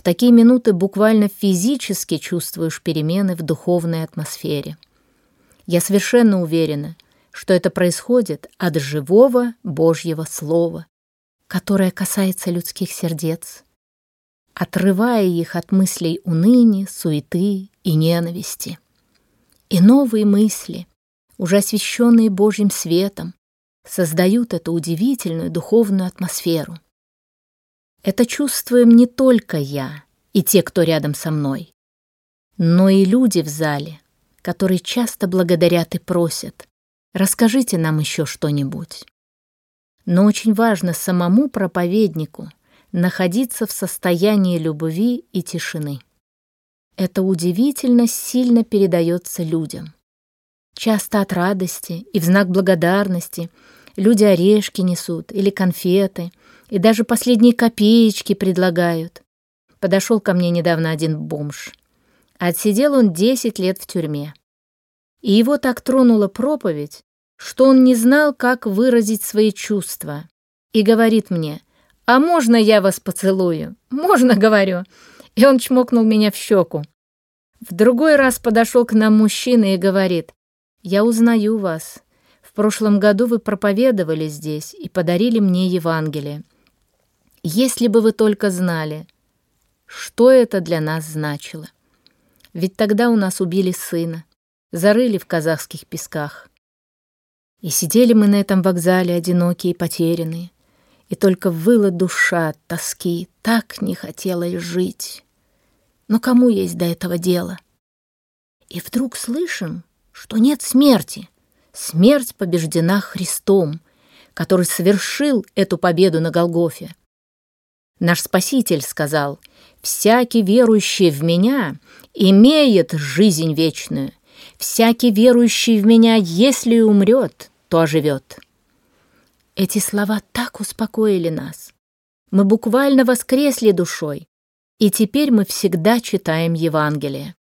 В такие минуты буквально физически чувствуешь перемены в духовной атмосфере. Я совершенно уверена, что это происходит от живого Божьего Слова, которое касается людских сердец, отрывая их от мыслей уныния, суеты и ненависти. И новые мысли, уже освещенные Божьим светом, создают эту удивительную духовную атмосферу. Это чувствуем не только я и те, кто рядом со мной, но и люди в зале, которые часто благодарят и просят, расскажите нам еще что-нибудь. Но очень важно самому проповеднику находиться в состоянии любви и тишины. Это удивительно сильно передается людям. Часто от радости и в знак благодарности люди орешки несут или конфеты, и даже последние копеечки предлагают. Подошел ко мне недавно один бомж. Отсидел он 10 лет в тюрьме. И его так тронула проповедь, что он не знал, как выразить свои чувства. И говорит мне, «А можно я вас поцелую?» «Можно, — говорю». И он чмокнул меня в щеку. В другой раз подошел к нам мужчина и говорит, «Я узнаю вас. В прошлом году вы проповедовали здесь и подарили мне Евангелие. Если бы вы только знали, что это для нас значило. Ведь тогда у нас убили сына, зарыли в казахских песках. И сидели мы на этом вокзале, одинокие и потерянные, и только выла душа от тоски, так не хотелось жить. Но кому есть до этого дело? И вдруг слышим, что нет смерти. Смерть побеждена Христом, который совершил эту победу на Голгофе. Наш Спаситель сказал, «Всякий верующий в Меня имеет жизнь вечную. Всякий верующий в Меня, если умрет, то оживет». Эти слова так успокоили нас. Мы буквально воскресли душой, и теперь мы всегда читаем Евангелие.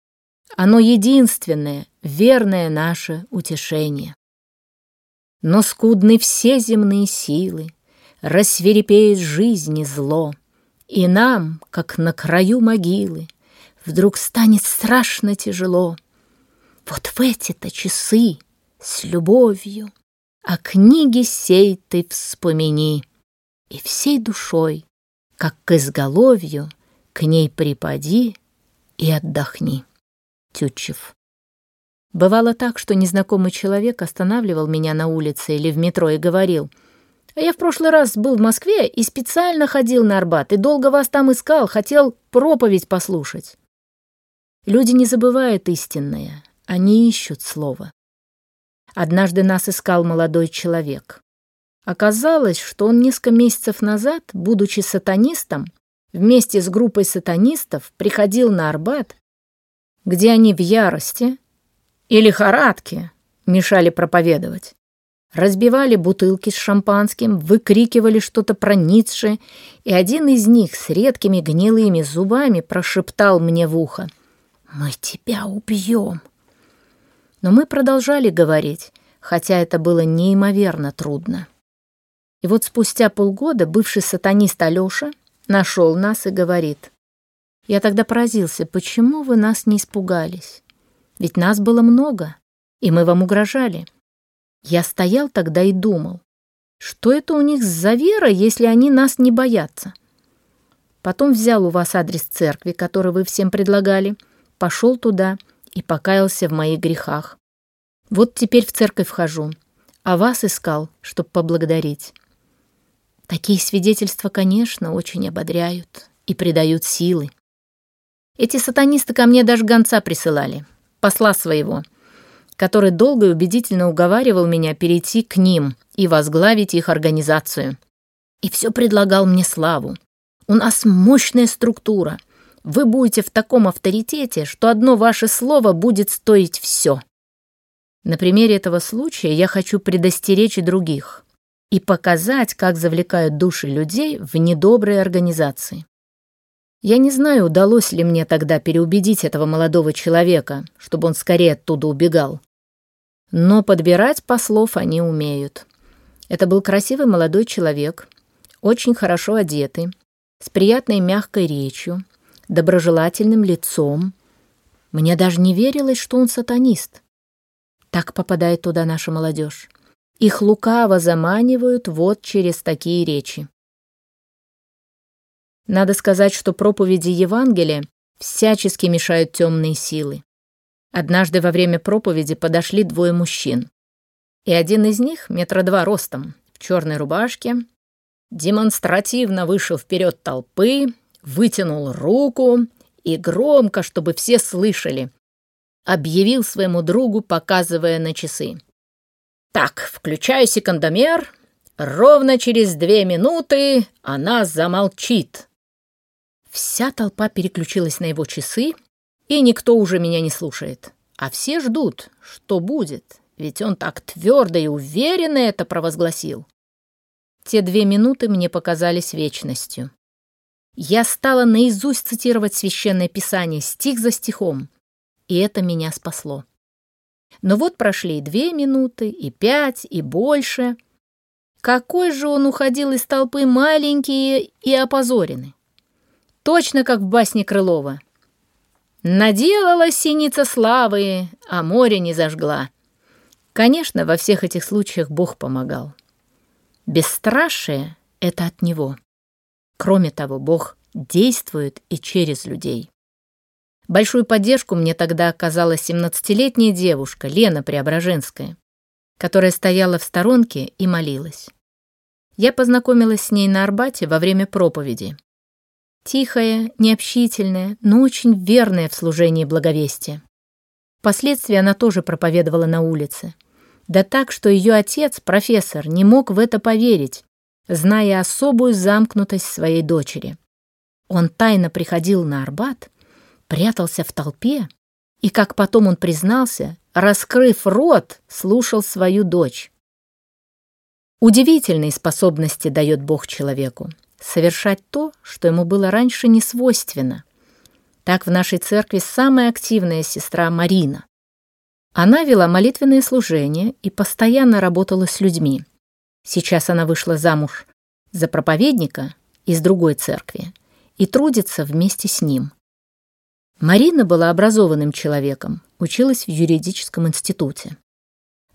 Оно единственное, верное наше утешение. Но скудны все земные силы, Рассверепеет жизни зло, И нам, как на краю могилы, Вдруг станет страшно тяжело. Вот в эти-то часы с любовью О книге сей ты вспомини, И всей душой, как к изголовью, К ней припади и отдохни. Тютчев. Бывало так, что незнакомый человек останавливал меня на улице или в метро и говорил, «А я в прошлый раз был в Москве и специально ходил на Арбат, и долго вас там искал, хотел проповедь послушать». Люди не забывают истинное, они ищут слово. Однажды нас искал молодой человек. Оказалось, что он несколько месяцев назад, будучи сатанистом, вместе с группой сатанистов приходил на Арбат, где они в ярости и лихорадке мешали проповедовать. Разбивали бутылки с шампанским, выкрикивали что-то про Ницше, и один из них с редкими гнилыми зубами прошептал мне в ухо «Мы тебя убьем». Но мы продолжали говорить, хотя это было неимоверно трудно. И вот спустя полгода бывший сатанист Алёша нашел нас и говорит «Я тогда поразился, почему вы нас не испугались?» Ведь нас было много, и мы вам угрожали. Я стоял тогда и думал, что это у них за вера, если они нас не боятся. Потом взял у вас адрес церкви, который вы всем предлагали, пошел туда и покаялся в моих грехах. Вот теперь в церковь вхожу, а вас искал, чтобы поблагодарить. Такие свидетельства, конечно, очень ободряют и придают силы. Эти сатанисты ко мне даже гонца присылали посла своего, который долго и убедительно уговаривал меня перейти к ним и возглавить их организацию. И все предлагал мне славу. У нас мощная структура. вы будете в таком авторитете, что одно ваше слово будет стоить все. На примере этого случая я хочу предостеречь и других и показать, как завлекают души людей в недобрые организации. Я не знаю, удалось ли мне тогда переубедить этого молодого человека, чтобы он скорее оттуда убегал. Но подбирать послов они умеют. Это был красивый молодой человек, очень хорошо одетый, с приятной мягкой речью, доброжелательным лицом. Мне даже не верилось, что он сатанист. Так попадает туда наша молодежь. Их лукаво заманивают вот через такие речи. Надо сказать, что проповеди Евангелия всячески мешают темные силы. Однажды во время проповеди подошли двое мужчин. И один из них, метра два ростом, в черной рубашке, демонстративно вышел вперед толпы, вытянул руку и громко, чтобы все слышали, объявил своему другу, показывая на часы. «Так, включаю секундомер. Ровно через две минуты она замолчит». Вся толпа переключилась на его часы, и никто уже меня не слушает. А все ждут, что будет, ведь он так твердо и уверенно это провозгласил. Те две минуты мне показались вечностью. Я стала наизусть цитировать священное писание стих за стихом, и это меня спасло. Но вот прошли и две минуты, и пять, и больше. Какой же он уходил из толпы маленький и опозоренный. Точно как в басне Крылова. Наделала синица славы, а море не зажгла. Конечно, во всех этих случаях Бог помогал. Бесстрашие — это от Него. Кроме того, Бог действует и через людей. Большую поддержку мне тогда оказала 17-летняя девушка Лена Преображенская, которая стояла в сторонке и молилась. Я познакомилась с ней на Арбате во время проповеди. Тихая, необщительная, но очень верная в служении благовестия. Впоследствии она тоже проповедовала на улице. Да так, что ее отец, профессор, не мог в это поверить, зная особую замкнутость своей дочери. Он тайно приходил на Арбат, прятался в толпе и, как потом он признался, раскрыв рот, слушал свою дочь. Удивительные способности дает Бог человеку совершать то, что ему было раньше не свойственно. Так в нашей церкви самая активная сестра Марина. Она вела молитвенное служение и постоянно работала с людьми. Сейчас она вышла замуж за проповедника из другой церкви и трудится вместе с ним. Марина была образованным человеком, училась в юридическом институте.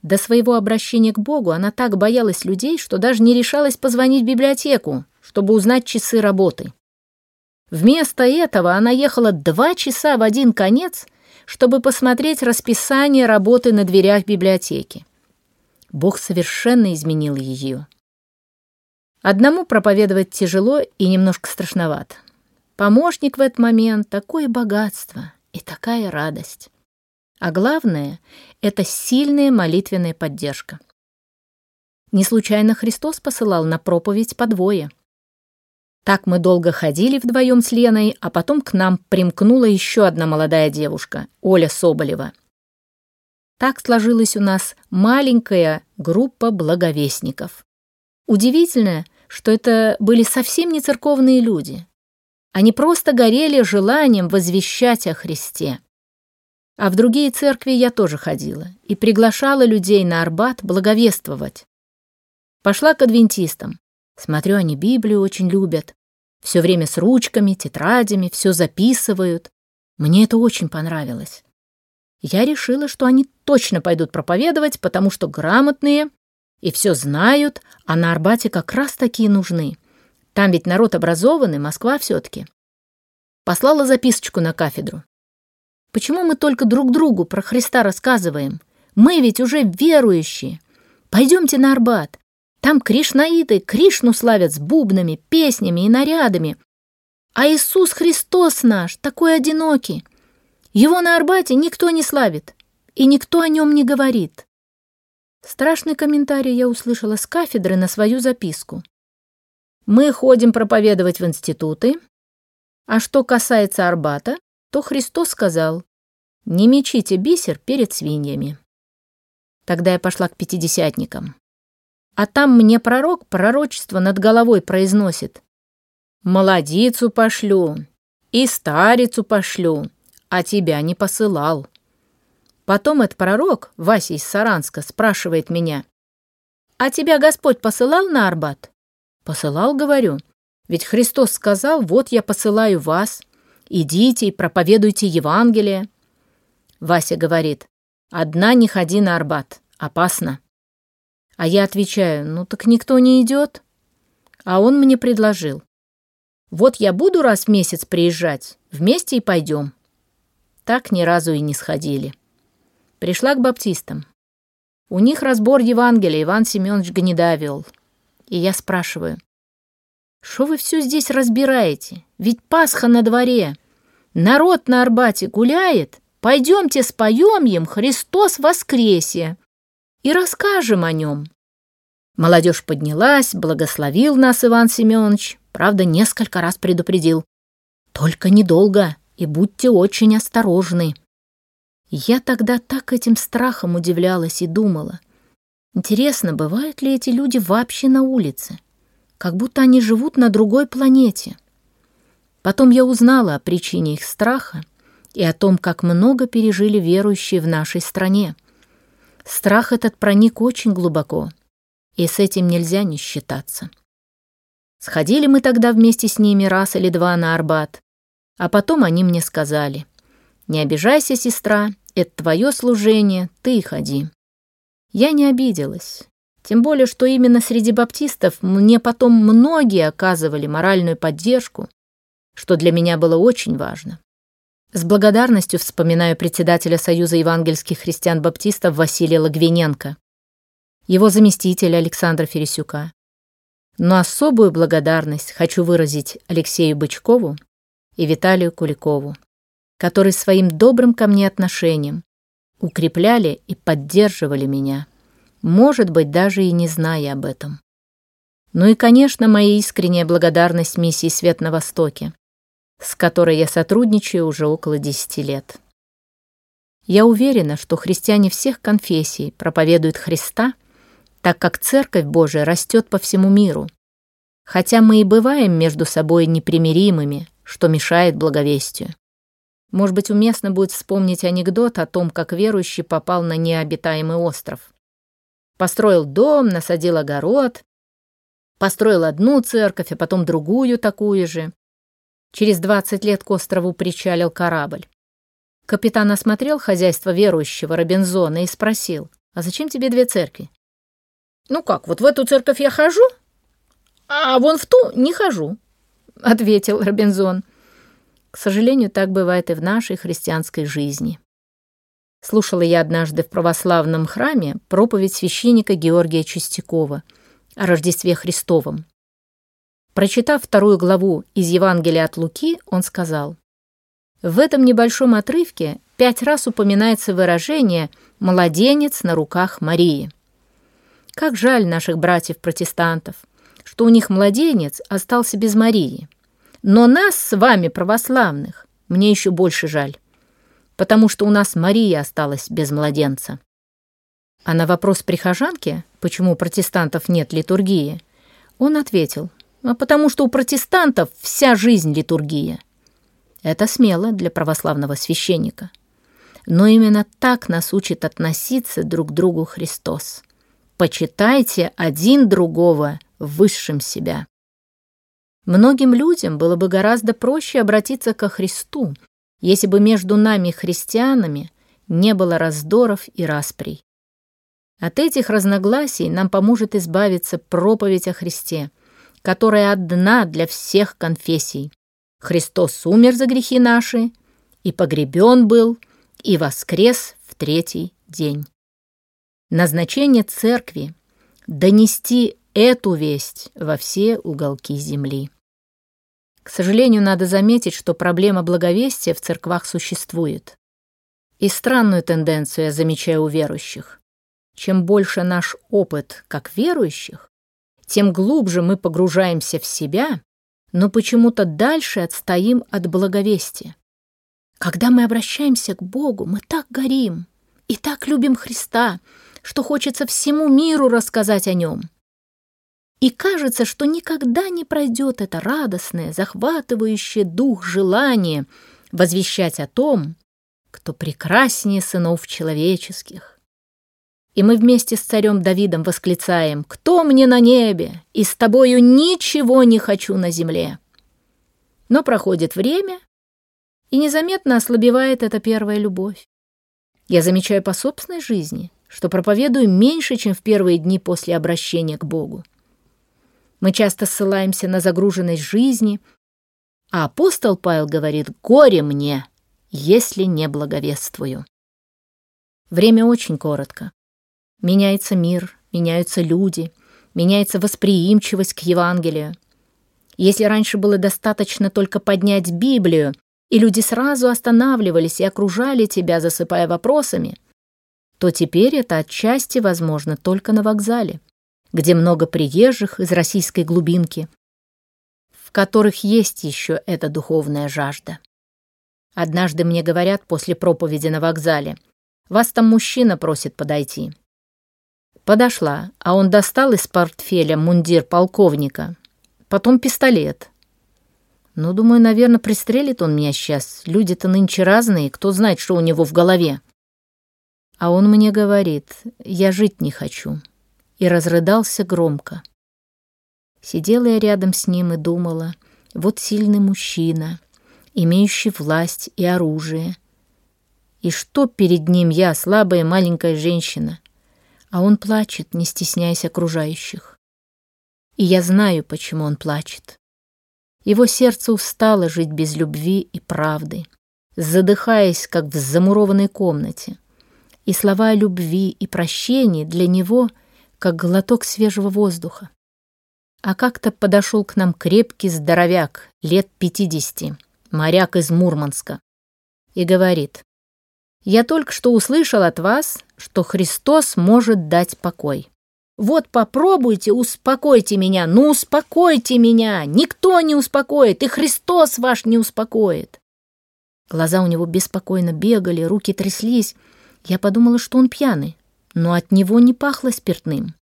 До своего обращения к Богу она так боялась людей, что даже не решалась позвонить в библиотеку, чтобы узнать часы работы. Вместо этого она ехала два часа в один конец, чтобы посмотреть расписание работы на дверях библиотеки. Бог совершенно изменил ее. Одному проповедовать тяжело и немножко страшновато. Помощник в этот момент — такое богатство и такая радость. А главное — это сильная молитвенная поддержка. Не случайно Христос посылал на проповедь по двое. Так мы долго ходили вдвоем с Леной, а потом к нам примкнула еще одна молодая девушка, Оля Соболева. Так сложилась у нас маленькая группа благовестников. Удивительно, что это были совсем не церковные люди. Они просто горели желанием возвещать о Христе. А в другие церкви я тоже ходила и приглашала людей на Арбат благовествовать. Пошла к адвентистам. Смотрю, они Библию очень любят. Все время с ручками, тетрадями, все записывают. Мне это очень понравилось. Я решила, что они точно пойдут проповедовать, потому что грамотные и все знают, а на Арбате как раз такие нужны. Там ведь народ образованный, Москва все-таки. Послала записочку на кафедру. Почему мы только друг другу про Христа рассказываем? Мы ведь уже верующие. Пойдемте на Арбат. Там кришнаиты Кришну славят с бубнами, песнями и нарядами. А Иисус Христос наш такой одинокий. Его на Арбате никто не славит, и никто о нем не говорит. Страшный комментарий я услышала с кафедры на свою записку. Мы ходим проповедовать в институты, А что касается Арбата, то Христос сказал, «Не мечите бисер перед свиньями». Тогда я пошла к пятидесятникам. А там мне пророк пророчество над головой произносит. «Молодицу пошлю и старицу пошлю, а тебя не посылал». Потом этот пророк, Вася из Саранска, спрашивает меня, «А тебя Господь посылал на Арбат?» «Посылал, говорю. Ведь Христос сказал, вот я посылаю вас. Идите и проповедуйте Евангелие». Вася говорит, «Одна не ходи на Арбат, опасно». А я отвечаю, «Ну так никто не идет». А он мне предложил, «Вот я буду раз в месяц приезжать, вместе и пойдем». Так ни разу и не сходили. Пришла к баптистам. У них разбор Евангелия Иван Семенович Гнеда вел. И я спрашиваю, что вы все здесь разбираете? Ведь Пасха на дворе. Народ на Арбате гуляет. Пойдемте споем им «Христос воскресе» и расскажем о нем. Молодежь поднялась, благословил нас Иван Семенович, правда, несколько раз предупредил. Только недолго и будьте очень осторожны. Я тогда так этим страхом удивлялась и думала. Интересно, бывают ли эти люди вообще на улице? Как будто они живут на другой планете. Потом я узнала о причине их страха и о том, как много пережили верующие в нашей стране. Страх этот проник очень глубоко, и с этим нельзя не считаться. Сходили мы тогда вместе с ними раз или два на Арбат, а потом они мне сказали, «Не обижайся, сестра, это твое служение, ты ходи. Я не обиделась. Тем более, что именно среди баптистов мне потом многие оказывали моральную поддержку, что для меня было очень важно. С благодарностью вспоминаю председателя Союза евангельских христиан-баптистов Василия Лагвиненко, его заместителя Александра Фересюка. Но особую благодарность хочу выразить Алексею Бычкову и Виталию Куликову которые своим добрым ко мне отношением укрепляли и поддерживали меня, может быть, даже и не зная об этом. Ну и, конечно, моя искренняя благодарность миссии «Свет на Востоке», с которой я сотрудничаю уже около десяти лет. Я уверена, что христиане всех конфессий проповедуют Христа, так как Церковь Божия растет по всему миру, хотя мы и бываем между собой непримиримыми, что мешает благовестию. Может быть, уместно будет вспомнить анекдот о том, как верующий попал на необитаемый остров. Построил дом, насадил огород, построил одну церковь, а потом другую такую же. Через 20 лет к острову причалил корабль. Капитан осмотрел хозяйство верующего Робинзона и спросил, «А зачем тебе две церкви?» «Ну как, вот в эту церковь я хожу, а вон в ту не хожу», — ответил Робинзон. К сожалению, так бывает и в нашей христианской жизни. Слушала я однажды в православном храме проповедь священника Георгия Чистякова о Рождестве Христовом. Прочитав вторую главу из Евангелия от Луки, он сказал, «В этом небольшом отрывке пять раз упоминается выражение «младенец на руках Марии». Как жаль наших братьев-протестантов, что у них младенец остался без Марии. Но нас с вами, православных, мне еще больше жаль, потому что у нас Мария осталась без младенца. А на вопрос прихожанки, почему у протестантов нет литургии, он ответил, а потому что у протестантов вся жизнь литургия. Это смело для православного священника. Но именно так нас учит относиться друг к другу Христос. Почитайте один другого высшим себя. Многим людям было бы гораздо проще обратиться ко Христу, если бы между нами, христианами, не было раздоров и расприй. От этих разногласий нам поможет избавиться проповедь о Христе, которая одна для всех конфессий. Христос умер за грехи наши, и погребен был, и воскрес в третий день. Назначение церкви — донести эту весть во все уголки земли. К сожалению, надо заметить, что проблема благовестия в церквах существует. И странную тенденцию я замечаю у верующих. Чем больше наш опыт как верующих, тем глубже мы погружаемся в себя, но почему-то дальше отстоим от благовестия. Когда мы обращаемся к Богу, мы так горим и так любим Христа, что хочется всему миру рассказать о нем. И кажется, что никогда не пройдет это радостное, захватывающее дух желание возвещать о том, кто прекраснее сынов человеческих. И мы вместе с царем Давидом восклицаем «Кто мне на небе? И с тобою ничего не хочу на земле». Но проходит время, и незаметно ослабевает эта первая любовь. Я замечаю по собственной жизни, что проповедую меньше, чем в первые дни после обращения к Богу. Мы часто ссылаемся на загруженность жизни, а апостол Павел говорит «Горе мне, если не благовествую». Время очень коротко. Меняется мир, меняются люди, меняется восприимчивость к Евангелию. Если раньше было достаточно только поднять Библию, и люди сразу останавливались и окружали тебя, засыпая вопросами, то теперь это отчасти возможно только на вокзале, где много приезжих из российской глубинки, в которых есть еще эта духовная жажда. Однажды мне говорят после проповеди на вокзале, «Вас там мужчина просит подойти». Подошла, а он достал из портфеля мундир полковника, потом пистолет. Ну, думаю, наверное, пристрелит он меня сейчас. Люди-то нынче разные, кто знает, что у него в голове. А он мне говорит, я жить не хочу. И разрыдался громко. Сидела я рядом с ним и думала, вот сильный мужчина, имеющий власть и оружие. И что перед ним я, слабая маленькая женщина? А он плачет, не стесняясь окружающих. И я знаю, почему он плачет. Его сердце устало жить без любви и правды, задыхаясь, как в замурованной комнате. И слова любви и прощении для него как глоток свежего воздуха. А как-то подошел к нам крепкий здоровяк, лет пятидесяти, моряк из Мурманска, и говорит, я только что услышал от вас, что Христос может дать покой. Вот попробуйте, успокойте меня, ну успокойте меня, никто не успокоит, и Христос ваш не успокоит. Глаза у него беспокойно бегали, руки тряслись. Я подумала, что он пьяный, но от него не пахло спиртным.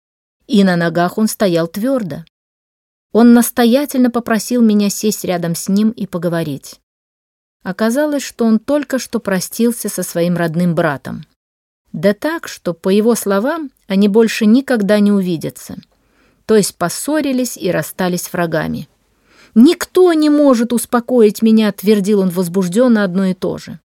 И на ногах он стоял твердо. Он настоятельно попросил меня сесть рядом с ним и поговорить. Оказалось, что он только что простился со своим родным братом. Да так, что, по его словам, они больше никогда не увидятся. То есть поссорились и расстались врагами. «Никто не может успокоить меня», — твердил он возбужденно одно и то же.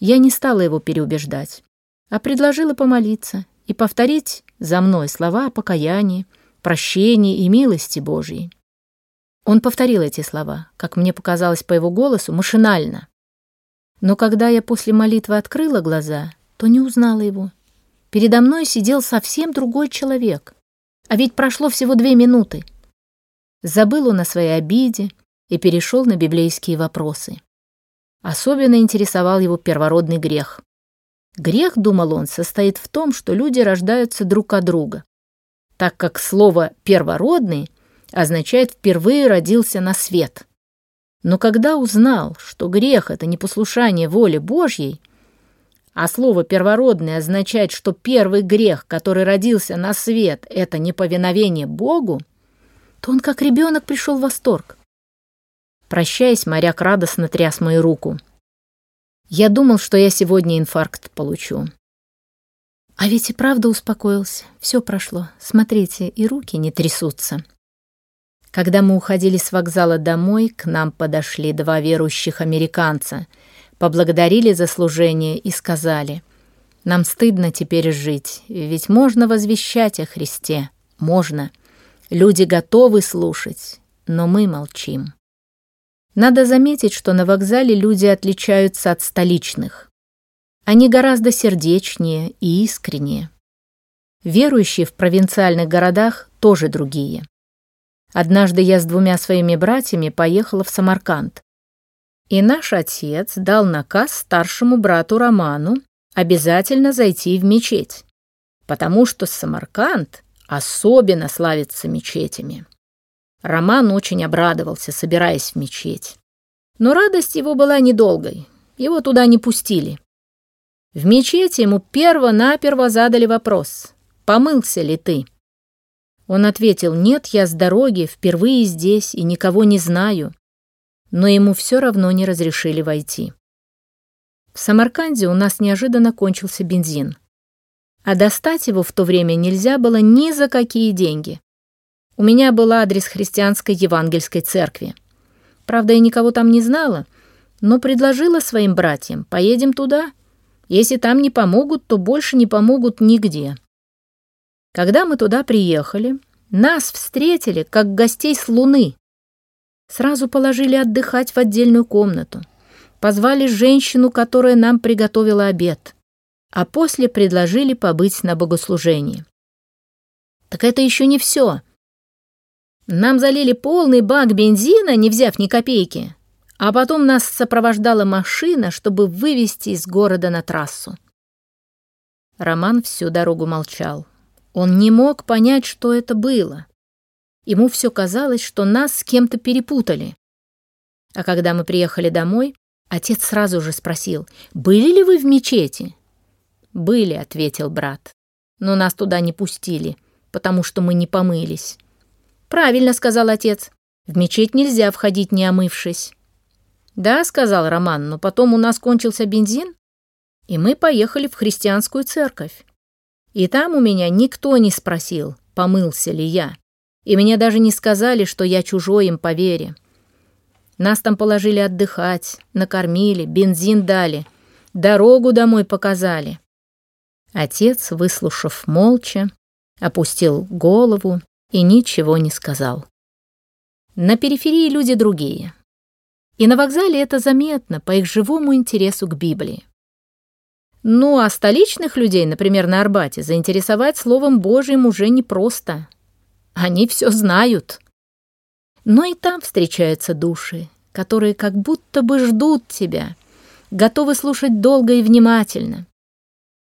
Я не стала его переубеждать, а предложила помолиться и повторить за мной слова о покаянии, прощении и милости Божьей. Он повторил эти слова, как мне показалось по его голосу, машинально. Но когда я после молитвы открыла глаза, то не узнала его. Передо мной сидел совсем другой человек. А ведь прошло всего две минуты. Забыл он о своей обиде и перешел на библейские вопросы. Особенно интересовал его первородный грех. Грех, думал он, состоит в том, что люди рождаются друг от друга, так как слово «первородный» означает «впервые родился на свет». Но когда узнал, что грех — это непослушание воле Божьей, а слово «первородный» означает, что первый грех, который родился на свет, — это неповиновение Богу, то он как ребенок пришел в восторг. Прощаясь, моряк радостно тряс мою руку. Я думал, что я сегодня инфаркт получу. А ведь и правда успокоился. Все прошло. Смотрите, и руки не трясутся. Когда мы уходили с вокзала домой, к нам подошли два верующих американца, поблагодарили за служение и сказали, «Нам стыдно теперь жить, ведь можно возвещать о Христе, можно. Люди готовы слушать, но мы молчим». Надо заметить, что на вокзале люди отличаются от столичных. Они гораздо сердечнее и искреннее. Верующие в провинциальных городах тоже другие. Однажды я с двумя своими братьями поехала в Самарканд. И наш отец дал наказ старшему брату Роману обязательно зайти в мечеть, потому что Самарканд особенно славится мечетями. Роман очень обрадовался, собираясь в мечеть. Но радость его была недолгой, его туда не пустили. В мечети ему перво-наперво задали вопрос, помылся ли ты? Он ответил, нет, я с дороги, впервые здесь и никого не знаю. Но ему все равно не разрешили войти. В Самарканде у нас неожиданно кончился бензин. А достать его в то время нельзя было ни за какие деньги. У меня был адрес христианской евангельской церкви. Правда, я никого там не знала, но предложила своим братьям, поедем туда. Если там не помогут, то больше не помогут нигде. Когда мы туда приехали, нас встретили, как гостей с Луны. Сразу положили отдыхать в отдельную комнату. Позвали женщину, которая нам приготовила обед. А после предложили побыть на богослужении. Так это еще не все. Нам залили полный бак бензина, не взяв ни копейки. А потом нас сопровождала машина, чтобы вывести из города на трассу. Роман всю дорогу молчал. Он не мог понять, что это было. Ему все казалось, что нас с кем-то перепутали. А когда мы приехали домой, отец сразу же спросил, «Были ли вы в мечети?» «Были», — ответил брат. «Но нас туда не пустили, потому что мы не помылись». «Правильно», — сказал отец. «В мечеть нельзя входить, не омывшись». «Да», — сказал Роман, «но потом у нас кончился бензин, и мы поехали в христианскую церковь. И там у меня никто не спросил, помылся ли я. И мне даже не сказали, что я чужой им по вере. Нас там положили отдыхать, накормили, бензин дали, дорогу домой показали. Отец, выслушав молча, опустил голову и ничего не сказал. На периферии люди другие. И на вокзале это заметно по их живому интересу к Библии. Ну, а столичных людей, например, на Арбате, заинтересовать словом Божьим уже непросто. Они все знают. Но и там встречаются души, которые как будто бы ждут тебя, готовы слушать долго и внимательно.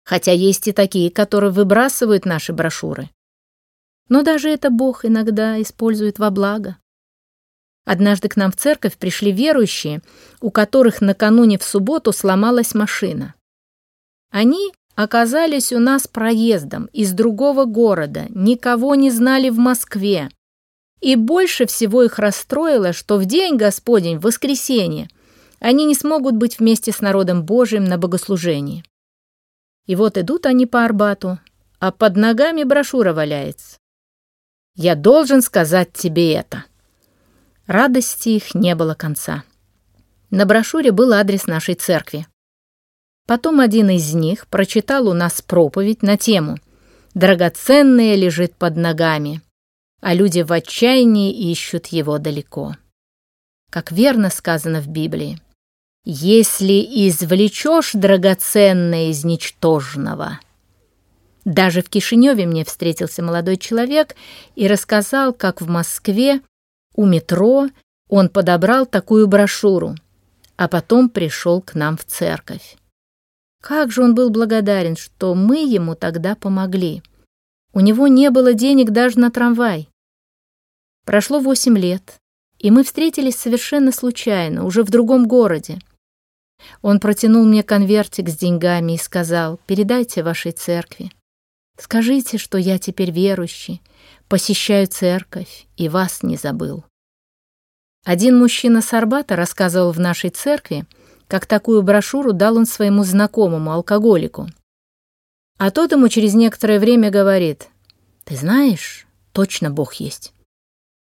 Хотя есть и такие, которые выбрасывают наши брошюры. Но даже это Бог иногда использует во благо. Однажды к нам в церковь пришли верующие, у которых накануне в субботу сломалась машина. Они оказались у нас проездом из другого города, никого не знали в Москве. И больше всего их расстроило, что в день Господень, в воскресенье, они не смогут быть вместе с народом Божиим на богослужении. И вот идут они по Арбату, а под ногами брошюра валяется. «Я должен сказать тебе это». Радости их не было конца. На брошюре был адрес нашей церкви. Потом один из них прочитал у нас проповедь на тему «Драгоценное лежит под ногами, а люди в отчаянии ищут его далеко». Как верно сказано в Библии, «Если извлечешь драгоценное из ничтожного». Даже в Кишиневе мне встретился молодой человек и рассказал, как в Москве у метро он подобрал такую брошюру, а потом пришел к нам в церковь. Как же он был благодарен, что мы ему тогда помогли. У него не было денег даже на трамвай. Прошло восемь лет, и мы встретились совершенно случайно, уже в другом городе. Он протянул мне конвертик с деньгами и сказал, «Передайте вашей церкви. Скажите, что я теперь верующий, посещаю церковь и вас не забыл». Один мужчина с Арбата рассказывал в нашей церкви, как такую брошюру дал он своему знакомому, алкоголику. А тот ему через некоторое время говорит, «Ты знаешь, точно Бог есть.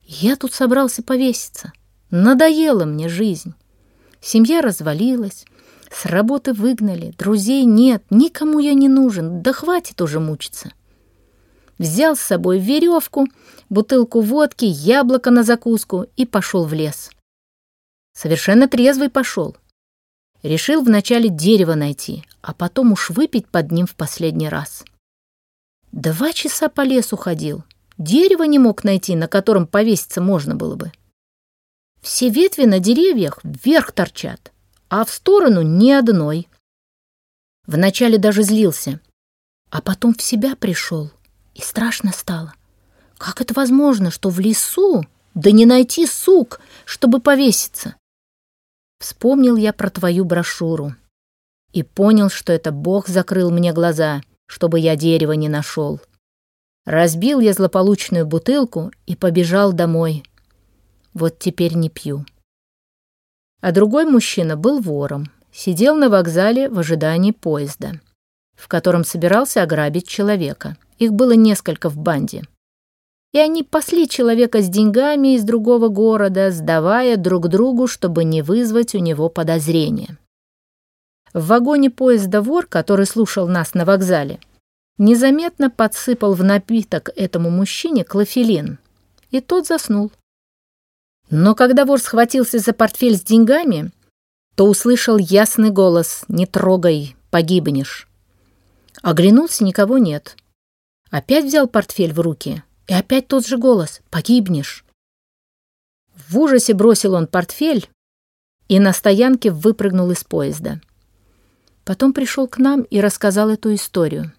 Я тут собрался повеситься. Надоела мне жизнь. Семья развалилась, с работы выгнали, друзей нет, никому я не нужен, да хватит уже мучиться». Взял с собой веревку, бутылку водки, яблоко на закуску и пошел в лес. Совершенно трезвый пошел. Решил вначале дерево найти, а потом уж выпить под ним в последний раз. Два часа по лесу ходил. Дерева не мог найти, на котором повеситься можно было бы. Все ветви на деревьях вверх торчат, а в сторону ни одной. Вначале даже злился, а потом в себя пришел, и страшно стало. Как это возможно, что в лесу да не найти сук, чтобы повеситься. Вспомнил я про твою брошюру и понял, что это Бог закрыл мне глаза, чтобы я дерева не нашел. Разбил я злополучную бутылку и побежал домой. Вот теперь не пью. А другой мужчина был вором, сидел на вокзале в ожидании поезда, в котором собирался ограбить человека. Их было несколько в банде. И они пасли человека с деньгами из другого города, сдавая друг другу, чтобы не вызвать у него подозрения. В вагоне поезда вор, который слушал нас на вокзале, незаметно подсыпал в напиток этому мужчине клофелин, и тот заснул. Но когда вор схватился за портфель с деньгами, то услышал ясный голос «Не трогай, погибнешь». Оглянулся, никого нет. Опять взял портфель в руки, и опять тот же голос «Погибнешь». В ужасе бросил он портфель и на стоянке выпрыгнул из поезда. Потом пришел к нам и рассказал эту историю.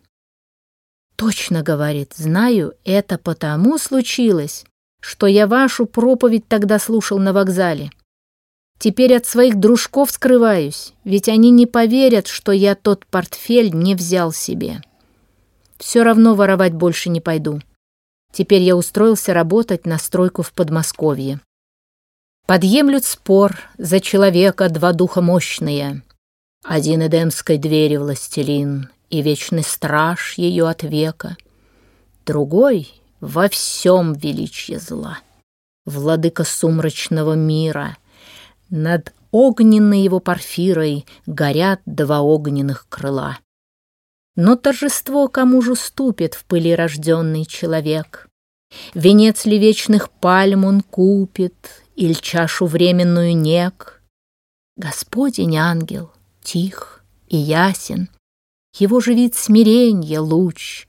«Точно, — говорит, — знаю, это потому случилось, что я вашу проповедь тогда слушал на вокзале. Теперь от своих дружков скрываюсь, ведь они не поверят, что я тот портфель не взял себе. Все равно воровать больше не пойду. Теперь я устроился работать на стройку в Подмосковье. Подъемлют спор за человека два духа мощные — один эдемской двери властелин и вечный страж ее от века, другой во всем величье зла, владыка сумрачного мира. Над огненной его парфирой горят два огненных крыла. Но торжество кому же ступит в пыли рожденный человек? Венец ли вечных пальм он купит, Иль чашу временную нек? Господень ангел — тих и ясен, Его же вид смиренья луч,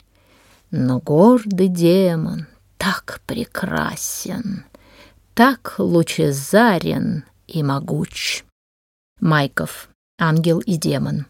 Но гордый демон так прекрасен, Так лучезарен и могуч. Майков, ангел и демон.